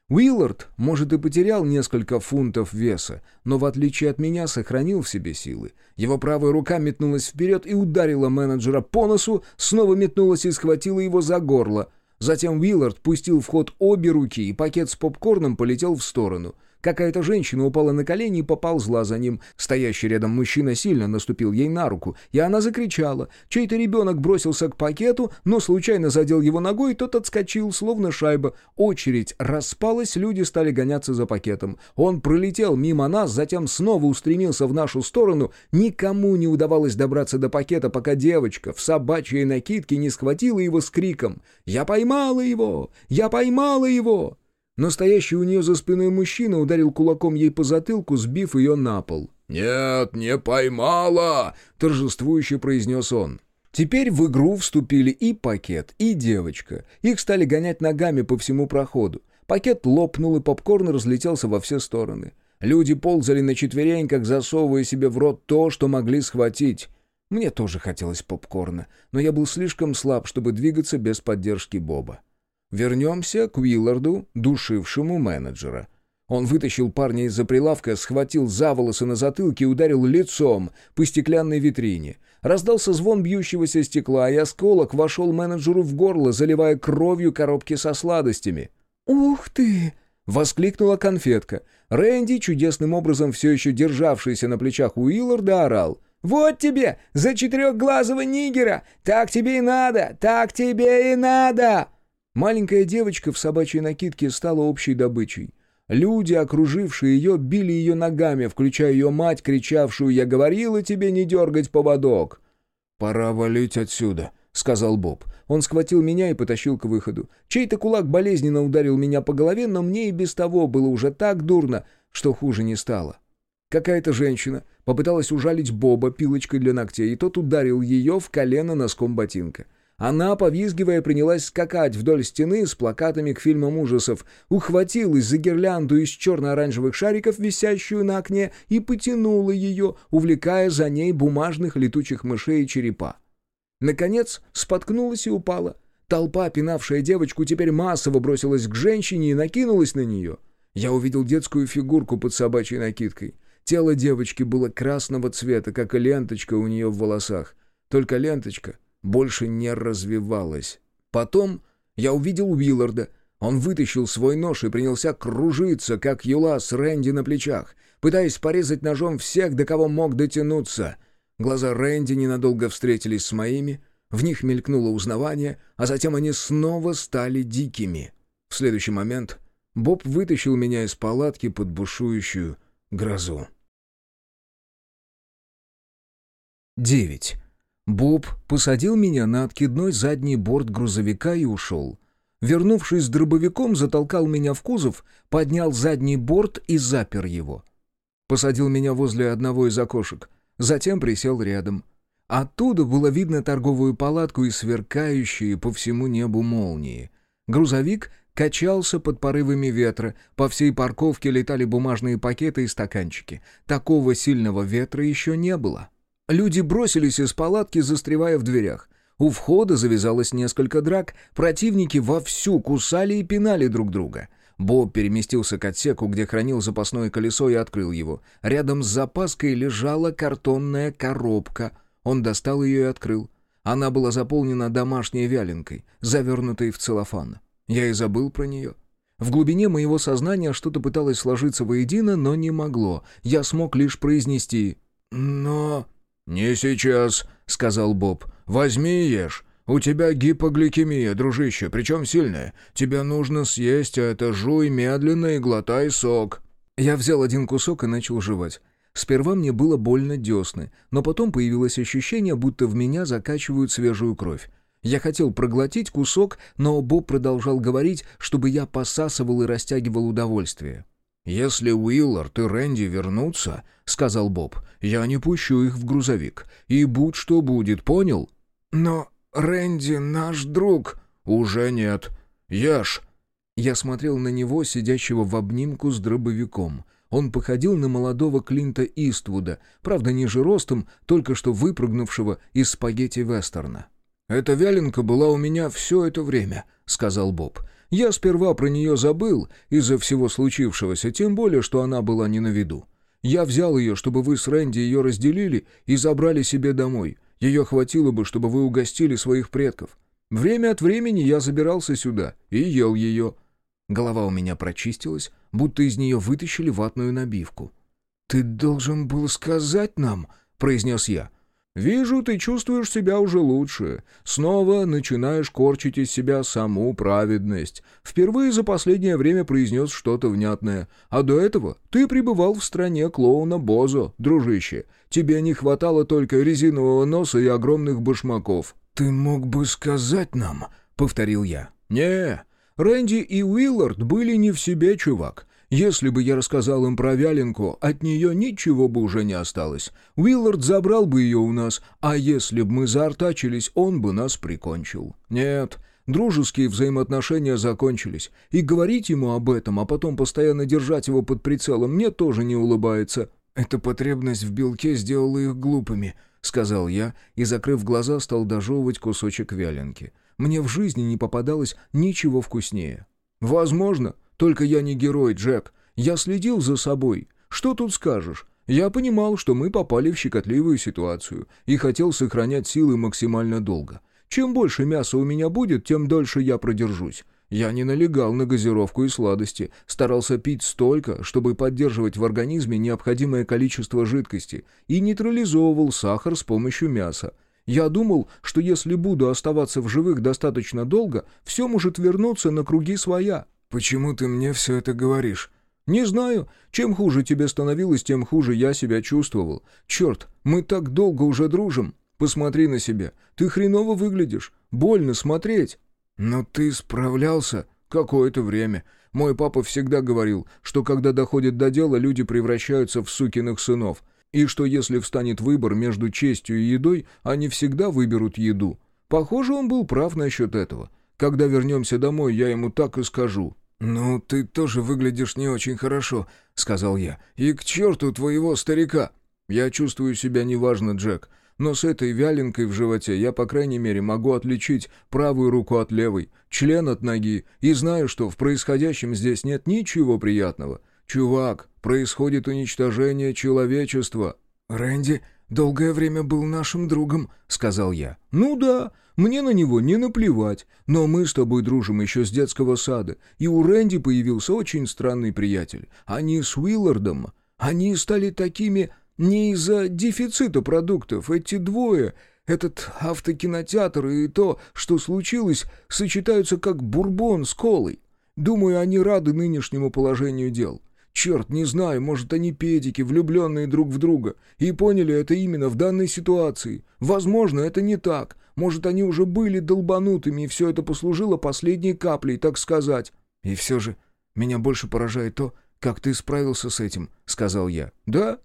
Уиллард, может, и потерял несколько фунтов веса, но в отличие от меня сохранил в себе силы. Его правая рука метнулась вперед и ударила менеджера по носу, снова метнулась и схватила его за горло. Затем Уиллард пустил в ход обе руки, и пакет с попкорном полетел в сторону — Какая-то женщина упала на колени и поползла за ним. Стоящий рядом мужчина сильно наступил ей на руку, и она закричала. Чей-то ребенок бросился к пакету, но случайно задел его ногой, и тот отскочил, словно шайба. Очередь распалась, люди стали гоняться за пакетом. Он пролетел мимо нас, затем снова устремился в нашу сторону. Никому не удавалось добраться до пакета, пока девочка в собачьей накидке не схватила его с криком «Я поймала его! Я поймала его!» Но стоящий у нее за спиной мужчина ударил кулаком ей по затылку, сбив ее на пол. «Нет, не поймала!» — торжествующе произнес он. Теперь в игру вступили и пакет, и девочка. Их стали гонять ногами по всему проходу. Пакет лопнул, и попкорн разлетелся во все стороны. Люди ползали на четвереньках, засовывая себе в рот то, что могли схватить. Мне тоже хотелось попкорна, но я был слишком слаб, чтобы двигаться без поддержки Боба. Вернемся к Уилларду, душившему менеджера. Он вытащил парня из-за прилавка, схватил за волосы на затылке и ударил лицом по стеклянной витрине. Раздался звон бьющегося стекла, и осколок вошел менеджеру в горло, заливая кровью коробки со сладостями. «Ух ты!» — воскликнула конфетка. Рэнди, чудесным образом все еще державшийся на плечах Уилларда, орал. «Вот тебе, за четырехглазого нигера! Так тебе и надо! Так тебе и надо!» Маленькая девочка в собачьей накидке стала общей добычей. Люди, окружившие ее, били ее ногами, включая ее мать, кричавшую «Я говорила тебе не дергать поводок!» «Пора валить отсюда», — сказал Боб. Он схватил меня и потащил к выходу. Чей-то кулак болезненно ударил меня по голове, но мне и без того было уже так дурно, что хуже не стало. Какая-то женщина попыталась ужалить Боба пилочкой для ногтей, и тот ударил ее в колено носком ботинка. Она, повизгивая, принялась скакать вдоль стены с плакатами к фильмам ужасов, ухватилась за гирлянду из черно-оранжевых шариков, висящую на окне, и потянула ее, увлекая за ней бумажных летучих мышей и черепа. Наконец споткнулась и упала. Толпа, пинавшая девочку, теперь массово бросилась к женщине и накинулась на нее. Я увидел детскую фигурку под собачьей накидкой. Тело девочки было красного цвета, как и ленточка у нее в волосах. Только ленточка больше не развивалась. Потом я увидел Уилларда. Он вытащил свой нож и принялся кружиться, как юла с Рэнди на плечах, пытаясь порезать ножом всех, до кого мог дотянуться. Глаза Рэнди ненадолго встретились с моими, в них мелькнуло узнавание, а затем они снова стали дикими. В следующий момент Боб вытащил меня из палатки под бушующую грозу. 9. Боб посадил меня на откидной задний борт грузовика и ушел. Вернувшись с дробовиком, затолкал меня в кузов, поднял задний борт и запер его. Посадил меня возле одного из окошек, затем присел рядом. Оттуда было видно торговую палатку и сверкающие по всему небу молнии. Грузовик качался под порывами ветра, по всей парковке летали бумажные пакеты и стаканчики. Такого сильного ветра еще не было. Люди бросились из палатки, застревая в дверях. У входа завязалось несколько драк, противники вовсю кусали и пинали друг друга. Боб переместился к отсеку, где хранил запасное колесо, и открыл его. Рядом с запаской лежала картонная коробка. Он достал ее и открыл. Она была заполнена домашней вяленкой, завернутой в целлофан. Я и забыл про нее. В глубине моего сознания что-то пыталось сложиться воедино, но не могло. Я смог лишь произнести «но...» «Не сейчас», — сказал Боб. «Возьми и ешь. У тебя гипогликемия, дружище, причем сильная. Тебе нужно съесть это, жуй медленно и глотай сок». Я взял один кусок и начал жевать. Сперва мне было больно десны, но потом появилось ощущение, будто в меня закачивают свежую кровь. Я хотел проглотить кусок, но Боб продолжал говорить, чтобы я посасывал и растягивал удовольствие. «Если Уиллард и Рэнди вернутся, — сказал Боб, — я не пущу их в грузовик. И будь что будет, понял?» «Но Рэнди наш друг». «Уже нет. Ешь». Я смотрел на него, сидящего в обнимку с дробовиком. Он походил на молодого Клинта Иствуда, правда, ниже ростом, только что выпрыгнувшего из спагетти-вестерна. «Эта вяленка была у меня все это время», — сказал Боб. Я сперва про нее забыл из-за всего случившегося, тем более, что она была не на виду. Я взял ее, чтобы вы с Рэнди ее разделили и забрали себе домой. Ее хватило бы, чтобы вы угостили своих предков. Время от времени я забирался сюда и ел ее. Голова у меня прочистилась, будто из нее вытащили ватную набивку. «Ты должен был сказать нам», — произнес я. «Вижу, ты чувствуешь себя уже лучше. Снова начинаешь корчить из себя саму праведность. Впервые за последнее время произнес что-то внятное. А до этого ты пребывал в стране клоуна Бозо, дружище. Тебе не хватало только резинового носа и огромных башмаков». «Ты мог бы сказать нам», — повторил я. «Не, Рэнди и Уиллард были не в себе, чувак. Если бы я рассказал им про вяленку, от нее ничего бы уже не осталось. Уиллард забрал бы ее у нас, а если бы мы заортачились, он бы нас прикончил. Нет, дружеские взаимоотношения закончились. И говорить ему об этом, а потом постоянно держать его под прицелом, мне тоже не улыбается. Эта потребность в белке сделала их глупыми, — сказал я, и, закрыв глаза, стал дожевывать кусочек вяленки. Мне в жизни не попадалось ничего вкуснее. «Возможно», только я не герой, Джек. Я следил за собой. Что тут скажешь? Я понимал, что мы попали в щекотливую ситуацию и хотел сохранять силы максимально долго. Чем больше мяса у меня будет, тем дольше я продержусь. Я не налегал на газировку и сладости, старался пить столько, чтобы поддерживать в организме необходимое количество жидкости, и нейтрализовывал сахар с помощью мяса. Я думал, что если буду оставаться в живых достаточно долго, все может вернуться на круги своя. «Почему ты мне все это говоришь?» «Не знаю. Чем хуже тебе становилось, тем хуже я себя чувствовал. Черт, мы так долго уже дружим. Посмотри на себя. Ты хреново выглядишь. Больно смотреть». «Но ты справлялся какое-то время. Мой папа всегда говорил, что когда доходит до дела, люди превращаются в сукиных сынов, и что если встанет выбор между честью и едой, они всегда выберут еду. Похоже, он был прав насчет этого. Когда вернемся домой, я ему так и скажу». «Ну, ты тоже выглядишь не очень хорошо», — сказал я. «И к черту твоего старика!» «Я чувствую себя неважно, Джек. Но с этой вяленкой в животе я, по крайней мере, могу отличить правую руку от левой, член от ноги, и знаю, что в происходящем здесь нет ничего приятного. Чувак, происходит уничтожение человечества». «Рэнди долгое время был нашим другом», — сказал я. «Ну да, мне на него не наплевать, но мы с тобой дружим еще с детского сада, и у Рэнди появился очень странный приятель. Они с Уиллардом, они стали такими не из-за дефицита продуктов. Эти двое, этот автокинотеатр и то, что случилось, сочетаются как бурбон с колой. Думаю, они рады нынешнему положению дел. Черт, не знаю, может, они педики, влюбленные друг в друга, и поняли это именно в данной ситуации. Возможно, это не так. Может, они уже были долбанутыми, и все это послужило последней каплей, так сказать. И все же, меня больше поражает то, как ты справился с этим, — сказал я. Да?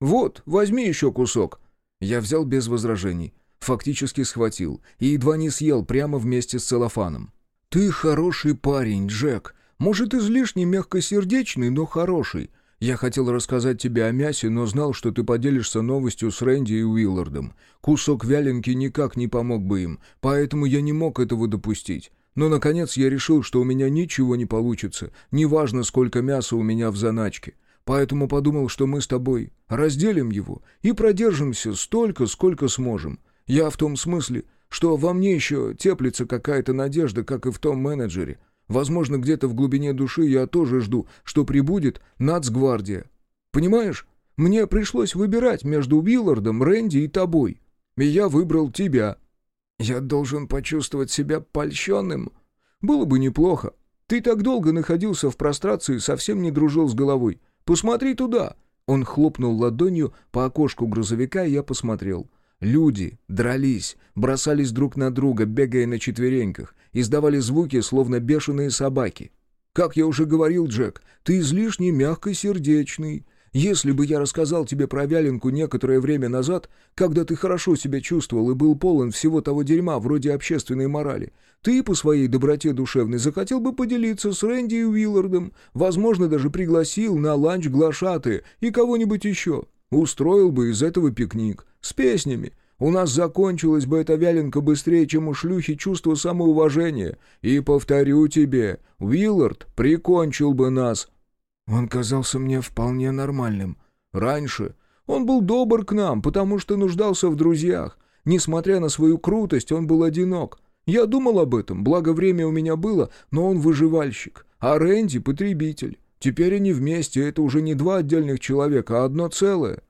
«Вот, возьми еще кусок». Я взял без возражений, фактически схватил и едва не съел прямо вместе с целлофаном. «Ты хороший парень, Джек. Может, излишне мягкосердечный, но хороший. Я хотел рассказать тебе о мясе, но знал, что ты поделишься новостью с Рэнди и Уиллардом. Кусок вяленки никак не помог бы им, поэтому я не мог этого допустить. Но, наконец, я решил, что у меня ничего не получится, неважно, сколько мяса у меня в заначке. Поэтому подумал, что мы с тобой разделим его и продержимся столько, сколько сможем. Я в том смысле, что во мне еще теплится какая-то надежда, как и в том менеджере. Возможно, где-то в глубине души я тоже жду, что прибудет нацгвардия. Понимаешь, мне пришлось выбирать между Уиллардом, Рэнди и тобой. И я выбрал тебя. Я должен почувствовать себя польщенным. Было бы неплохо. Ты так долго находился в прострации и совсем не дружил с головой. Посмотри туда!» Он хлопнул ладонью по окошку грузовика, и я посмотрел. Люди дрались, бросались друг на друга, бегая на четвереньках, издавали звуки, словно бешеные собаки. «Как я уже говорил, Джек, ты излишне мягкосердечный. Если бы я рассказал тебе про вяленку некоторое время назад, когда ты хорошо себя чувствовал и был полон всего того дерьма вроде общественной морали, ты по своей доброте душевной захотел бы поделиться с Рэнди и Уиллардом, возможно, даже пригласил на ланч глашаты и кого-нибудь еще. Устроил бы из этого пикник с песнями. У нас закончилась бы эта вяленка быстрее, чем у шлюхи чувство самоуважения. И повторю тебе, Уиллард прикончил бы нас он казался мне вполне нормальным. Раньше он был добр к нам, потому что нуждался в друзьях. Несмотря на свою крутость, он был одинок. Я думал об этом, благо время у меня было, но он выживальщик, а Рэнди — потребитель. Теперь они вместе, это уже не два отдельных человека, а одно целое.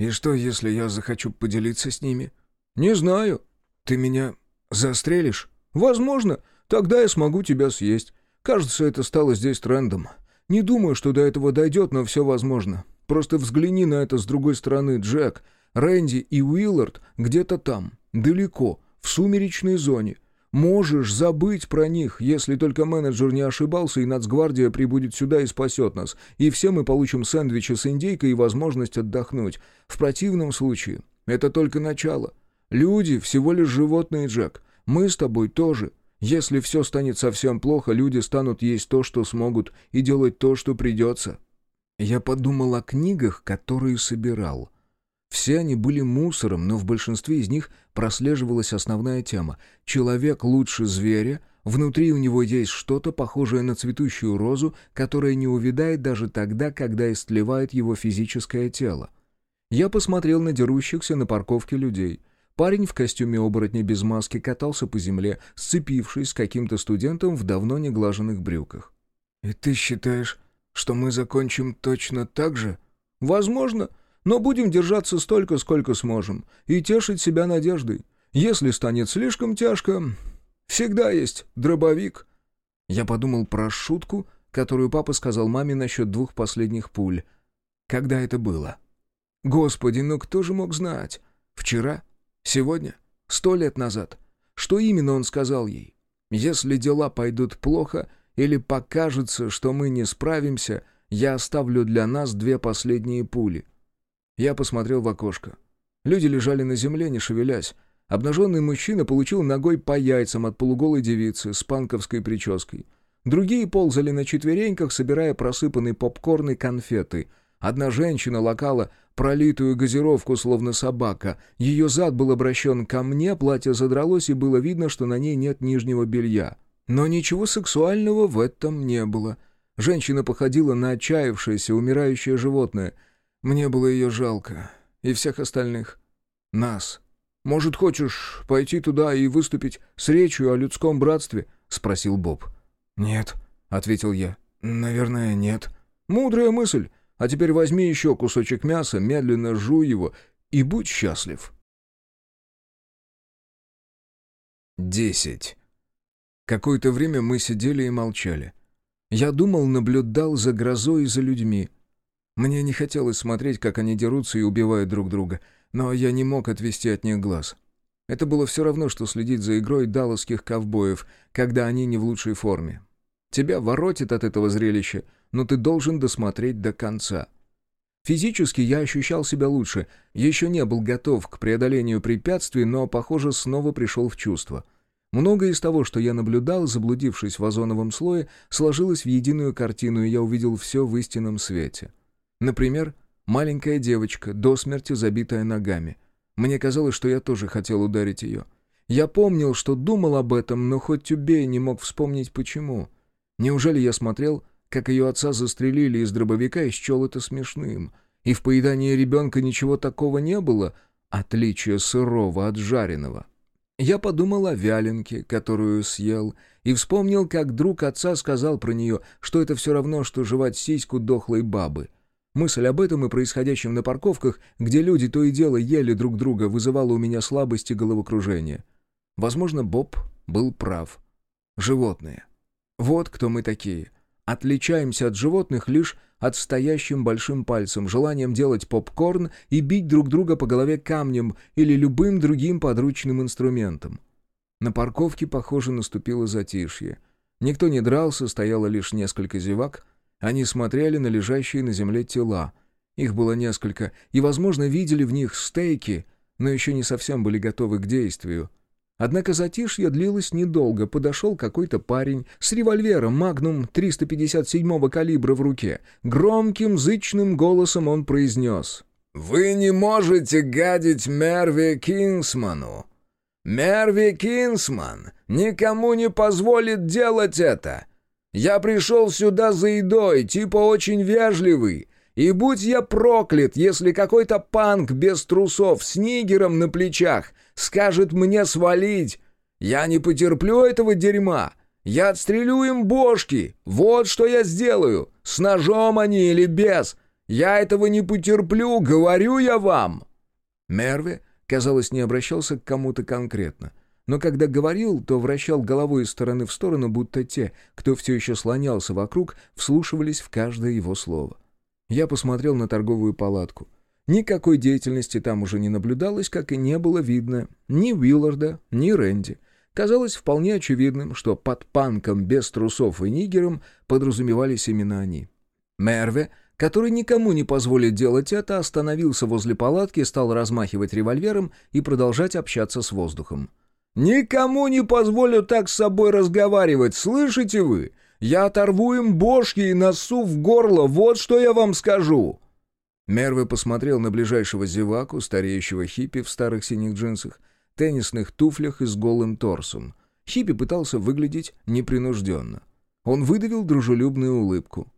И что, если я захочу поделиться с ними? Не знаю. Ты меня застрелишь? Возможно. Тогда я смогу тебя съесть. Кажется, это стало здесь трендом. Не думаю, что до этого дойдет, но все возможно. Просто взгляни на это с другой стороны, Джек. Рэнди и Уиллард где-то там, далеко, в сумеречной зоне. Можешь забыть про них, если только менеджер не ошибался, и нацгвардия прибудет сюда и спасет нас, и все мы получим сэндвичи с индейкой и возможность отдохнуть. В противном случае это только начало. Люди всего лишь животные, Джек. Мы с тобой тоже. Если все станет совсем плохо, люди станут есть то, что смогут, и делать то, что придется. Я подумал о книгах, которые собирал. Все они были мусором, но в большинстве из них прослеживалась основная тема. Человек лучше зверя, Внутри у него есть что-то похожее на цветущую розу, которая не увядает даже тогда, когда истлевает его физическое тело. Я посмотрел на дерущихся на парковке людей. Парень в костюме оборотня без маски катался по земле, сцепившись с каким-то студентом в давно неглаженных брюках. «И ты считаешь, что мы закончим точно так же?» «Возможно, но будем держаться столько, сколько сможем, и тешить себя надеждой. Если станет слишком тяжко, всегда есть дробовик». Я подумал про шутку, которую папа сказал маме насчет двух последних пуль. Когда это было? Господи, ну кто же мог знать? Вчера? Сегодня? Сто лет назад? Что именно он сказал ей? Если дела пойдут плохо или покажется, что мы не справимся, я оставлю для нас две последние пули. Я посмотрел в окошко. Люди лежали на земле, не шевелясь. Обнаженный мужчина получил ногой по яйцам от полуголой девицы с панковской прической. Другие ползали на четвереньках, собирая просыпанный попкорн и конфеты. Одна женщина лакала пролитую газировку, словно собака. Ее зад был обращен ко мне, платье задралось, и было видно, что на ней нет нижнего белья. Но ничего сексуального в этом не было. Женщина походила на отчаявшееся, умирающее животное — мне было ее жалко. И всех остальных. Нас. «Может, хочешь пойти туда и выступить с речью о людском братстве?» — спросил Боб. «Нет», — ответил я. «Наверное, нет». «Мудрая мысль. А теперь возьми еще кусочек мяса, медленно жуй его и будь счастлив». Десять. Какое-то время мы сидели и молчали. Я думал, наблюдал за грозой и за людьми — мне не хотелось смотреть, как они дерутся и убивают друг друга, но я не мог отвести от них глаз. Это было все равно, что следить за игрой далласских ковбоев, когда они не в лучшей форме. Тебя воротит от этого зрелища, но ты должен досмотреть до конца. Физически я ощущал себя лучше, еще не был готов к преодолению препятствий, но, похоже, снова пришел в чувство. Многое из того, что я наблюдал, заблудившись в озоновом слое, сложилось в единую картину, и я увидел все в истинном свете. Например, маленькая девочка, до смерти забитая ногами. Мне казалось, что я тоже хотел ударить ее. Я помнил, что думал об этом, но хоть убей, не мог вспомнить почему. Неужели я смотрел, как ее отца застрелили из дробовика и счел это смешным? И в поедании ребенка ничего такого не было, отличие сырого от жареного. Я подумал о вяленке, которую съел, и вспомнил, как друг отца сказал про нее, что это все равно, что жевать сиську дохлой бабы — Мысль об этом и происходящем на парковках, где люди то и дело ели друг друга, вызывала у меня слабость и головокружение. Возможно, Боб был прав. Животные. Вот кто мы такие. Отличаемся от животных лишь отстоящим большим пальцем, желанием делать попкорн и бить друг друга по голове камнем или любым другим подручным инструментом. На парковке, похоже, наступило затишье. Никто не дрался, стояло лишь несколько зевак — они смотрели на лежащие на земле тела. Их было несколько, и, возможно, видели в них стейки, но еще не совсем были готовы к действию. Однако затишье длилось недолго. Подошел какой-то парень с револьвером «Магнум» 357-го калибра в руке. Громким, зычным голосом он произнес. «Вы не можете гадить Мерви Кингсману. Мерви Кингсман никому не позволит делать это. Я пришел сюда за едой, типа очень вежливый. И будь я проклят, если какой-то панк без трусов с нигером на плечах скажет мне свалить. Я не потерплю этого дерьма. Я отстрелю им бошки. Вот что я сделаю. С ножом они или без. Я этого не потерплю, говорю я вам». Мерви, казалось, не обращался к кому-то конкретно но когда говорил, то вращал головой из стороны в сторону, будто те, кто все еще слонялся вокруг, вслушивались в каждое его слово. Я посмотрел на торговую палатку. Никакой деятельности там уже не наблюдалось, как и не было видно ни Уилларда, ни Рэнди. Казалось вполне очевидным, что под панком без трусов и нигером подразумевались именно они. Мерве, который никому не позволит делать это, остановился возле палатки, стал размахивать револьвером и продолжать общаться с воздухом. Никому не позволю так с собой разговаривать, слышите вы? Я оторву им бошки и носу в горло, вот что я вам скажу!» Мерве посмотрел на ближайшего зеваку, стареющего хиппи в старых синих джинсах, теннисных туфлях и с голым торсом. Хиппи пытался выглядеть непринужденно. Он выдавил дружелюбную улыбку.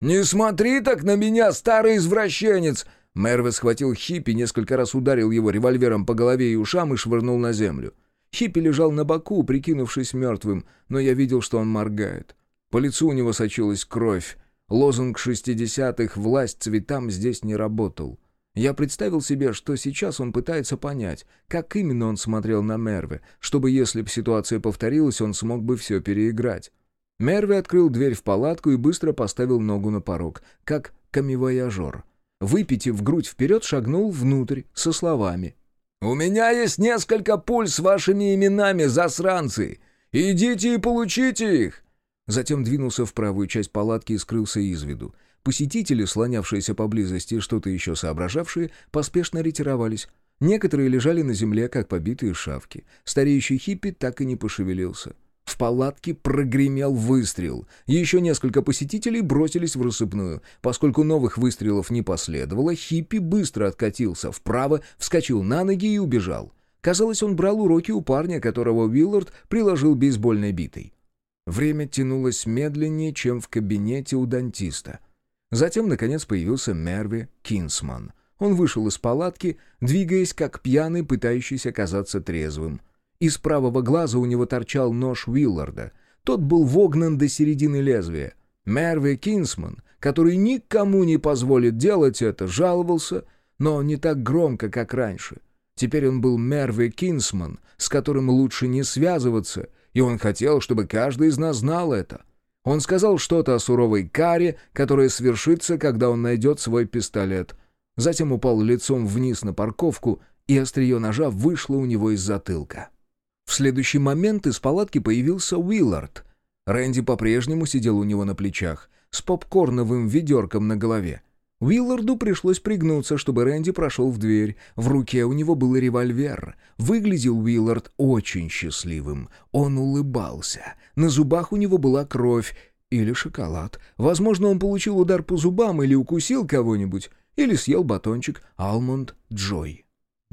«Не смотри так на меня, старый извращенец!» Мерве схватил Хиппи, несколько раз ударил его револьвером по голове и ушам и швырнул на землю. Хиппи лежал на боку, прикинувшись мертвым, но я видел, что он моргает. По лицу у него сочилась кровь. Лозунг шестидесятых «Власть цветам» здесь не работал. Я представил себе, что сейчас он пытается понять, как именно он смотрел на Мерве, чтобы, если бы ситуация повторилась, он смог бы все переиграть. Мерве открыл дверь в палатку и быстро поставил ногу на порог, как камевояжер. Выпитив грудь вперед, шагнул внутрь со словами. «У меня есть несколько пуль с вашими именами, засранцы! Идите и получите их! Затем двинулся в правую часть палатки и скрылся из виду. Посетители, слонявшиеся поблизости что-то еще соображавшие, поспешно ретировались. Некоторые лежали на земле, как побитые шавки. Стареющий хиппи так и не пошевелился. В палатке прогремел выстрел. Еще несколько посетителей бросились в рассыпную. Поскольку новых выстрелов не последовало, хиппи быстро откатился вправо, вскочил на ноги и убежал. Казалось, он брал уроки у парня, которого Уиллард приложил бейсбольной битой. Время тянулось медленнее, чем в кабинете у дантиста. Затем, наконец, появился Мерви Кинсман. Он вышел из палатки, двигаясь как пьяный, пытающийся казаться трезвым. Из правого глаза у него торчал нож Уилларда. Тот был вогнан до середины лезвия. Мерви Кинсман, который никому не позволит делать это, жаловался, но не так громко, как раньше. Теперь он был Мерви Кинсман, с которым лучше не связываться — и он хотел, чтобы каждый из нас знал это. Он сказал что-то о суровой каре, которая свершится, когда он найдет свой пистолет. Затем упал лицом вниз на парковку, и острие ножа вышло у него из затылка. В следующий момент из палатки появился Уиллард. Рэнди по-прежнему сидел у него на плечах, с попкорновым ведерком на голове. Уилларду пришлось пригнуться, чтобы Рэнди прошел в дверь. В руке у него был револьвер. Выглядел Уиллард очень счастливым. Он улыбался. На зубах у него была кровь или шоколад. Возможно, он получил удар по зубам или укусил кого-нибудь, или съел батончик «Алмонд Джой».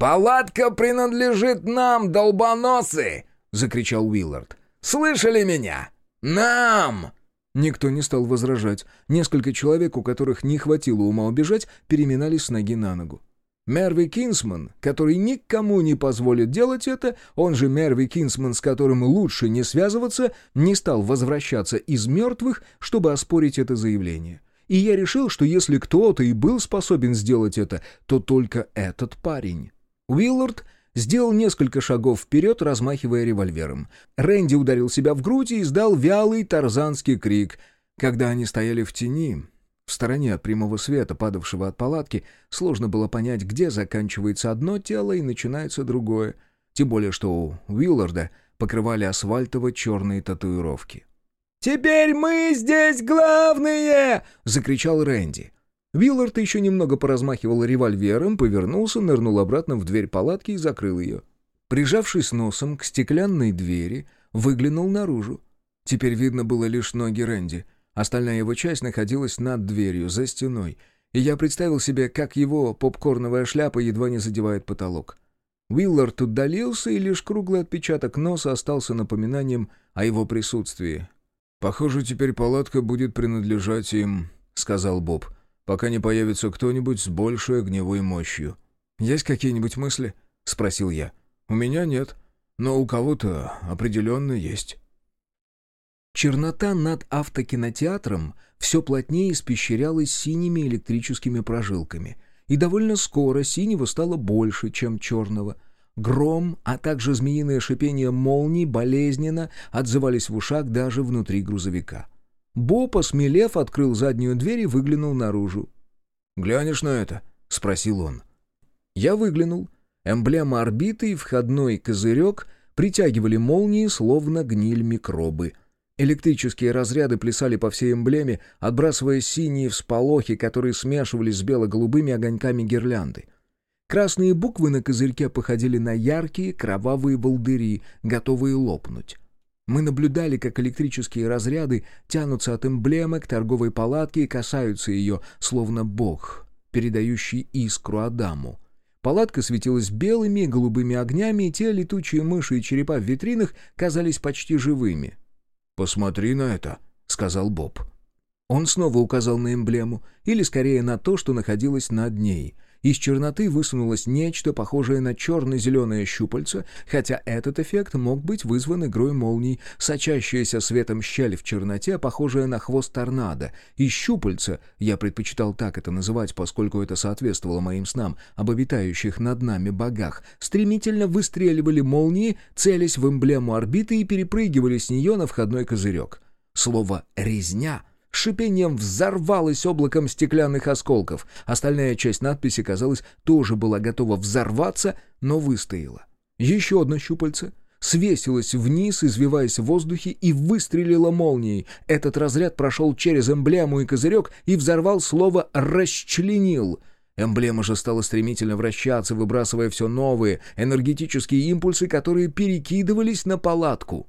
«Палатка принадлежит нам, долбоносы!» — закричал Уиллард. «Слышали меня? Нам!» Никто не стал возражать. Несколько человек, у которых не хватило ума убежать, переминались с ноги на ногу. Мерви Кинсман, который никому не позволит делать это, он же Мерви Кинсман, с которым лучше не связываться, не стал возвращаться из мертвых, чтобы оспорить это заявление. И я решил, что если кто-то и был способен сделать это, то только этот парень. Уиллард сделал несколько шагов вперед, размахивая револьвером. Рэнди ударил себя в грудь и издал вялый тарзанский крик. Когда они стояли в тени, в стороне от прямого света, падавшего от палатки, сложно было понять, где заканчивается одно тело и начинается другое. Тем более, что у Уилларда покрывали асфальтово-черные татуировки. «Теперь мы здесь главные!» — закричал Рэнди. Виллард еще немного поразмахивал револьвером, повернулся, нырнул обратно в дверь палатки и закрыл ее. Прижавшись носом к стеклянной двери, выглянул наружу. Теперь видно было лишь ноги Рэнди. Остальная его часть находилась над дверью, за стеной, и я представил себе, как его попкорновая шляпа едва не задевает потолок. Уиллард удалился, и лишь круглый отпечаток носа остался напоминанием о его присутствии. «Похоже, теперь палатка будет принадлежать им», — сказал Боб пока не появится кто-нибудь с большей огневой мощью. «Есть какие-нибудь мысли?» — спросил я. «У меня нет, но у кого-то определенно есть». Чернота над автокинотеатром все плотнее испещрялась синими электрическими прожилками, и довольно скоро синего стало больше, чем черного. Гром, а также змеиное шипение молний болезненно отзывались в ушах даже внутри грузовика. Боб, осмелев, открыл заднюю дверь и выглянул наружу. «Глянешь на это?» — спросил он. Я выглянул. Эмблема орбиты и входной козырек притягивали молнии, словно гниль микробы. Электрические разряды плясали по всей эмблеме, отбрасывая синие всполохи, которые смешивались с бело-голубыми огоньками гирлянды. Красные буквы на козырьке походили на яркие кровавые волдыри, готовые лопнуть. Мы наблюдали, как электрические разряды тянутся от эмблемы к торговой палатке и касаются ее, словно бог, передающий искру Адаму. Палатка светилась белыми и голубыми огнями, и те летучие мыши и черепа в витринах казались почти живыми. «Посмотри на это», — сказал Боб. Он снова указал на эмблему, или скорее на то, что находилось над ней. Из черноты высунулось нечто, похожее на черно-зеленое щупальце, хотя этот эффект мог быть вызван игрой молний, сочащаяся светом щель в черноте, похожая на хвост торнадо, и щупальца, я предпочитал так это называть, поскольку это соответствовало моим снам об обитающих над нами богах, стремительно выстреливали молнии, целясь в эмблему орбиты и перепрыгивали с нее на входной козырек. Слово «резня» шипением взорвалось облаком стеклянных осколков. Остальная часть надписи, казалось, тоже была готова взорваться, но выстояла. Еще одно щупальце свесилось вниз, извиваясь в воздухе, и выстрелило молнией. Этот разряд прошел через эмблему и козырек и взорвал слово «расчленил». Эмблема же стала стремительно вращаться, выбрасывая все новые энергетические импульсы, которые перекидывались на палатку.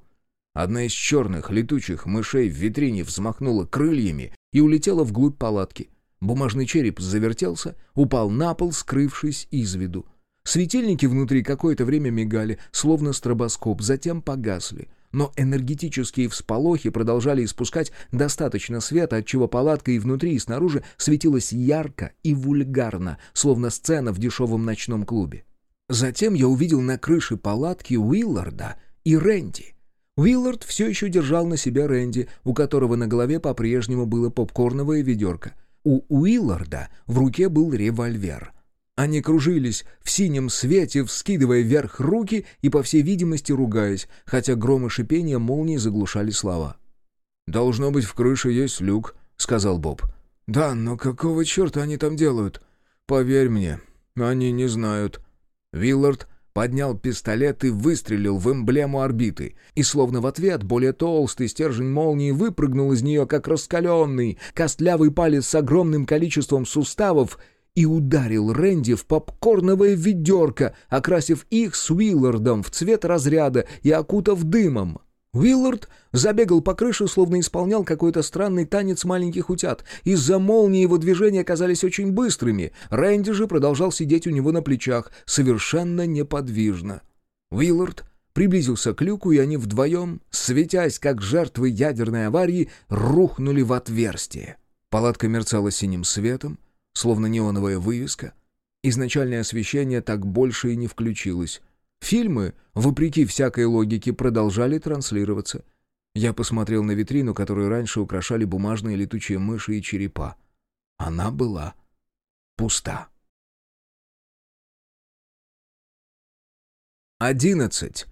Одна из черных летучих мышей в витрине взмахнула крыльями и улетела вглубь палатки. Бумажный череп завертелся, упал на пол, скрывшись из виду. Светильники внутри какое-то время мигали, словно стробоскоп, затем погасли. Но энергетические всполохи продолжали испускать достаточно света, отчего палатка и внутри, и снаружи светилась ярко и вульгарно, словно сцена в дешевом ночном клубе. Затем я увидел на крыше палатки Уилларда и Рэнди. Уиллард все еще держал на себя Рэнди, у которого на голове по-прежнему было попкорновое ведерко. У Уилларда в руке был револьвер. Они кружились в синем свете, вскидывая вверх руки и, по всей видимости, ругаясь, хотя гром и шипение молнии заглушали слова. «Должно быть, в крыше есть люк», — сказал Боб. «Да, но какого черта они там делают? Поверь мне, они не знают». Виллард поднял пистолет и выстрелил в эмблему орбиты. И словно в ответ более толстый стержень молнии выпрыгнул из нее, как раскаленный, костлявый палец с огромным количеством суставов и ударил Рэнди в попкорновое ведерко, окрасив их с Уиллардом в цвет разряда и окутав дымом. Уиллард забегал по крыше, словно исполнял какой-то странный танец маленьких утят. Из-за молнии его движения казались очень быстрыми. Рэнди же продолжал сидеть у него на плечах, совершенно неподвижно. Уиллард приблизился к люку, и они вдвоем, светясь как жертвы ядерной аварии, рухнули в отверстие. Палатка мерцала синим светом, словно неоновая вывеска. Изначальное освещение так больше и не включилось. Фильмы, вопреки всякой логике, продолжали транслироваться. Я посмотрел на витрину, которую раньше украшали бумажные летучие мыши и черепа. Она была пуста. Одиннадцать.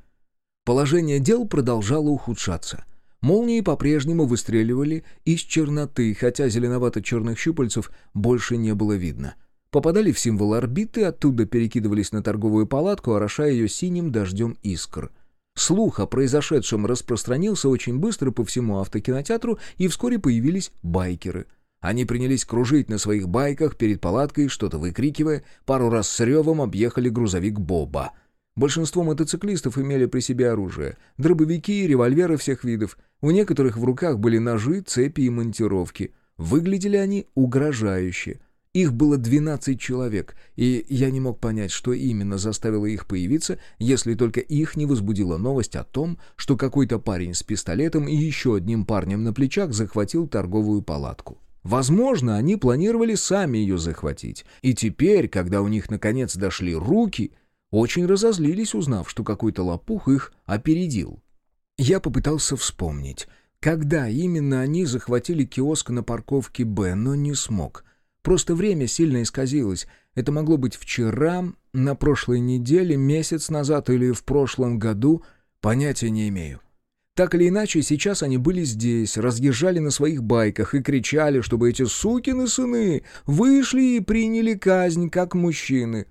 Положение дел продолжало ухудшаться. Молнии по-прежнему выстреливали из черноты, хотя зеленовато-черных щупальцев больше не было видно — попадали в символ орбиты, оттуда перекидывались на торговую палатку, орошая ее синим дождем искр. Слух о произошедшем распространился очень быстро по всему автокинотеатру, и вскоре появились байкеры. Они принялись кружить на своих байках перед палаткой, что-то выкрикивая, пару раз с ревом объехали грузовик Боба. Большинство мотоциклистов имели при себе оружие. Дробовики и револьверы всех видов. У некоторых в руках были ножи, цепи и монтировки. Выглядели они угрожающе — их было 12 человек, и я не мог понять, что именно заставило их появиться, если только их не возбудила новость о том, что какой-то парень с пистолетом и еще одним парнем на плечах захватил торговую палатку. Возможно, они планировали сами ее захватить, и теперь, когда у них наконец дошли руки, очень разозлились, узнав, что какой-то лопух их опередил. Я попытался вспомнить, когда именно они захватили киоск на парковке «Б», но не смог — Просто время сильно исказилось. Это могло быть вчера, на прошлой неделе, месяц назад или в прошлом году. Понятия не имею. Так или иначе, сейчас они были здесь, разъезжали на своих байках и кричали, чтобы эти сукины сыны вышли и приняли казнь, как мужчины.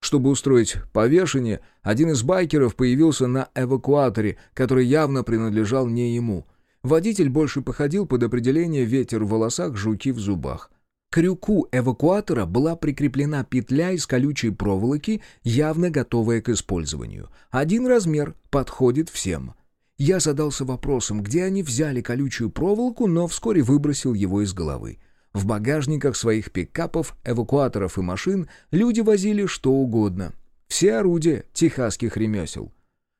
Чтобы устроить повешение, один из байкеров появился на эвакуаторе, который явно принадлежал не ему. Водитель больше походил под определение «ветер в волосах, жуки в зубах». Крюку эвакуатора была прикреплена петля из колючей проволоки, явно готовая к использованию. Один размер подходит всем. Я задался вопросом, где они взяли колючую проволоку, но вскоре выбросил его из головы. В багажниках своих пикапов, эвакуаторов и машин люди возили что угодно. Все орудия техасских ремесел.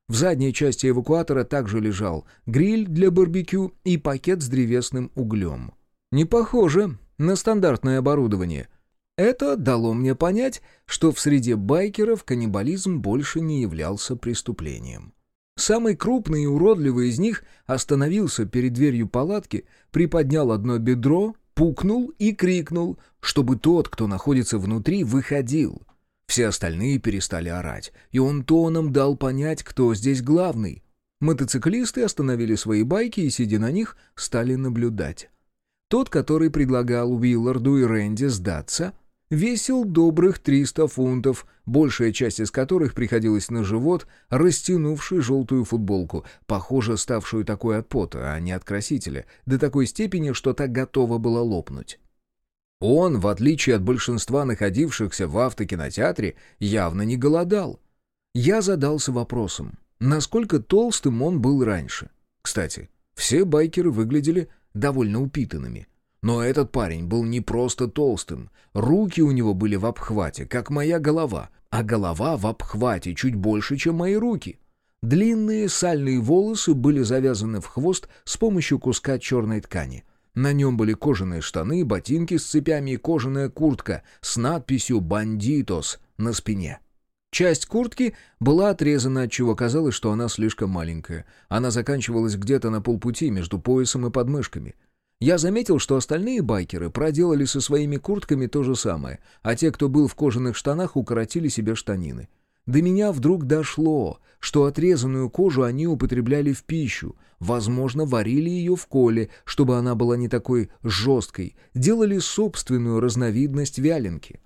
В задней части эвакуатора также лежал гриль для барбекю и пакет с древесным углем. Не похоже на стандартное оборудование. Это дало мне понять, что в среде байкеров каннибализм больше не являлся преступлением. Самый крупный и уродливый из них остановился перед дверью палатки, приподнял одно бедро, пукнул и крикнул, чтобы тот, кто находится внутри, выходил. Все остальные перестали орать, и он тоном дал понять, кто здесь главный. Мотоциклисты остановили свои байки и, сидя на них, стали наблюдать. Тот, который предлагал Уилларду и Рэнди сдаться, весил добрых 300 фунтов, большая часть из которых приходилась на живот, растянувший желтую футболку, похоже, ставшую такой от пота, а не от красителя, до такой степени, что так готова была лопнуть. Он, в отличие от большинства находившихся в автокинотеатре, явно не голодал. Я задался вопросом, насколько толстым он был раньше. Кстати, все байкеры выглядели довольно упитанными. Но этот парень был не просто толстым. Руки у него были в обхвате, как моя голова, а голова в обхвате чуть больше, чем мои руки. Длинные сальные волосы были завязаны в хвост с помощью куска черной ткани. На нем были кожаные штаны, ботинки с цепями и кожаная куртка с надписью «Бандитос» на спине. Часть куртки была отрезана, отчего казалось, что она слишком маленькая. Она заканчивалась где-то на полпути между поясом и подмышками — я заметил, что остальные байкеры проделали со своими куртками то же самое, а те, кто был в кожаных штанах, укоротили себе штанины. До меня вдруг дошло, что отрезанную кожу они употребляли в пищу, возможно, варили ее в коле, чтобы она была не такой жесткой, делали собственную разновидность вяленки.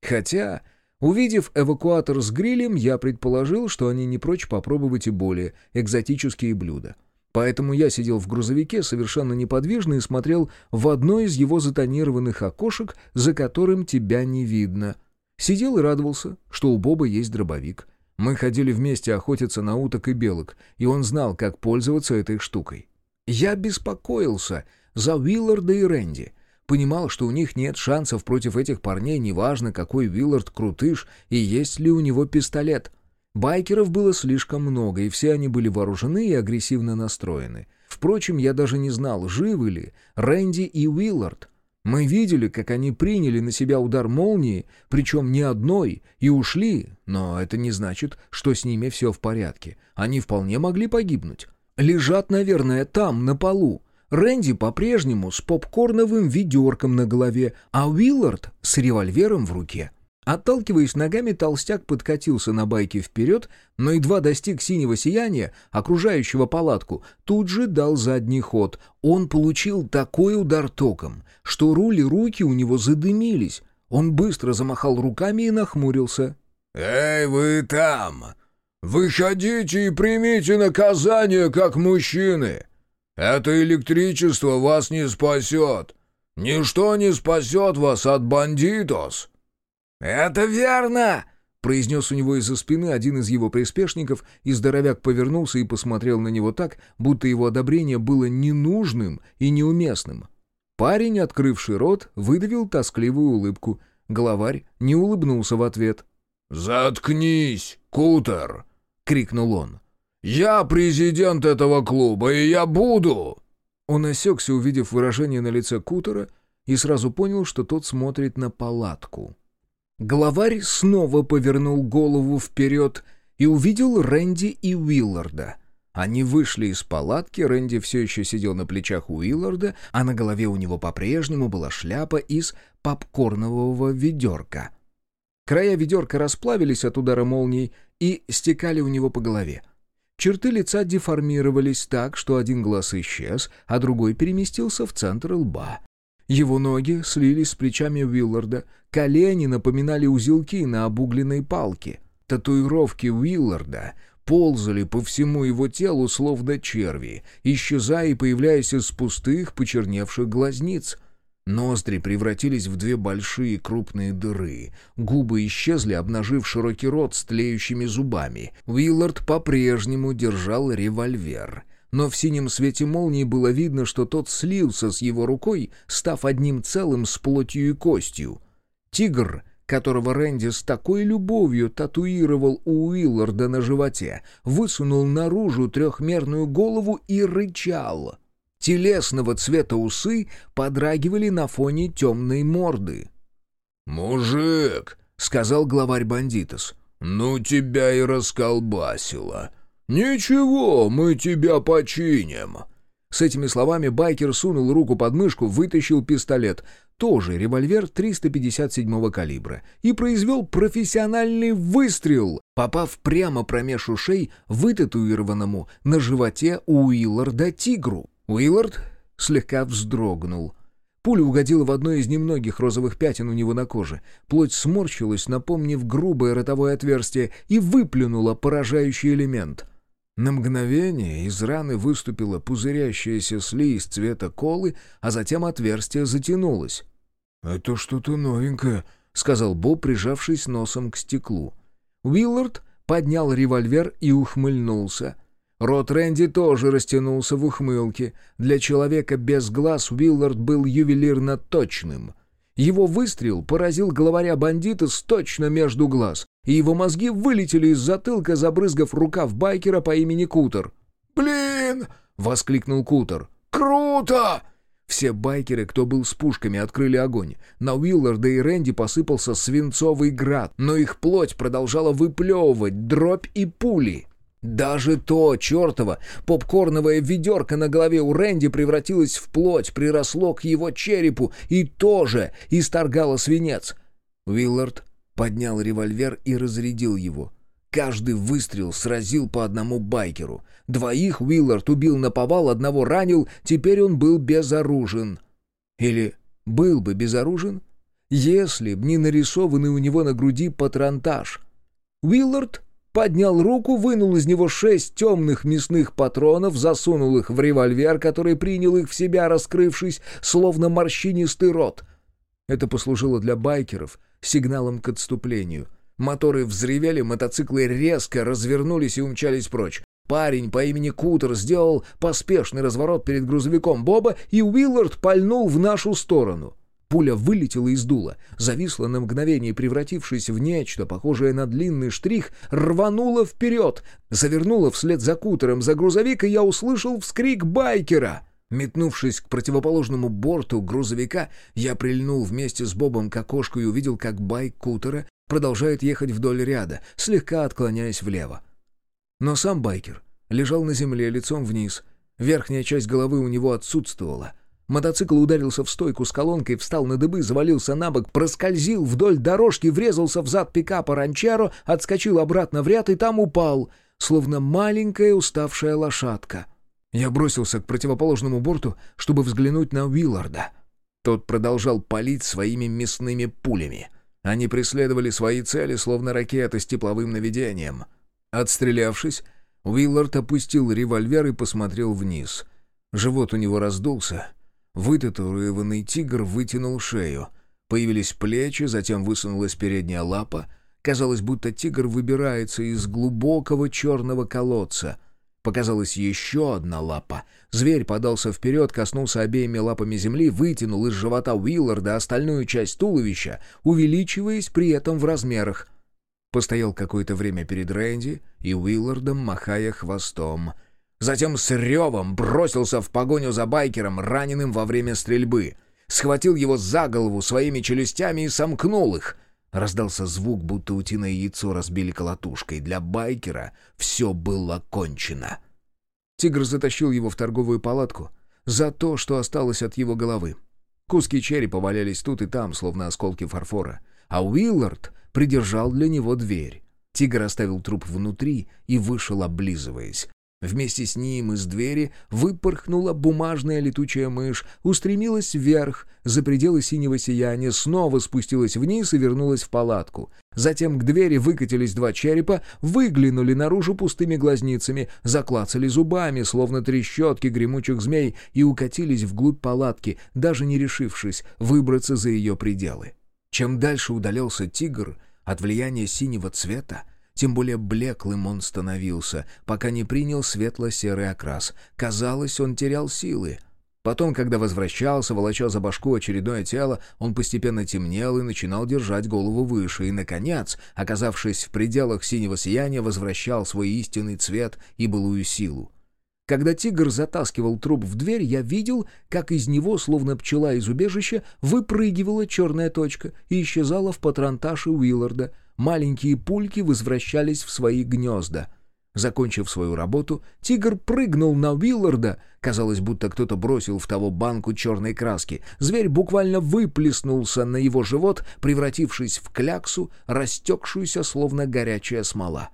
Хотя, увидев эвакуатор с грилем, я предположил, что они не прочь попробовать и более экзотические блюда — Поэтому я сидел в грузовике совершенно неподвижно и смотрел в одно из его затонированных окошек, за которым тебя не видно. Сидел и радовался, что у Боба есть дробовик. Мы ходили вместе охотиться на уток и белок, и он знал, как пользоваться этой штукой. Я беспокоился за Уилларда и Рэнди. Понимал, что у них нет шансов против этих парней, неважно, какой Уиллард крутыш и есть ли у него пистолет — Байкеров было слишком много, и все они были вооружены и агрессивно настроены. Впрочем, я даже не знал, живы ли Рэнди и Уиллард. Мы видели, как они приняли на себя удар молнии, причем не одной, и ушли, но это не значит, что с ними все в порядке. Они вполне могли погибнуть. Лежат, наверное, там, на полу. Рэнди по-прежнему с попкорновым ведерком на голове, а Уиллард с револьвером в руке. Отталкиваясь ногами, толстяк подкатился на байке вперед, но едва достиг синего сияния, окружающего палатку, тут же дал задний ход. Он получил такой удар током, что руль и руки у него задымились. Он быстро замахал руками и нахмурился. «Эй, вы там! Выходите и примите наказание, как мужчины! Это электричество вас не спасет! Ничто не спасет вас от бандитос!» «Это верно!» — произнес у него из-за спины один из его приспешников, и здоровяк повернулся и посмотрел на него так, будто его одобрение было ненужным и неуместным. Парень, открывший рот, выдавил тоскливую улыбку. Главарь не улыбнулся в ответ. «Заткнись, Кутер!» — крикнул он. «Я президент этого клуба, и я буду!» Он осекся, увидев выражение на лице Кутера, и сразу понял, что тот смотрит на палатку. Главарь снова повернул голову вперед и увидел Рэнди и Уилларда. Они вышли из палатки, Рэнди все еще сидел на плечах Уилларда, а на голове у него по-прежнему была шляпа из попкорнового ведерка. Края ведерка расплавились от удара молний и стекали у него по голове. Черты лица деформировались так, что один глаз исчез, а другой переместился в центр лба. Его ноги слились с плечами Уилларда, колени напоминали узелки на обугленной палке. Татуировки Уилларда ползали по всему его телу, словно черви, исчезая и появляясь из пустых, почерневших глазниц. Ноздри превратились в две большие крупные дыры. Губы исчезли, обнажив широкий рот с тлеющими зубами. Уиллард по-прежнему держал револьвер — но в синем свете молнии было видно, что тот слился с его рукой, став одним целым с плотью и костью. Тигр, которого Рэнди с такой любовью татуировал у Уилларда на животе, высунул наружу трехмерную голову и рычал. Телесного цвета усы подрагивали на фоне темной морды. «Мужик!» — сказал главарь бандитос. «Ну тебя и расколбасило!» «Ничего, мы тебя починим!» С этими словами байкер сунул руку под мышку, вытащил пистолет, тоже револьвер 357-го калибра, и произвел профессиональный выстрел, попав прямо промеж ушей вытатуированному на животе Уилларда тигру. Уиллард слегка вздрогнул. Пуля угодила в одно из немногих розовых пятен у него на коже. Плоть сморщилась, напомнив грубое ротовое отверстие, и выплюнула поражающий элемент — на мгновение из раны выступила пузырящаяся слизь цвета колы, а затем отверстие затянулось. «Это что-то новенькое», — сказал Боб, прижавшись носом к стеклу. Уиллард поднял револьвер и ухмыльнулся. Рот Рэнди тоже растянулся в ухмылке. Для человека без глаз Уиллард был ювелирно точным. Его выстрел поразил главаря бандита точно между глаз и его мозги вылетели из затылка, забрызгав рукав байкера по имени Кутер. «Блин!» — воскликнул Кутер. «Круто!» Все байкеры, кто был с пушками, открыли огонь. На Уилларда и Рэнди посыпался свинцовый град, но их плоть продолжала выплевывать дробь и пули. Даже то чертово попкорновое ведерко на голове у Рэнди превратилось в плоть, приросло к его черепу и тоже исторгало свинец. Уиллард поднял револьвер и разрядил его. Каждый выстрел сразил по одному байкеру. Двоих Уиллард убил на повал, одного ранил, теперь он был безоружен. Или был бы безоружен, если б не нарисованный у него на груди патронтаж. Уиллард поднял руку, вынул из него шесть темных мясных патронов, засунул их в револьвер, который принял их в себя, раскрывшись, словно морщинистый рот. Это послужило для байкеров — сигналом к отступлению. Моторы взревели, мотоциклы резко развернулись и умчались прочь. Парень по имени Кутер сделал поспешный разворот перед грузовиком Боба, и Уиллард пальнул в нашу сторону. Пуля вылетела из дула, зависла на мгновение, превратившись в нечто, похожее на длинный штрих, рванула вперед, завернула вслед за Кутером за грузовик, и я услышал вскрик байкера — Метнувшись к противоположному борту грузовика, я прильнул вместе с Бобом к окошку и увидел, как байк Кутера продолжает ехать вдоль ряда, слегка отклоняясь влево. Но сам байкер лежал на земле лицом вниз. Верхняя часть головы у него отсутствовала. Мотоцикл ударился в стойку с колонкой, встал на дыбы, завалился на бок, проскользил вдоль дорожки, врезался в зад пикапа Ранчаро, отскочил обратно в ряд и там упал, словно маленькая уставшая лошадка — я бросился к противоположному борту, чтобы взглянуть на Уилларда. Тот продолжал палить своими мясными пулями. Они преследовали свои цели, словно ракеты с тепловым наведением. Отстрелявшись, Уиллард опустил револьвер и посмотрел вниз. Живот у него раздулся. Вытатуированный тигр вытянул шею. Появились плечи, затем высунулась передняя лапа. Казалось, будто тигр выбирается из глубокого черного колодца — Показалась еще одна лапа. Зверь подался вперед, коснулся обеими лапами земли, вытянул из живота Уилларда остальную часть туловища, увеличиваясь при этом в размерах. Постоял какое-то время перед Рэнди и Уиллардом, махая хвостом. Затем с ревом бросился в погоню за байкером, раненым во время стрельбы. Схватил его за голову своими челюстями и сомкнул их — Раздался звук, будто утиное яйцо разбили колотушкой. Для байкера все было кончено. Тигр затащил его в торговую палатку за то, что осталось от его головы. Куски черепа валялись тут и там, словно осколки фарфора. А Уиллард придержал для него дверь. Тигр оставил труп внутри и вышел, облизываясь. Вместе с ним из двери выпорхнула бумажная летучая мышь, устремилась вверх, за пределы синего сияния, снова спустилась вниз и вернулась в палатку. Затем к двери выкатились два черепа, выглянули наружу пустыми глазницами, заклацали зубами, словно трещотки гремучих змей, и укатились вглубь палатки, даже не решившись выбраться за ее пределы. Чем дальше удалялся тигр от влияния синего цвета, Тем более блеклым он становился, пока не принял светло-серый окрас. Казалось, он терял силы. Потом, когда возвращался, волоча за башку очередное тело, он постепенно темнел и начинал держать голову выше, и, наконец, оказавшись в пределах синего сияния, возвращал свой истинный цвет и былую силу. Когда тигр затаскивал труп в дверь, я видел, как из него, словно пчела из убежища, выпрыгивала черная точка и исчезала в патронташе Уилларда. Маленькие пульки возвращались в свои гнезда — Закончив свою работу, тигр прыгнул на Уилларда. Казалось, будто кто-то бросил в того банку черной краски. Зверь буквально выплеснулся на его живот, превратившись в кляксу, растекшуюся, словно горячая смола.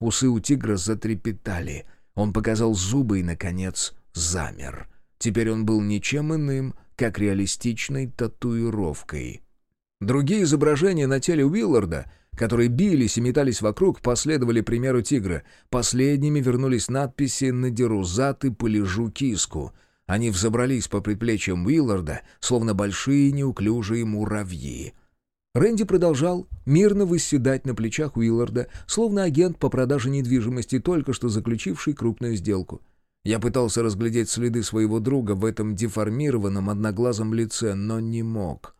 Усы у тигра затрепетали. Он показал зубы и, наконец, замер. Теперь он был ничем иным, как реалистичной татуировкой. Другие изображения на теле Уилларда — которые бились и метались вокруг, последовали примеру тигра. Последними вернулись надписи «Надеру зад и полежу киску». Они взобрались по предплечьям Уилларда, словно большие неуклюжие муравьи. Рэнди продолжал мирно восседать на плечах Уилларда, словно агент по продаже недвижимости, только что заключивший крупную сделку. Я пытался разглядеть следы своего друга в этом деформированном одноглазом лице, но не мог.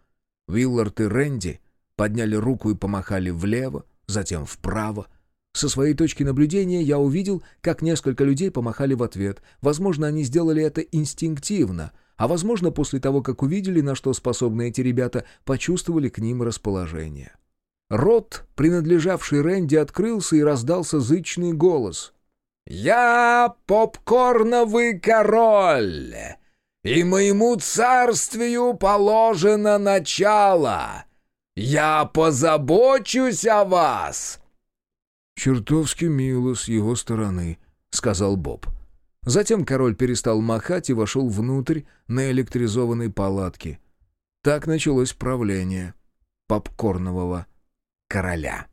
Уиллард и Рэнди подняли руку и помахали влево, затем вправо. Со своей точки наблюдения я увидел, как несколько людей помахали в ответ. Возможно, они сделали это инстинктивно, а возможно, после того, как увидели, на что способны эти ребята, почувствовали к ним расположение. Рот, принадлежавший Рэнди, открылся и раздался зычный голос. «Я попкорновый король, и моему царствию положено начало!» «Я позабочусь о вас!» «Чертовски мило с его стороны», — сказал Боб. Затем король перестал махать и вошел внутрь на электризованной палатке. Так началось правление попкорнового короля.